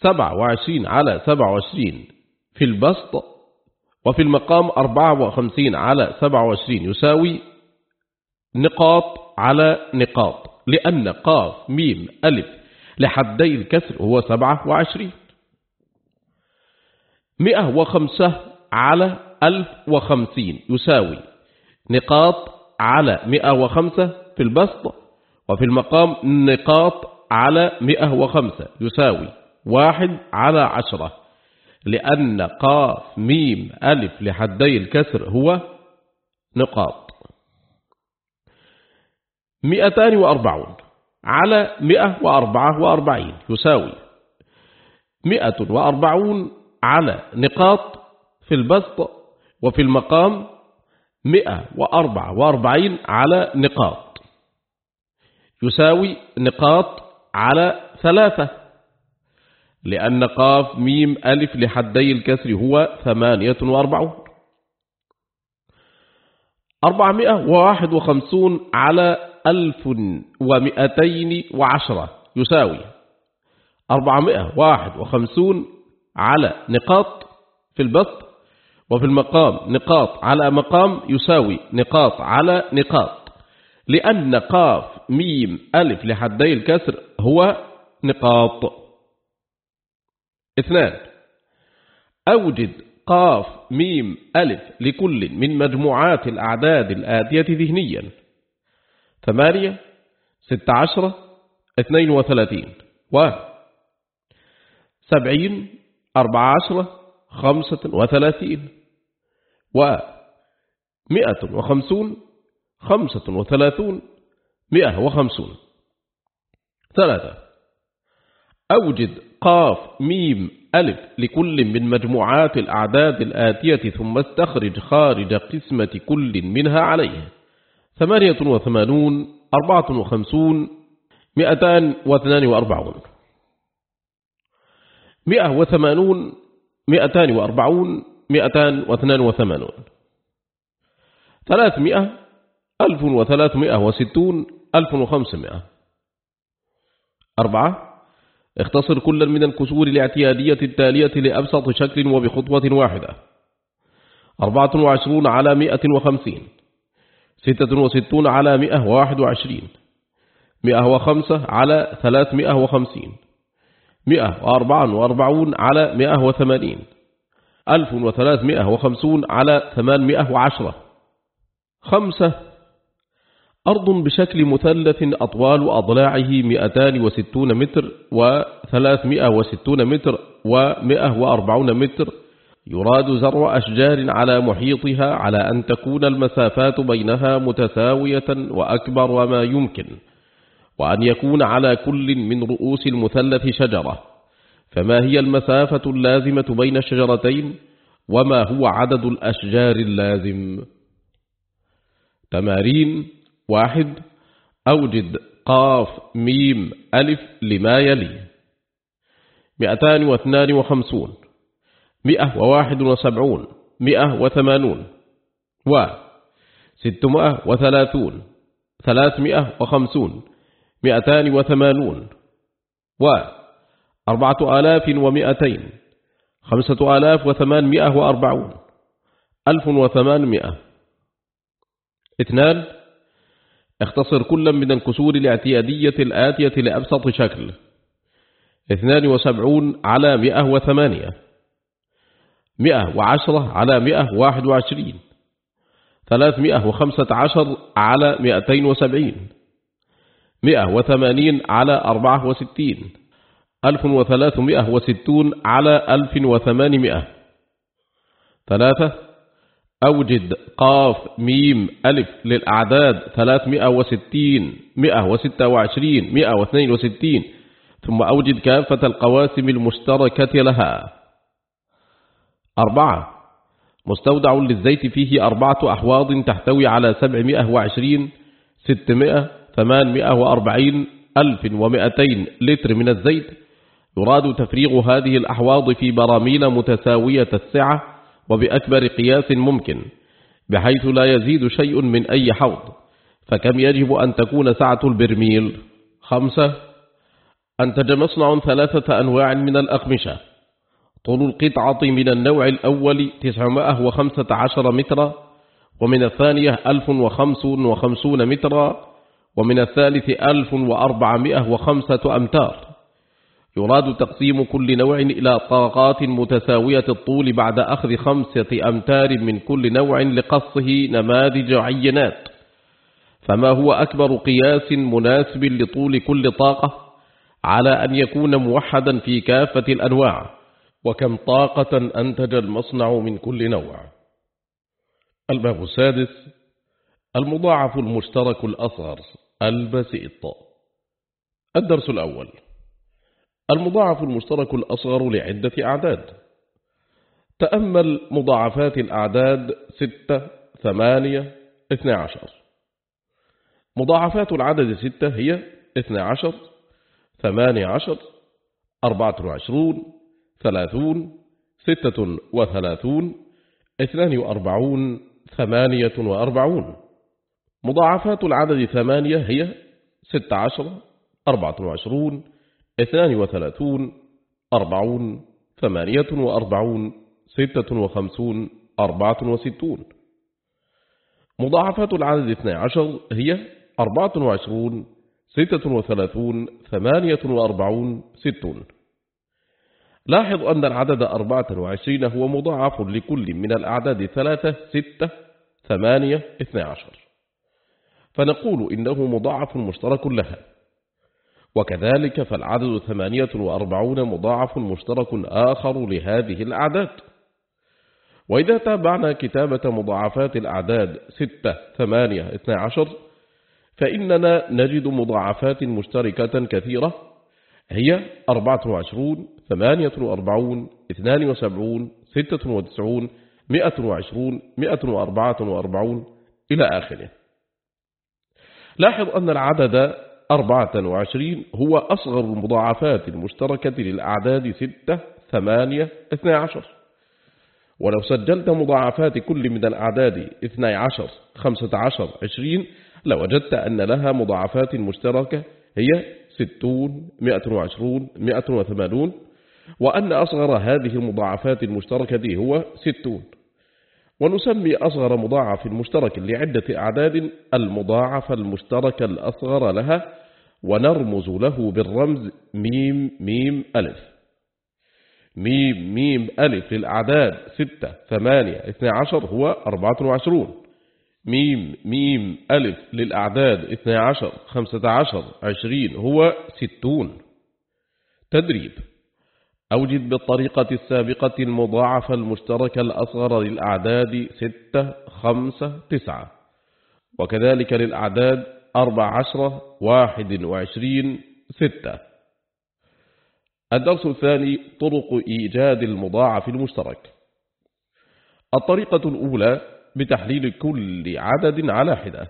سبعة وعشرين على سبعة وعشرين في البسط وفي المقام أربعة وخمسين على سبعة وعشرين يساوي نقاط على نقاط لأن قاف ميم ألف لحدي الكسر هو سبعة وعشرين. مئة وخمسة على ألف وخمسين يساوي نقاط على مئة وخمسة في البسط وفي المقام نقاط على مئة وخمسة يساوي واحد على عشرة. لأن قاف ميم ألف لحدي الكسر هو نقاط. مئتان وأربعون. على مئة وأربعة وأربعين يساوي مئة وأربعون على نقاط في البسط وفي المقام مئة وأربعة وأربعين على نقاط يساوي نقاط على ثلاثة لأن قاف ميم ألف لحدي الكسر هو ثمانية وأربعون. أربعمائة وواحد وخمسون على ألف ومئتين وعشرة يساوي أربعمائة واحد وخمسون على نقاط في البسط وفي المقام نقاط على مقام يساوي نقاط على نقاط لأن قاف ميم ألف لحدي الكسر هو نقاط. اثنان أوجد قاف ميم ألف لكل من مجموعات الأعداد الآتية ذهنيا ثمانية ستة عشرة اثنين وثلاثين. و سبعين أربعة عشرة خمسة وثلاثين. و مئة وخمسون خمسة وثلاثون مئة وخمسون. ثلاثة. أوجد قاف ميم ألف لكل من مجموعات الأعداد الآتية ثم استخرج خارج قسمة كل منها عليه ثمانية وثمانون أربعة وخمسون مئتان واثنان وأربعون. مئة وثمانون مئتان وأربعون مئتان واثنان وثمانون. ثلاثمائة ألف وثلاثمائة وستون ألف وخمسمائة. أربعة اختصر كل من الكسور الاعتيادية التالية لأبسط شكل وبخطوة واحدة. أربعة وعشرون على مئة وخمسين. ستة وستون على مئة واحد وعشرين. مئة وخمسة على ثلاثمائة وخمسين. مئة وأربعة وأربعون على مئة وثمانين. ألف وثلاثمائة وخمسون على ثمانمائة وعشرة. خمسة. أرض بشكل مثلث أطوال أضلاعه 260 متر و360 متر و140 متر يراد زرع أشجار على محيطها على أن تكون المسافات بينها متساوية وأكبر وما يمكن وأن يكون على كل من رؤوس المثلث شجرة. فما هي المسافة اللازمة بين الشجرتين؟ وما هو عدد الأشجار اللازم؟ تمارين واحد أوجد قاف ميم ألف لما يلي. مئتان واثنان وخمسون. مئة وواحد وسبعون مئة وثمانون و ستمائة وثلاثون ثلاثمائة وخمسون مئتان وثمانون و أربعة آلاف ومئتين خمسة آلاف وثمانمائة وأربعون ألف وثمانمائة اثنان اختصر كل من الكسور الاعتيادية الآتية لأبسط شكل. اثنان وسبعون على مئة وثمانية. مئة وعشرة على مئة واحد وعشرين. ثلاثمائة وخمسة عشر على مئتين وسبعين. مئة وثمانين على أربعة وستين. ألف وثلاثمائة وستون على ألف وثمانمائة ثلاثة أوجد قاف ميم ألف للأعداد ثلاثمائة وستين مئة وستة وعشرين مئة واثنين وستين. ثم أوجد كافة القواسم المشتركة لها. أربعة. مستودع للزيت فيه أربعة أحواض تحتوي على سبعمائة وعشرين ستمائة ثمانمائة وأربعين ألف ومائتين لتر من الزيت. يراد تفريغ هذه الأحواض في براميل متساوية السعة وبأكبر قياس ممكن بحيث لا يزيد شيء من أي حوض. فكم يجب أن تكون سعة البرميل؟ خمسة. أنتج مصنع ثلاثة أنواع من الأقمشة. طول القطعة من النوع الأول 915 مترا ومن الثانية 1055 مترا ومن الثالث 1405 أمتار. يراد تقسيم كل نوع إلى طاقات متساوية الطول بعد أخذ خمسة أمتار من كل نوع لقصه نماذج عينات. فما هو أكبر قياس مناسب لطول كل طاقة؟ على أن يكون موحدا في كافة الأنواع. وكم طاقة أنتج المصنع من كل نوع. الباب السادس المضاعف المشترك الأصغر البسيط. الدرس الأول المضاعف المشترك الأصغر لعدة أعداد. تأمل مضاعفات الأعداد ستة ثمانية اثنى عشر. مضاعفات العدد ستة هي اثنى عشر ثمانية عشر أربعة وعشرون ثلاثون ستة وثلاثون اثنان وأربعون ثمانية وأربعون. مضاعفات العدد ثمانية هي ست عشر أربعة وعشرون اثنان وثلاثون أربعون ثمانية وأربعون ستة وخمسون أربعة وستون. مضاعفات العدد اثنى عشر هي أربعة وعشرون ستة وثلاثون ثمانية وأربعون ستون. لاحظ أن العدد أربعة وعشرين هو مضاعف لكل من الأعداد ثلاثة ستة ثمانية اثنى عشر. فنقول إنه مضاعف مشترك لها. وكذلك فالعدد ثمانية وأربعون مضاعف مشترك آخر لهذه الأعداد. وإذا تابعنا كتابة مضاعفات الأعداد ستة ثمانية اثنى عشر فإننا نجد مضاعفات مشتركة كثيرة هي أربعة وعشرون ثمانية وأربعون اثنان وسبعون ستة وتسعون مئة وعشرون مئة وأربعة وأربعون إلى آخره. لاحظ أن العدد أربعة وعشرين هو أصغر المضاعفات المشتركة للأعداد ستة ثمانية اثنى عشر. ولو سجلت مضاعفات كل من الأعداد اثنى عشر خمسة عشر عشرين لوجدت أن لها مضاعفات مشتركة هي ستون مئة وعشرون مئة وثمانون وأن أصغر هذه المضاعفات المشتركة هو ستون. ونسمي أصغر مضاعف مشترك لعدة أعداد المضاعف المشترك الأصغر لها ونرمز له بالرمز ميم ميم ألف. ميم ميم ألف للأعداد ستة ثمانية اثنى عشر هو أربعة وعشرون. ميم ميم ألف للأعداد 12 15 20 هو 60 تدريب. أوجد بالطريقة السابقة المضاعفة المشتركة الأصغر للأعداد 6 5 9 وكذلك للأعداد 14 21 6 الدرس الثاني طرق إيجاد المضاعف المشترك. الطريقة الأولى بتحليل كل عدد على حدة.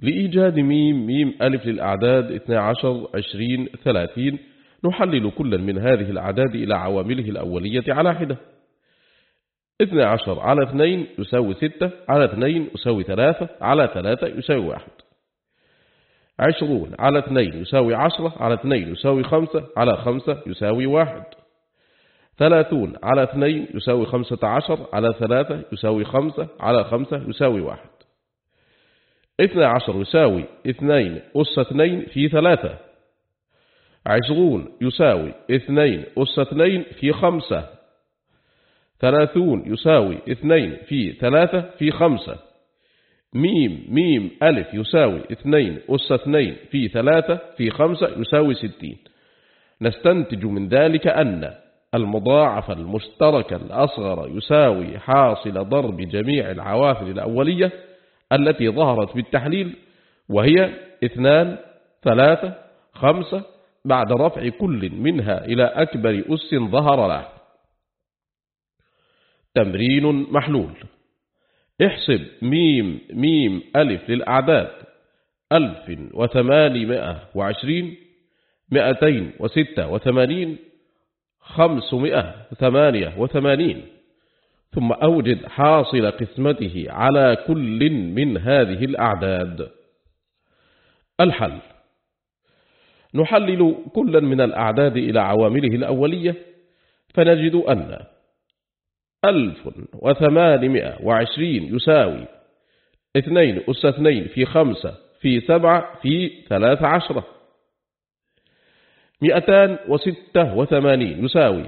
لإيجاد ميم ميم ألف للأعداد 12 20 30 نحلل كل من هذه الأعداد إلى عوامله الأولية على حدة. 12 على 2 يساوي 6 على 2 يساوي 3 على 3 يساوي 1 20 على 2 يساوي 10 على 2 يساوي 5 على 5 يساوي 1 30 على 2 يساوي 15 على 3 يساوي 5 على 5 يساوي 1 12 يساوي 2 أس 2 في 3 20 يساوي 2 أس 2 في 5 30 يساوي 2 في 3 في 5 ميم ميم ألف يساوي 2 أس 2 في 3 في 5 يساوي 60 نستنتج من ذلك أن المضاعف المشترك الأصغر يساوي حاصل ضرب جميع العوافل الأولية التي ظهرت بالتحليل وهي 2 3 5 بعد رفع كل منها إلى أكبر أس ظهر له. تمرين محلول. احسب ميم ميم ألف للأعداد. ألف وثمانمائة وعشرين مئتين وستة وثمانين خمسمائة ثمانية وثمانين. ثم أوجد حاصل قسمته على كل من هذه الأعداد. الحل. نحلل كلا من الأعداد إلى عوامله الأولية فنجد أن ألف وثمانمائة وعشرين يساوي اثنين أس اثنين في خمسة في سبعة في ثلاث عشرة. مئتان وستة وثمانين يساوي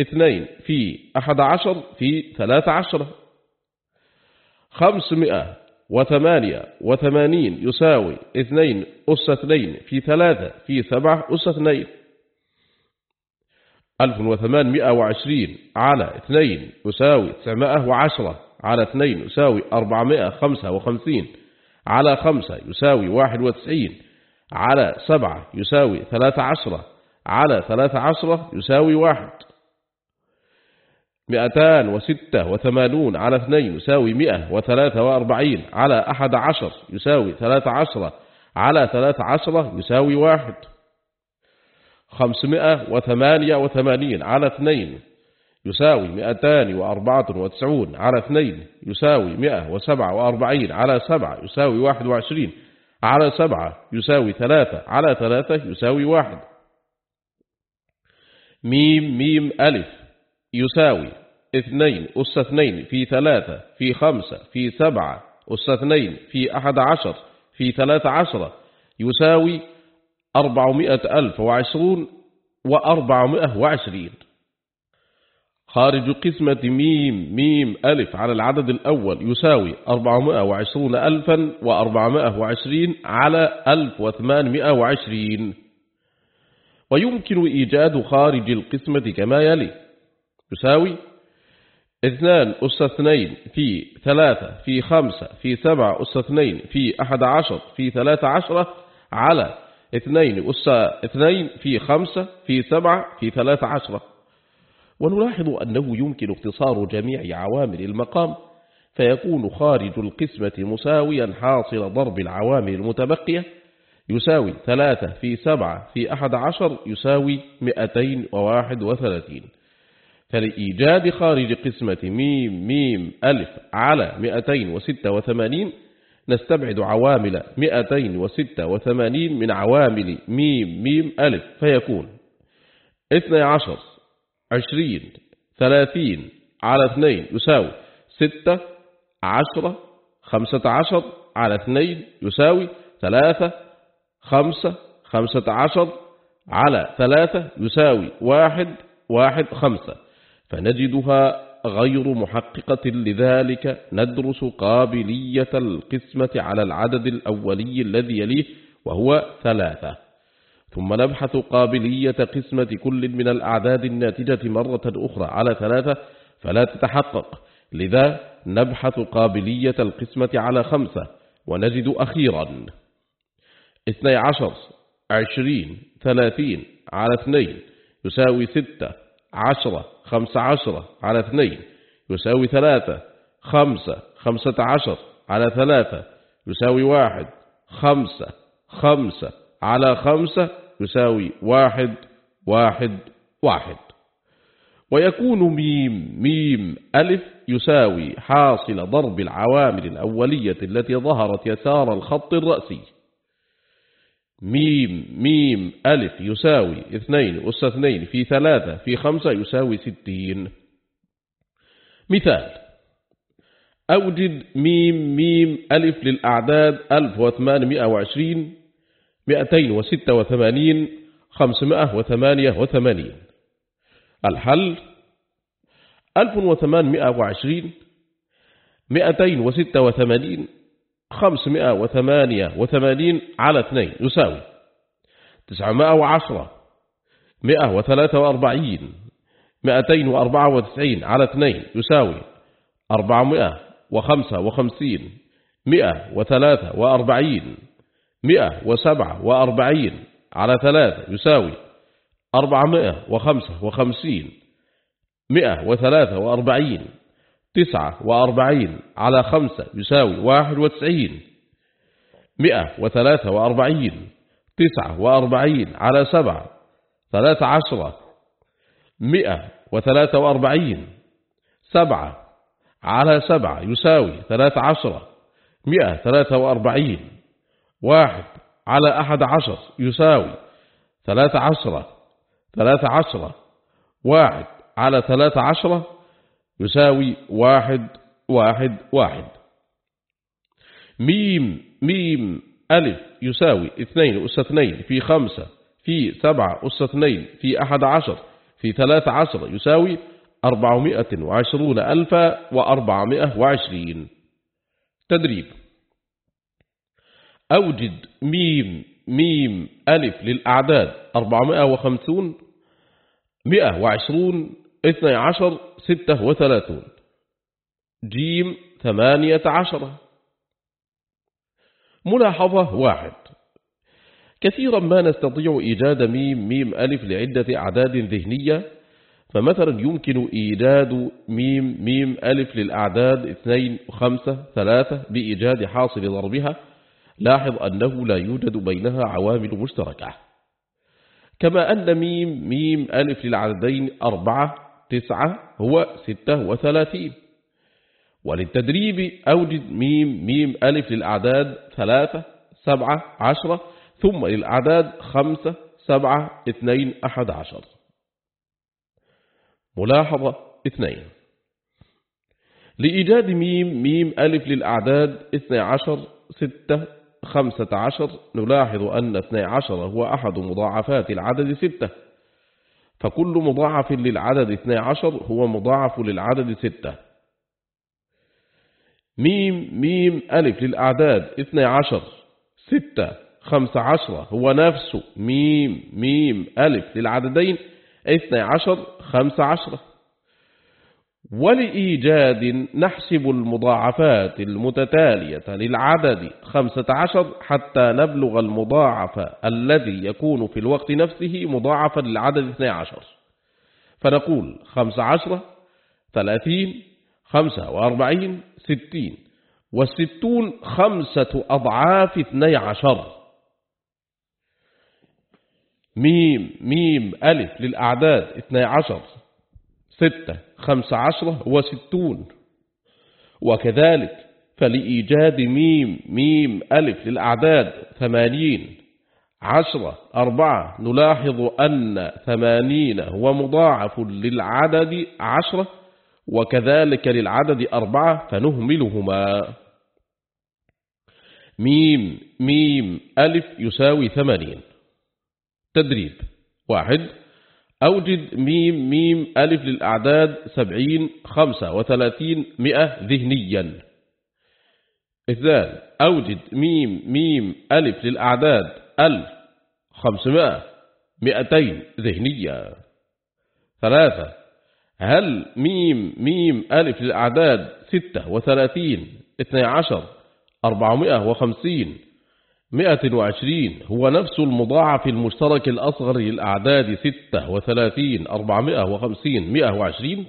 اثنين في أحد عشر في ثلاث عشرة خمسمائة وثمانية وثمانين يساوي اثنين أس اثنين في ثلاثة في سبعة أس اثنين. ألف وثمانمائة وعشرين على اثنين يساوي تسعمائة وعشرة على اثنين يساوي أربعمائة خمسة وخمسين على خمسة يساوي واحد وتسعين على سبعة يساوي ثلاثة عشرة على ثلاثة عشرة يساوي واحد. مئتان وستة وثمانون على اثنين يساوي مئة وثلاثة وأربعين على أحد عشر يساوي ثلاثة عشرة على ثلاثة عشرة يساوي واحد. خمسمائة وثمانية وثمانين على اثنين يساوي مئتان وأربعة وتسعون على اثنين يساوي مئة وسبعة وأربعين على سبعة يساوي واحد وعشرين على سبعة يساوي ثلاثة على ثلاثة يساوي واحد. ميم ميم ألف يساوي اثنين أس اثنين في ثلاثة في خمسة في سبعة أس اثنين في أحد عشر في ثلاثة عشرة يساوي أربعمائة ألف وعشرون وأربعمائة وعشرين. خارج قسمة ميم ميم ألف على العدد الأول يساوي أربعمائة وعشرون ألفا وأربعمائة وعشرين على ألف وثمانمائة وعشرين. ويمكن إيجاد خارج القسمة كما يلي. يساوي اثنان أس اثنين في ثلاثة في خمسة في سبعة أس اثنين في أحد عشر في ثلاثة عشرة على اثنين أس اثنين في خمسة في سبعة في ثلاثة عشرة. ونلاحظ أنه يمكن اختصار جميع عوامل المقام فيكون خارج القسمة مساويا حاصل ضرب العوامل المتبقية يساوي ثلاثة في سبعة في أحد عشر يساوي مئتين وواحد وثلاثين. فلإيجاد خارج قسمة ميم ميم ألف على مئتين وستة وثمانين نستبعد عوامل مئتين وستة وثمانين من عوامل ميم ميم ألف فيكون اثنى عشر عشرين ثلاثين على اثنين يساوي ستة عشرة خمسة عشر على اثنين يساوي ثلاثة خمسة خمسة عشر على ثلاثة يساوي واحد واحد خمسة. فنجدها غير محققة لذلك ندرس قابلية القسمة على العدد الأولي الذي يليه وهو ثلاثة. ثم نبحث قابلية قسمة كل من الأعداد الناتجة مرة أخرى على ثلاثة فلا تتحقق. لذا نبحث قابلية القسمة على خمسة ونجد أخيرا. اثني عشر عشرين ثلاثين على اثنين يساوي ستة عشرة خمسة عشرة على اثنين يساوي ثلاثة خمسة خمسة عشر على ثلاثة يساوي واحد خمسة خمسة. على خمسة يساوي واحد واحد واحد. ويكون ميم ميم ألف يساوي حاصل ضرب العوامل الأولية التي ظهرت يسار الخط الرأسي. ميم ميم ألف يساوي اثنين أس اثنين في ثلاثة في خمسة يساوي ستين. مثال أوجد ميم ميم ألف للأعداد ألف وثمانمائة وعشرين مئتين وستة وثمانين خمسمائة وثمانية وثمانين. الحل؟ ألف وثمانمائة وعشرين مئتين وستة وثمانين خمسمائة وثمانية وثمانين على اثنين يساوي تسعمائة وعشرة مئة وثلاثة وأربعين مئتين وأربعة وتسعين على اثنين يساوي أربعمائة وخمسة وخمسين مئة وثلاثة وأربعين. مئة وسبعة وأربعين على ثلاثة يساوي أربعمائة وخمسة وخمسين. مئة وثلاثة وأربعين تسعة وأربعين على خمسة يساوي واحد وتسعين. مئة وثلاثة وأربعين تسعة وأربعين على سبعة ثلاثة عشرة. مئة وثلاثة وأربعين سبعة على سبعة يساوي ثلاثة عشرة. مئة ثلاثة وأربعين واحد على أحد عشر يساوي ثلاثة عشرة ثلاثة عشرة واحد على ثلاثة عشرة يساوي واحد واحد واحد. ميم ميم ألف يساوي اثنين أس اثنين في خمسة في سبعة أس اثنين في أحد عشر في ثلاثة عشر يساوي أربعمائة وعشرون ألفا وأربعمائة وعشرين. تدريب. أوجد ميم ميم ألف للأعداد أربعمائة وخمسون مئة وعشرون اثني عشر ستة وثلاثون. جيم ثمانية عشر. ملاحظة واحد. كثيرا ما نستطيع إيجاد ميم ميم ألف لعدة أعداد ذهنية فمثلا يمكن إيجاد ميم ميم ألف للأعداد اثنين خمسة ثلاثة بإيجاد حاصل ضربها. لاحظ أنه لا يوجد بينها عوامل مشتركة. كما أن ميم ميم ألف للعددين أربعة تسعة هو ستة وثلاثين. وللتدريب أوجد ميم ميم ألف للأعداد ثلاثة سبعة عشرة ثم للأعداد خمسة سبعة اثنين أحد عشر. ملاحظة اثنين. لإيجاد ميم ميم ألف للأعداد اثني عشر ستة خمسة عشر نلاحظ أن اثني عشر هو أحد مضاعفات العدد ستة. فكل مضاعف للعدد اثني عشر هو مضاعف للعدد ستة. ميم ميم ألف للأعداد اثني عشر ستة خمسة عشر هو نفس ميم ميم ألف للعددين اثني عشر خمسة عشر. ولإيجاد نحسب المضاعفات المتتالية للعدد خمسة عشر حتى نبلغ المضاعف الذي يكون في الوقت نفسه مضاعفا للعدد اثني عشر. فنقول خمسة عشر ثلاثين خمسة وأربعين ستين. والستون خمسة أضعاف اثني عشر. ميم ميم ألف للأعداد اثني عشر. ستة خمس عشرة وستون. وكذلك فلإيجاد ميم ميم ألف للأعداد ثمانين. عشرة أربعة نلاحظ أن ثمانين هو مضاعف للعدد عشرة وكذلك للعدد أربعة فنهملهما. ميم ميم ألف يساوي ثمانين. تدريب واحد. أوجد ميم ميم ألف للأعداد سبعين خمسة وثلاثين مئة ذهنيا. إثنان أوجد ميم ميم ألف للأعداد ألف خمسمائة مئتين ذهنيا. ثلاثة هل ميم ميم ألف للأعداد ستة وثلاثين اثنى عشر أربعمائة وخمسين مئة وعشرين هو نفس المضاعف المشترك الأصغر للأعداد ستة وثلاثين أربعمائة وخمسين مئة وعشرين.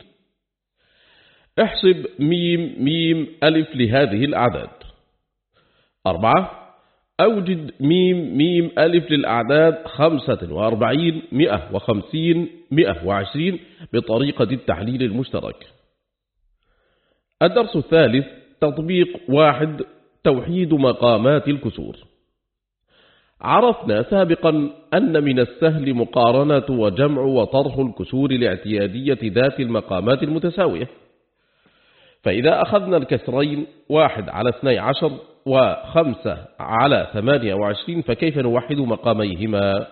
احسب ميم ميم ألف لهذه الأعداد. أربعة أوجد ميم ميم ألف للأعداد خمسة وأربعين مئة وخمسين مئة وعشرين بطريقة التحليل المشترك. الدرس الثالث تطبيق واحد توحيد مقامات الكسور. عرفنا سابقا أن من السهل مقارنة وجمع وطرح الكسور الاعتيادية ذات المقامات المتساوية. فإذا أخذنا الكسرين واحد على اثني عشر وخمسة على ثمانية وعشرين فكيف نوحد مقاميهما؟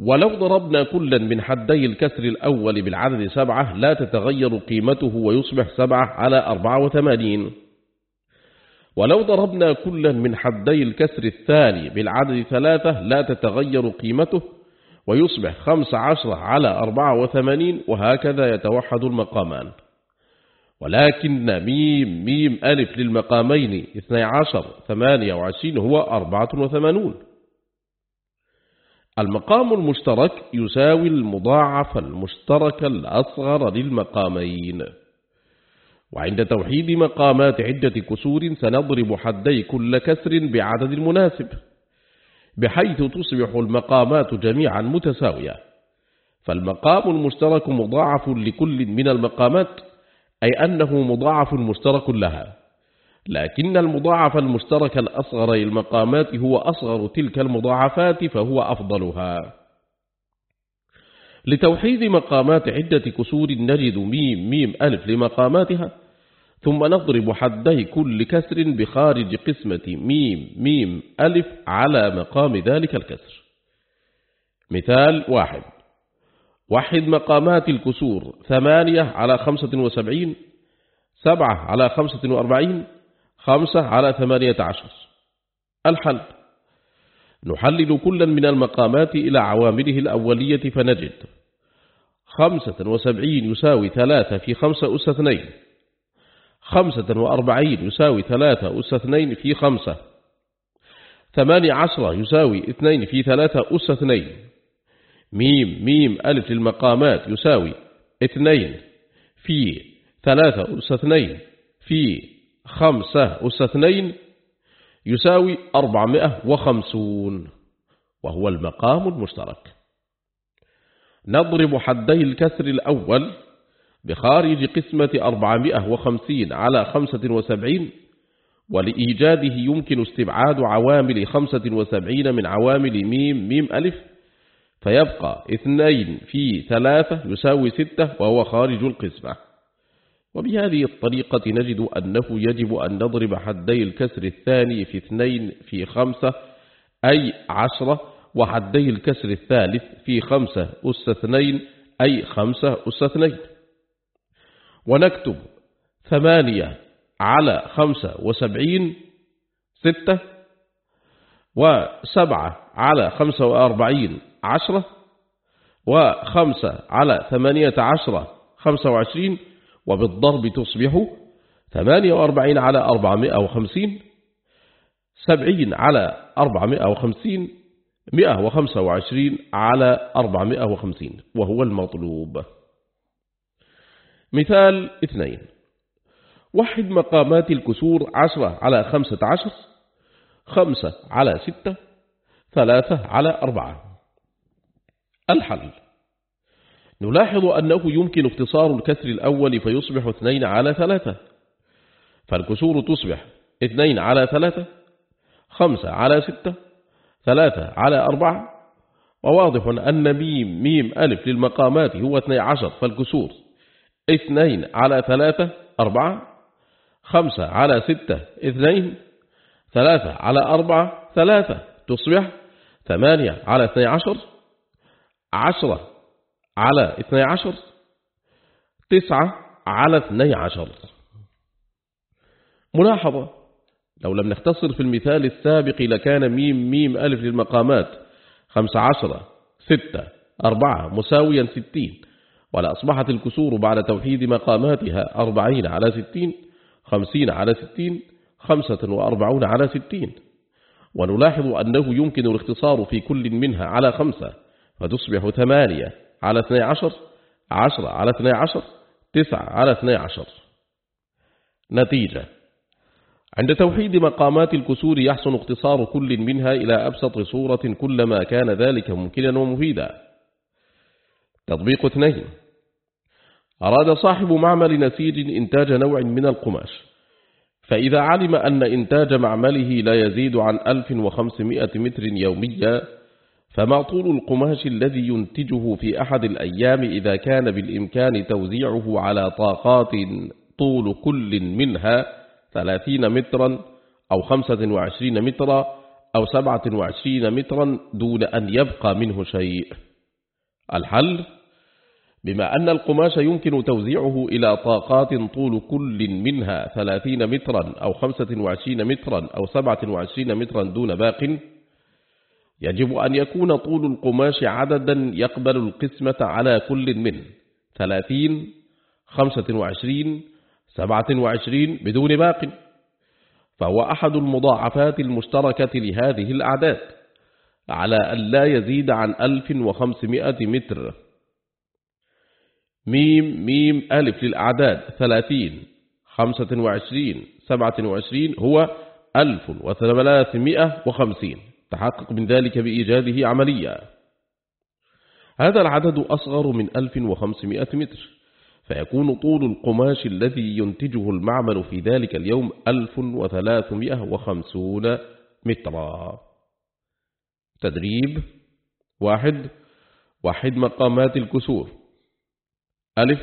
ولو ضربنا كلا من حدي الكسر الأول بالعدد سبعة لا تتغير قيمته ويصبح سبعة على أربعة وثمانين. ولو ضربنا كلا من حدي الكسر الثاني بالعدد ثلاثة لا تتغير قيمته ويصبح خمس عشر على أربعة وثمانين وهكذا يتوحد المقامان. ولكن ميم ميم ألف للمقامين اثني عشر ثمانية وعشرين هو أربعة وثمانون. المقام المشترك يساوي المضاعف المشترك الأصغر للمقامين. وعند توحيد مقامات عدة كسور سنضرب حدي كل كسر بعدد مناسب بحيث تصبح المقامات جميعا متساوية. فالمقام المشترك مضاعف لكل من المقامات أي أنه مضاعف مشترك لها. لكن المضاعف المشترك الأصغر للمقامات هو أصغر تلك المضاعفات فهو أفضلها. لتوحيد مقامات عدة كسور نجد ميم ميم ألف لمقاماتها. ثم نضرب حدي كل كسر بخارج قسمة ميم ميم ألف على مقام ذلك الكسر. مثال واحد. وحد مقامات الكسور ثمانية على خمسة وسبعين سبعة على خمسة وأربعين خمسة على ثمانية عشر. الحل نحلل كلا من المقامات إلى عوامله الأولية فنجد خمسة وسبعين يساوي ثلاثة في خمسة أس اثنين. خمسة وأربعين يساوي ثلاثة أس اثنين في خمسة. ثمانية عشرة يساوي اثنين في ثلاثة أس اثنين ميم ميم ألف للمقامات يساوي اثنين في ثلاثة أس اثنين في خمسة أس اثنين يساوي أربعمائة وخمسون وهو المقام المشترك. نضرب حدي الكسر الأول. بخارج قسمة أربعمائة وخمسين على خمسة وسبعين ولإيجاده يمكن استبعاد عوامل خمسة وسبعين من عوامل ميم ميم ألف فيبقى اثنين في ثلاثة يساوي ستة وهو خارج القسمة. وبهذه الطريقة نجد أنه يجب أن نضرب حدي الكسر الثاني في اثنين في خمسة أي عشرة وحدي الكسر الثالث في خمسة أس اثنين أي خمسة أس اثنين. ونكتب ثمانية على خمسة وسبعين ستة وسبعة على خمسة وأربعين عشرة وخمسة على ثمانية عشرة خمسة وعشرين وبالضرب تصبح ثمانية وأربعين على أربعمائة وخمسين سبعين على أربعمائة وخمسين مئة وخمسة وعشرين على أربعمائة وخمسين وهو المطلوب. مثال اثنين. وحد مقامات الكسور عشرة على خمسة عشر خمسة على ستة ثلاثة على أربعة. الحل. نلاحظ أنه يمكن اختصار الكسر الأول فيصبح اثنين على ثلاثة. فالكسور تصبح اثنين على ثلاثة خمسة على ستة ثلاثة على أربعة. وواضح أن ميم ميم ألف للمقامات هو اثني عشر فالكسور اثنين على ثلاثة أربعة خمسة على ستة اثنين ثلاثة على أربعة ثلاثة تصبح ثمانية على اثني عشر عشرة على اثني عشر تسعة على اثني عشر. ملاحظة لو لم نختصر في المثال السابق لكان ميم ميم ألف للمقامات خمس عشرة ستة أربعة مساويا ستين. ولأصبحت الكسور بعد توحيد مقاماتها أربعين على ستين خمسين على ستين خمسة وأربعون على ستين. ونلاحظ أنه يمكن الاختصار في كل منها على خمسة فتصبح ثمانية على اثني عشر عشرة على اثني عشر تسعة على اثني عشر. نتيجة. عند توحيد مقامات الكسور يحسن اختصار كل منها إلى أبسط صورة كلما كان ذلك ممكنا ومفيدا. تطبيق اثنين. أراد صاحب معمل نسيج إنتاج نوع من القماش. فإذا علم أن إنتاج معمله لا يزيد عن 1500 متر يوميا فما طول القماش الذي ينتجه في أحد الأيام إذا كان بالإمكان توزيعه على طاقات طول كل منها 30 مترا أو 25 مترا أو 27 مترا دون أن يبقى منه شيء. الحل؟ بما أن القماش يمكن توزيعه إلى طاقات طول كل منها 30 مترا أو 25 مترا أو 27 مترا دون باق يجب أن يكون طول القماش عددا يقبل القسمة على كل من 30 25 27 بدون باق. فهو أحد المضاعفات المشتركة لهذه الأعداد على أن لا يزيد عن 1500 متر. ميم ميم ألف للأعداد ثلاثين خمسة وعشرين سبعة وعشرين هو ألف وثلاثمائة وخمسين. تحقق من ذلك بإيجاده عمليا. هذا العدد أصغر من ألف وخمسمائة متر. فيكون طول القماش الذي ينتجه المعمل في ذلك اليوم ألف وثلاثمائة وخمسون مترا. تدريب واحد واحد مقامات الكسور. ألف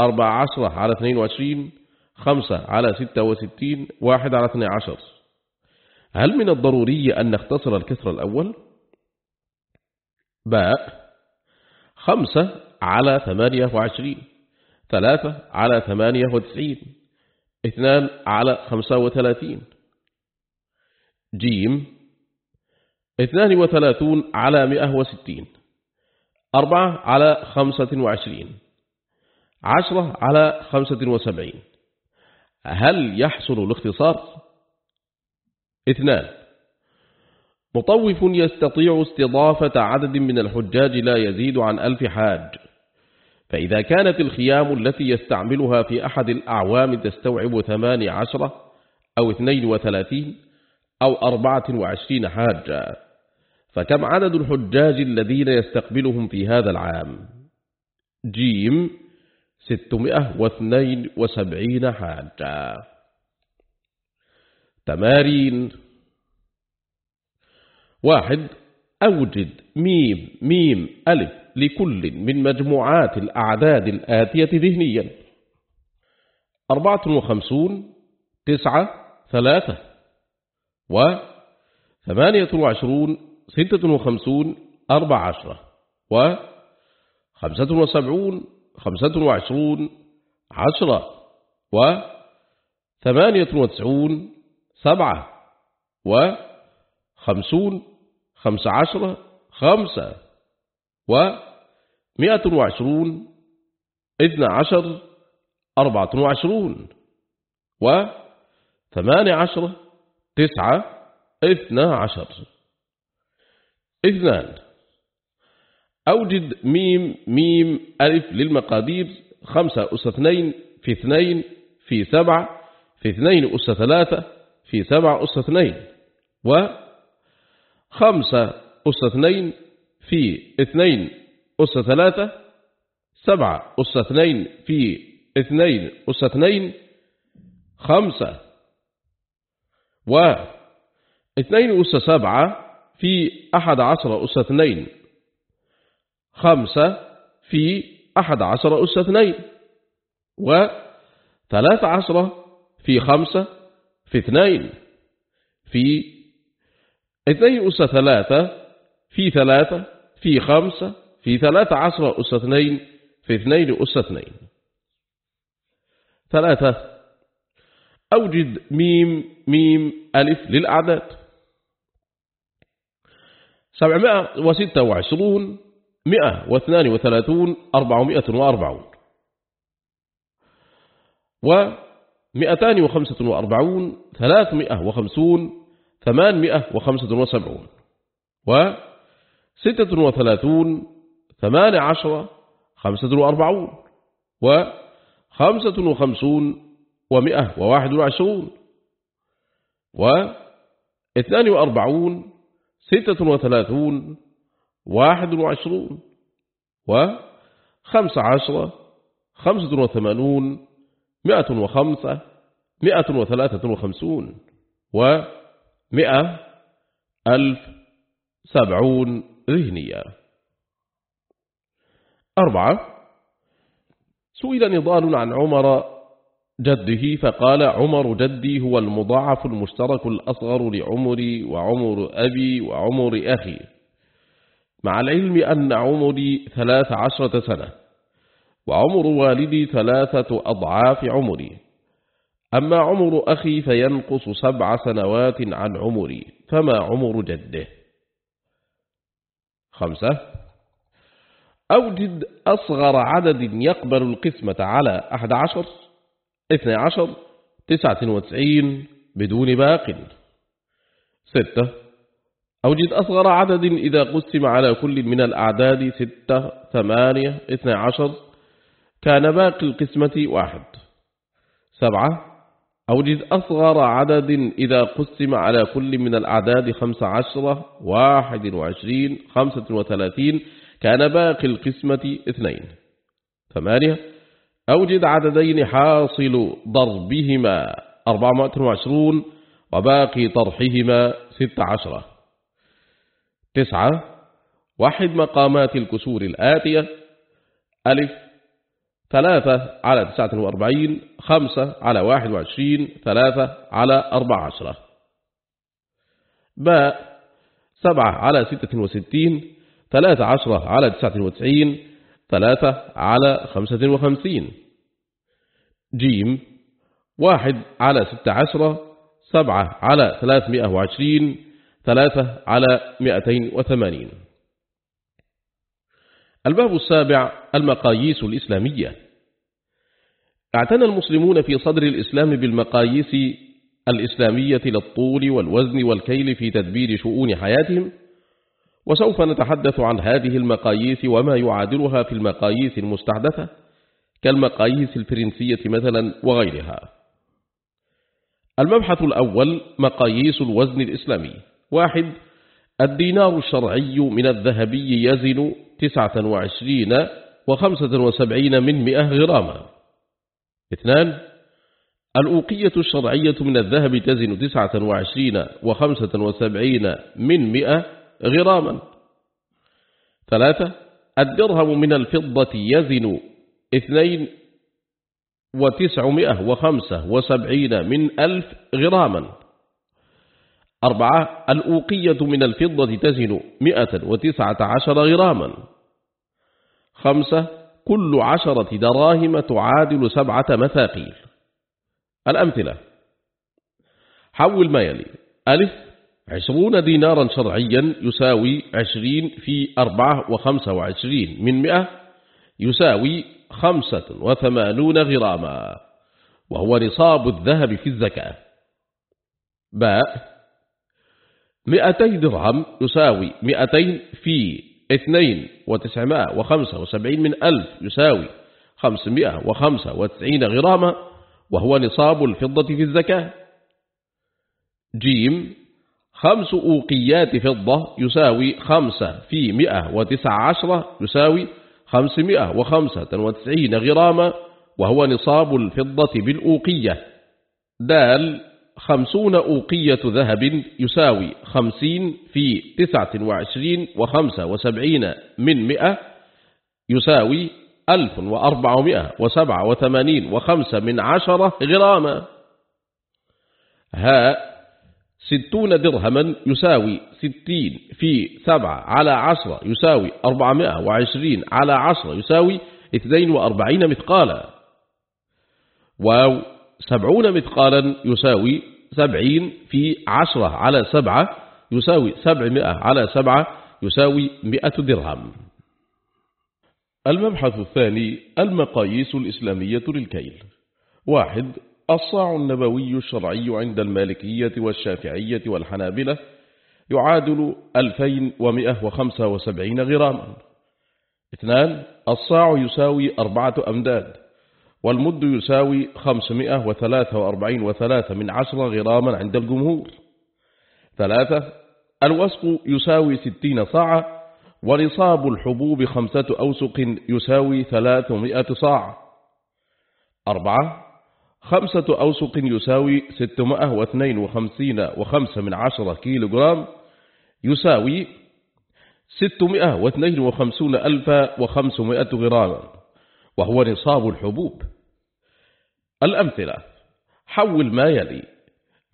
أربع عشرة على اثنين وعشرين خمسة على ستة وستين واحد على اثنين عشر. هل من الضروري أن نختصر الكسر الأول؟ باء. خمسة على ثمانية وعشرين ثلاثة على ثمانية وتسعين اثنان على خمسة وثلاثين. جيم. اثنان وثلاثون على مئة وستين أربعة على خمسة وعشرين. عشرة على خمسة وسبعين. هل يحصل الاختصار؟ اثنان. مطوف يستطيع استضافة عدد من الحجاج لا يزيد عن ألف حاج. فإذا كانت الخيام التي يستعملها في أحد الأعوام تستوعب ثماني عشرة أو اثنين وثلاثين أو أربعة وعشرين حاجة فكم عدد الحجاج الذين يستقبلهم في هذا العام؟ جيم ستمائة واثنين وسبعين حاجة. تمارين. واحد أوجد ميم ميم ألف لكل من مجموعات الأعداد الآتية ذهنيا. أربعة وخمسون تسعة ثلاثة. وثمانية وعشرون ستة وخمسون أربع عشرة. وخمسة وسبعون خمسة وعشرون عشرة وثمانية وتسعون سبعة وخمسون خمس عشرة خمسة ومئة وعشرون اثنى عشر أربعة وعشرون وثمان عشرة تسعة اثنى عشر. اثنان. أوجد ميم ميم ألف للمقادير خمسة أس اثنين في اثنين في سبعة في اثنين أس ثلاثة في سبعة أس اثنين. وخمسة أس اثنين في اثنين أس ثلاثة سبعة أس اثنين في اثنين أس اثنين خمسة. واثنين أس سبعة في أحد عشر أس اثنين. خمسة في أحد عشر أس اثنين وثلاث عشرة في خمسة في اثنين في اثنين أس ثلاثة في ثلاثة في خمسة في ثلاثة عشر أس اثنين في اثنين أس اثنين ثلاثة أوجد ميم ميم ألف للأعداد. سبعمائة وستة وعشرون مئة واثنان وثلاثون أربعمائة وأربعون. ومئتان وخمسة وأربعون ثلاثمائة وخمسون ثمانمائة وخمسة وسبعون. وستة وثلاثون ثمان عشر خمسة وأربعون. وخمسة وخمسون ومئة وواحد وعشرون. واثنان وأربعون ستة وثلاثون واحد وعشرون وخمس عشر خمسة وثمانون مئة وخمسة مئة وثلاثة وخمسون ومئة ألف سبعون ذهنية. أربعة سئل نضال عن عمر جده فقال عمر جدي هو المضاعف المشترك الأصغر لعمري وعمر أبي وعمر أخي. مع العلم أن عمري ثلاث عشرة سنة وعمر والدي ثلاثة أضعاف عمري. أما عمر أخي فينقص سبع سنوات عن عمري فما عمر جده؟ خمسة. أوجد أصغر عدد يقبل القسمة على أحد عشر اثنى عشر تسعة وتسعين بدون باق. ستة. أوجد أصغر عدد إذا قسم على كل من الأعداد ستة ثمانية اثنى عشر كان باقي القسمة واحد. سبعة أوجد أصغر عدد إذا قسم على كل من الأعداد خمس عشرة واحد وعشرين خمسة وثلاثين كان باقي القسمة اثنين. ثمانية أوجد عددين حاصل ضربهما أربعة وعشرون وباقي طرحهما ست عشرة تسعة. واحد مقامات الكسور الآتية. ألف. ثلاثة على تسعة وأربعين. خمسة على واحد وعشرين. ثلاثة على أربع عشرة. باء. سبعة على ستة وستين. ثلاثة عشرة على تسعة وتسعين. ثلاثة على خمسة وخمسين. جيم. واحد على ستة عشرة. سبعة على ثلاثمائة وعشرين. ثلاثة على مئتين وثمانين. الباب السابع المقاييس الإسلامية. اعتنى المسلمون في صدر الإسلام بالمقاييس الإسلامية للطول والوزن والكيل في تدبير شؤون حياتهم وسوف نتحدث عن هذه المقاييس وما يعادلها في المقاييس المستحدثة كالمقاييس الفرنسية مثلا وغيرها. المبحث الأول مقاييس الوزن الإسلامي. واحد الدينار الشرعي من الذهبي يزن تسعة وعشرين وخمسة وسبعين من مئة غراما. اثنان الأوقية الشرعية من الذهب تزن تسعة وعشرين وخمسة وسبعين من مئة غراما. ثلاثة الدرهم من الفضة يزن اثنين وتسعمائة وخمسة وسبعين من ألف غراما. أربعة الأوقية من الفضة تزن مئة وتسعة عشر غراما. خمسة كل عشرة دراهم تعادل سبعة مثاقيل. الأمثلة حول ما يلي ألف عشرون دينارا شرعيا يساوي عشرين في أربعة وخمسة وعشرين من مئة يساوي خمسة وثمانون غراما وهو نصاب الذهب في الزكاة. باء مئتي درهم يساوي مئتين في اثنين وتسعمائة وخمسة وسبعين من ألف يساوي خمسمائة وخمسة وتسعين غراما وهو نصاب الفضة في الزكاة. جيم خمس أوقيات فضة يساوي خمسة في مئة وتسع عشرة يساوي خمسمائة وخمسة وتسعين غراما وهو نصاب الفضة بالأوقية. دال خمسون أوقية ذهب يساوي خمسين في تسعة وعشرين وخمسة وسبعين من مئة يساوي ألف وأربعمائة وسبعة وثمانين وخمسة من عشرة غراما. هاء ستون درهما يساوي ستين في سبعة على عشرة يساوي أربعمائة وعشرين على عشرة يساوي اثنين وأربعين مثقالا. واو. سبعون مثقالا يساوي سبعين في عشرة على سبعة يساوي سبعمائة على سبعة يساوي مئة درهم. المبحث الثاني المقاييس الإسلامية للكيل. واحد الصاع النبوي الشرعي عند المالكية والشافعية والحنابلة يعادل 2175 غراما. اثنان الصاع يساوي أربعة أمداد. والمد يساوي 543 وثلاثة من عشرة غراما عند الجمهور. ثلاثة الوسق يساوي ستين صاعا ونصاب الحبوب خمسة أوسق يساوي ثلاثمائة صاع. أربعة خمسة أوسق يساوي ستمائة واثنين وخمسين وخمسة من عشرة كيلو جرام يساوي ستمائة واثنين وخمسون ألف وخمسمائة غراما. وهو نصاب الحبوب. الأمثلة حول ما يلي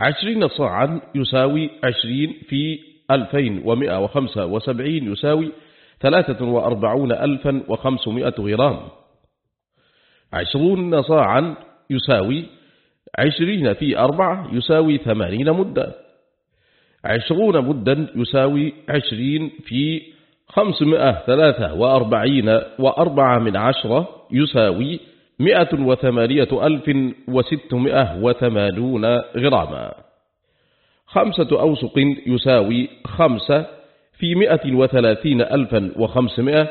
عشرين صاعا يساوي عشرين في ألفين ومئة وخمسة وسبعين يساوي ثلاثة وأربعون ألفا وخمسمائة غرام. عشرون صاعا يساوي عشرين في أربعة يساوي ثمانين مدة. عشرون مدا يساوي عشرين في خمسمائة ثلاثة وأربعين وأربعة من عشرة يساوي مئة وثمانية ألف وستمائة وثمانون غراما. خمسة أوسق يساوي خمسة في مئة وثلاثين ألفا وخمسمائة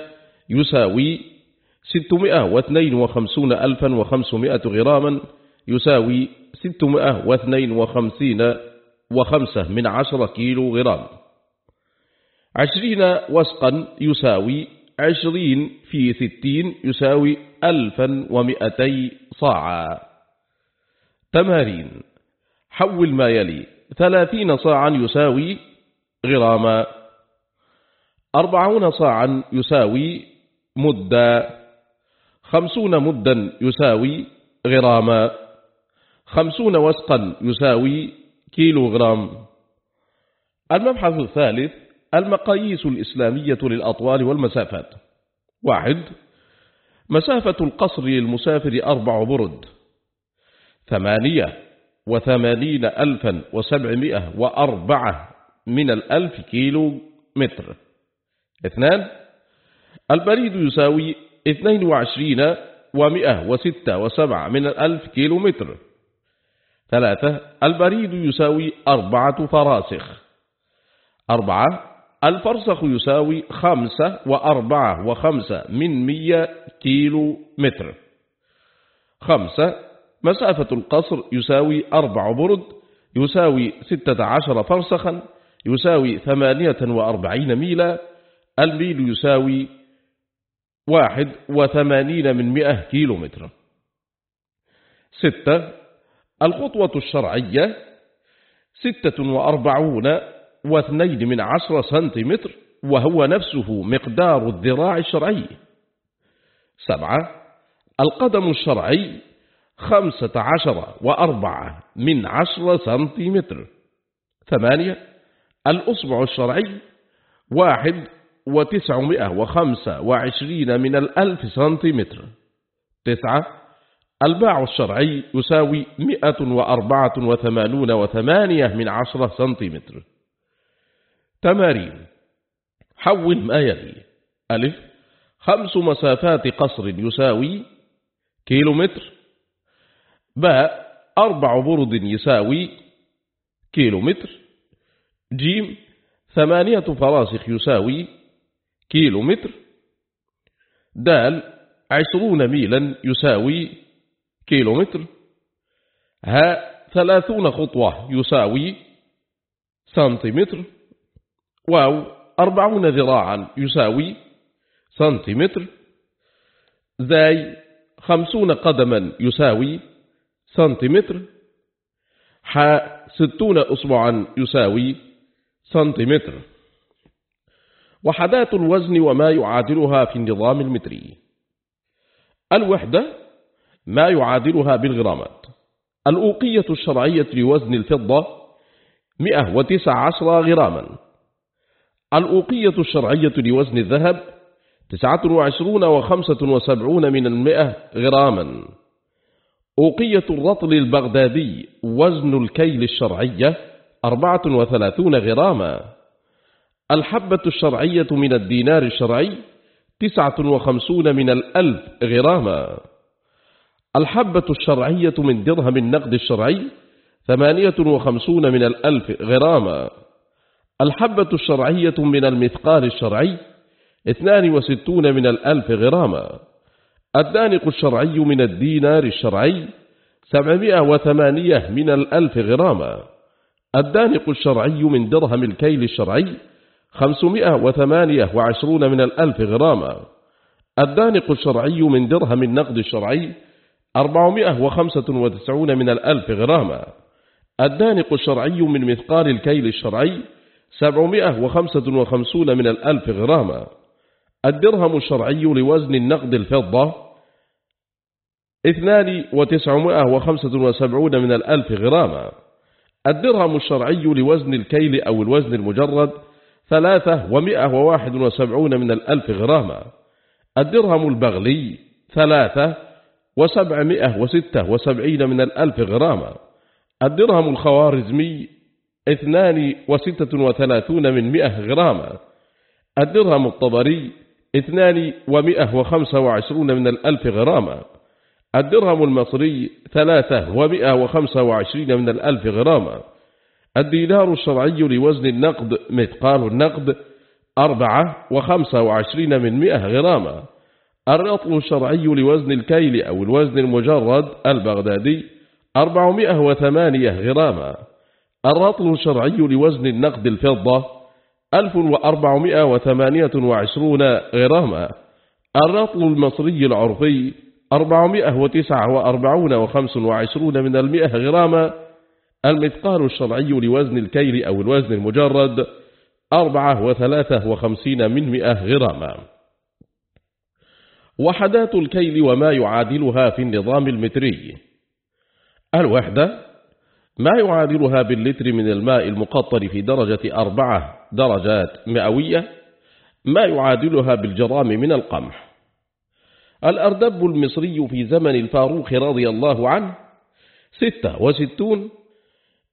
يساوي ستمائة واثنين وخمسون ألفا وخمسمائة غراما يساوي ستمائة واثنين وخمسين وخمسة من عشر كيلو غرام. عشرين وسقا يساوي عشرين في ستين يساوي ألفا ومئتي صاعا. تمارين. حول ما يلي. ثلاثين صاعا يساوي غراما أربعون صاعا يساوي مدة. خمسون مدا يساوي غراما خمسون وسقا يساوي كيلو غرام المبحث الثالث. المقاييس الإسلامية للأطوال والمسافات. واحد مسافة القصر للمسافر أربع برد. ثمانية وثمانين ألفا وسبعمائة وأربعة من الألف كيلو متر. اثنان البريد يساوي اثنين وعشرين ومئة وستة وسبعة من الألف كيلو متر. ثلاثة البريد يساوي أربعة فراسخ. أربعة الفرسخ يساوي خمسة وأربعة وخمسة من مية كيلو متر. خمسة مسافة القصر يساوي أربع برد يساوي ستة عشر فرسخا يساوي ثمانية وأربعين ميلا. الميل يساوي واحد وثمانين من مئة كيلو متر. ستة الخطوة الشرعية ستة وأربعون واثنين من عشر سنتيمتر وهو نفسه مقدار الذراع الشرعي. سبعة القدم الشرعي خمسة عشر وأربعة من عشر سنتيمتر. ثمانية الأصبع الشرعي واحد وتسعمائة وخمسة وعشرين من الألف سنتيمتر. تسعة الباع الشرعي يساوي مئة وأربعة وثمانون وثمانية من عشرة سنتيمتر. تمارين. حول ما يلي. ألف. خمس مسافات قصر يساوي كيلومتر. باء أربع برد يساوي كيلومتر. جيم ثمانية فراسخ يساوي كيلومتر. دال عشرون ميلا يساوي كيلومتر. هاء ثلاثون خطوة يساوي سنتيمتر. واو أربعون ذراعا يساوي سنتيمتر. زاي خمسون قدما يساوي سنتيمتر. حاء ستون أصبعا يساوي سنتيمتر. وحدات الوزن وما يعادلها في النظام المتري. الوحدة ما يعادلها بالغرامات. الأوقية الشرعية لوزن الفضة مئة وتسع عشر غراما. الأوقية الشرعية لوزن الذهب تسعة وعشرون وخمسة وسبعون من المئة غراما. أوقية الرطل البغدادي وزن الكيل الشرعية أربعة وثلاثون غراما. الحبة الشرعية من الدينار الشرعي تسعة وخمسون من الألف غراما. الحبة الشرعية من درهم النقد الشرعي ثمانية وخمسون من الألف غراما. الحبة الشرعية من المثقال الشرعي اثنان وستون من الألف غراما. الدانق الشرعي من الدينار الشرعي سبعمائة وثمانية من الألف غراما. الدانق الشرعي من درهم الكيل الشرعي خمسمائة وثمانية وعشرون من الألف غراما. الدانق الشرعي من درهم النقد الشرعي أربعمائة وخمسة وتسعون من الألف غراما. الدانق الشرعي من مثقال الكيل الشرعي سبعمائة وخمسة وخمسون من الألف غراما. الدرهم الشرعي لوزن النقد الفضة اثنان وتسعمائة وخمسة وسبعون من الألف غراما. الدرهم الشرعي لوزن الكيل أو الوزن المجرد ثلاثة ومائة وواحد وسبعون من الألف غراما. الدرهم البغلي ثلاثة وسبعمائة وستة وسبعين من الألف غراما. الدرهم الخوارزمي اثنان وستة وثلاثون من مئة غراما الدرهم الطبري اثنان ومئة وخمسة وعشرون من الألف غراما الدرهم المصري ثلاثة ومئة وخمسة وعشرين من الألف غراما الدينار الشرعي لوزن النقد مثقال النقد أربعة وخمسة وعشرين من مئة غراما الرطل الشرعي لوزن الكيل أو الوزن المجرد البغدادي أربعمائة وثمانية غراما الرطل الشرعي لوزن النقد الفضة ألف وأربعمائة وثمانية وعشرون غراما. الرطل المصري العرفي أربعمائة وتسعة وأربعون وخمس وعشرون من المئة غراما. المثقال الشرعي لوزن الكيل أو الوزن المجرد أربعة وثلاثة وخمسين من مئة غراما. وحدات الكيل وما يعادلها في النظام المتري. الوحدة ما يعادلها باللتر من الماء المقطر في درجة أربعة درجات مئوية؟ ما يعادلها بالجرام من القمح؟ الأردب المصري في زمن الفاروق رضي الله عنه ستة وستون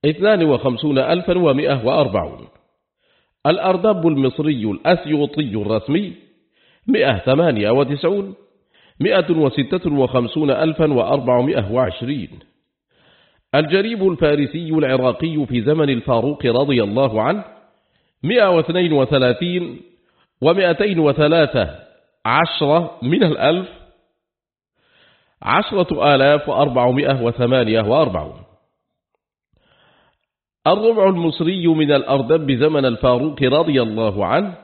اثنان وخمسون ألفا ومئة وأربعون. الأردب المصري الأسيوطي الرسمي مئة ثمانية وتسعون مئة وستة وخمسون ألفا وأربعمائة وعشرين. الجريب الفارسي العراقي في زمن الفاروق رضي الله عنه مئة واثنين وثلاثين ومئتين وثلاثة عشرة من الألف عشرة آلاف وأربعمائة وثمانية وأربعون. الربع المصري من الأردب بزمن الفاروق رضي الله عنه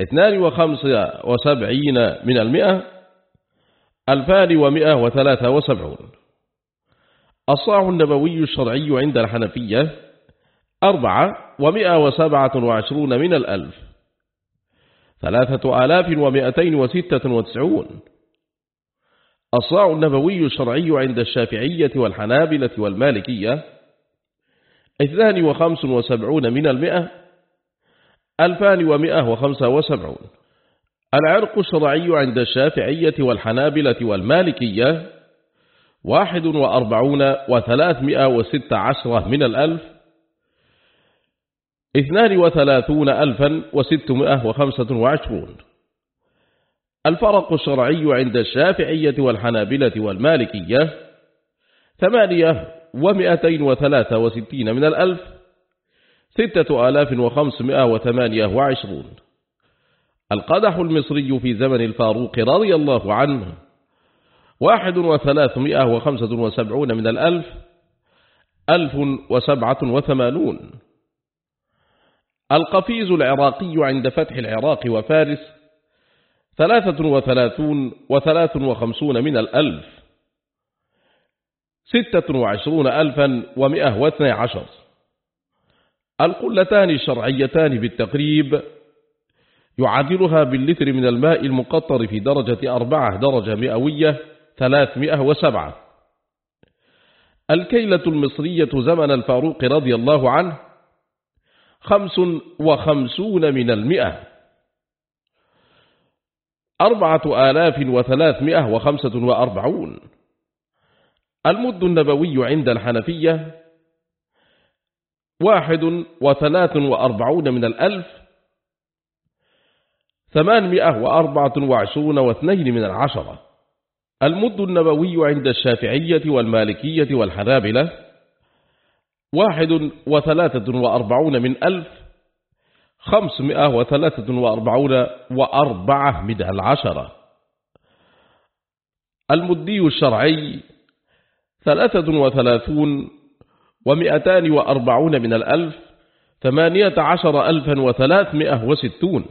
اثنان وخمسة وسبعين من المئة ألفان ومئة وثلاثة وسبعون. الصاع النبوي الشرعي عند الحنفية أربعة ومئة وسبعة وعشرون من الألف ثلاثة آلاف ومئتين وستة وتسعون الصاع النبوي الشرعي عند الشافعية والحنابلة والمالكية اثنان وخمس وسبعون من المئة ألفان ومئة وخمسة وسبعون العرق الشرعي عند الشافعية والحنابلة والمالكية واحد وأربعون وثلاثمائة وست عشرة من الألف اثنان وثلاثون ألفا وستمائة وخمسة وعشرون. الفرق الشرعي عند الشافعية والحنابلة والمالكية ثمانية ومئتين وثلاثة وستين من الألف ستة آلاف وخمسمائة وثمانية وعشرون. القدح المصري في زمن الفاروق رضي الله عنه واحد وثلاثمائة وخمسة وسبعون من الألف ألف وسبعة وثمانون. القفيز العراقي عند فتح العراق وفارس ثلاثة وثلاثون وثلاث وخمسون من الألف ستة وعشرون ألفا ومئة واثنى عشر. القلتان الشرعيتان بالتقريب يعادلها باللتر من الماء المقطر في درجة أربعة درجة مئوية ثلاثمائة وسبعة. الكيلة المصرية زمن الفاروق رضي الله عنه خمس وخمسون من المئة. أربعة آلاف وثلاثمائة وخمسة وأربعون. المد النبوي عند الحنفية واحد وثلاث وأربعون من الألف. ثمانمائة وأربعة وعشرون واثنين من العشرة. المد النبوي عند الشافعية والمالكية والحنابلة واحد وثلاثة وأربعون من ألف خمسمائة وثلاثة وأربعون وأربعة من العشرة. المدي الشرعي ثلاثة وثلاثون ومئتان وأربعون من الألف ثمانية عشر ألفا وثلاثمائة وستون.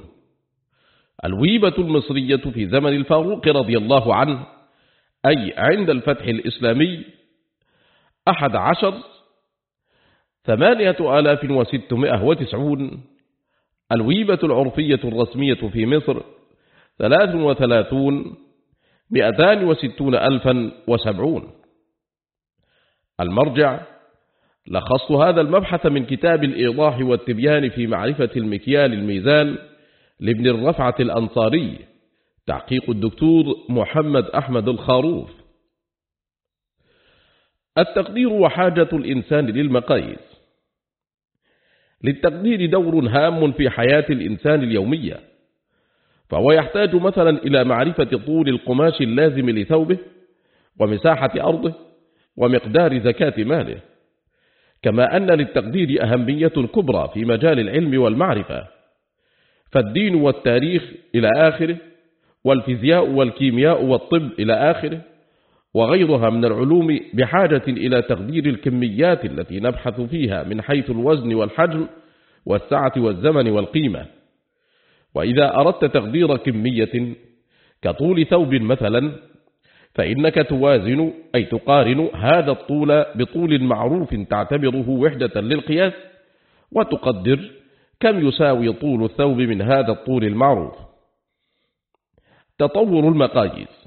الويبة المصرية في زمن الفاروق رضي الله عنه أي عند الفتح الإسلامي أحد عشر ثمانية آلاف وستمائة وتسعون الويبة العرفية الرسمية في مصر ثلاث وثلاثون مئتان وستون ألفا وسبعون. المرجع لخصت هذا المبحث من كتاب الإيضاح والتبيان في معرفة المكيال الميزان لابن الرفعة الأنصاري. تحقيق الدكتور محمد أحمد الخاروف التقدير وحاجة الإنسان للمقاييس. للتقدير دور هام في حياة الإنسان اليومية فهو يحتاج مثلا إلى معرفة طول القماش اللازم لثوبه ومساحة أرضه ومقدار زكاة ماله. كما أن للتقدير أهمية كبرى في مجال العلم والمعرفة. فالدين والتاريخ إلى آخره والفيزياء والكيمياء والطب إلى آخره وغيرها من العلوم بحاجة إلى تقدير الكميات التي نبحث فيها من حيث الوزن والحجم والسعة والزمن والقيمة. وإذا أردت تقدير كمية كطول ثوب مثلا فإنك توازن أي تقارن هذا الطول بطول معروف تعتبره وحدة للقياس وتقدر كم يساوي طول الثوب من هذا الطول المعروف. تطور المقاييس.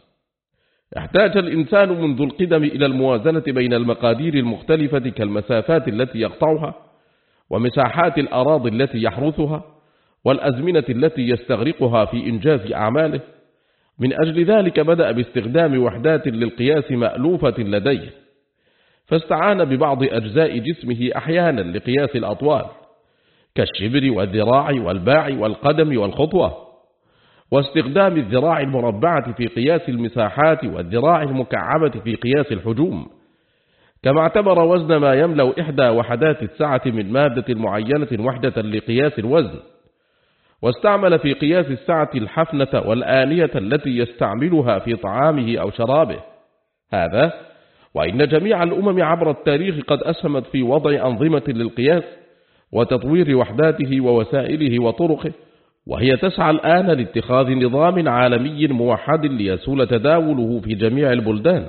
احتاج الإنسان منذ القدم إلى الموازنة بين المقادير المختلفة كالمسافات التي يقطعها ومساحات الأراضي التي يحرثها والأزمنة التي يستغرقها في إنجاز أعماله. من أجل ذلك بدأ باستخدام وحدات للقياس مألوفة لديه. فاستعان ببعض أجزاء جسمه أحيانا لقياس الأطوال كالشبر والذراع والباع والقدم والخطوة. واستخدام الذراع المربعة في قياس المساحات والذراع المكعبة في قياس الحجوم. كما اعتبر وزن ما يملأ إحدى وحدات السعة من مادة معينة وحدة لقياس الوزن. واستعمل في قياس السعة الحفنة والآنية التي يستعملها في طعامه أو شرابه. هذا وإن جميع الأمم عبر التاريخ قد أسهمت في وضع أنظمة للقياس وتطوير وحداته ووسائله وطرقه. وهي تسعى الآن لاتخاذ نظام عالمي موحد ليسول تداوله في جميع البلدان.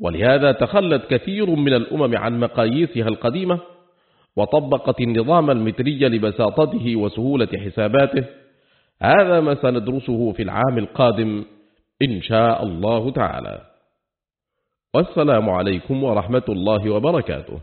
ولهذا تخلت كثير من الأمم عن مقاييسها القديمة وطبقت النظام المتري لبساطته وسهولة حساباته. هذا ما سندرسه في العام القادم إن شاء الله تعالى. والسلام عليكم ورحمة الله وبركاته.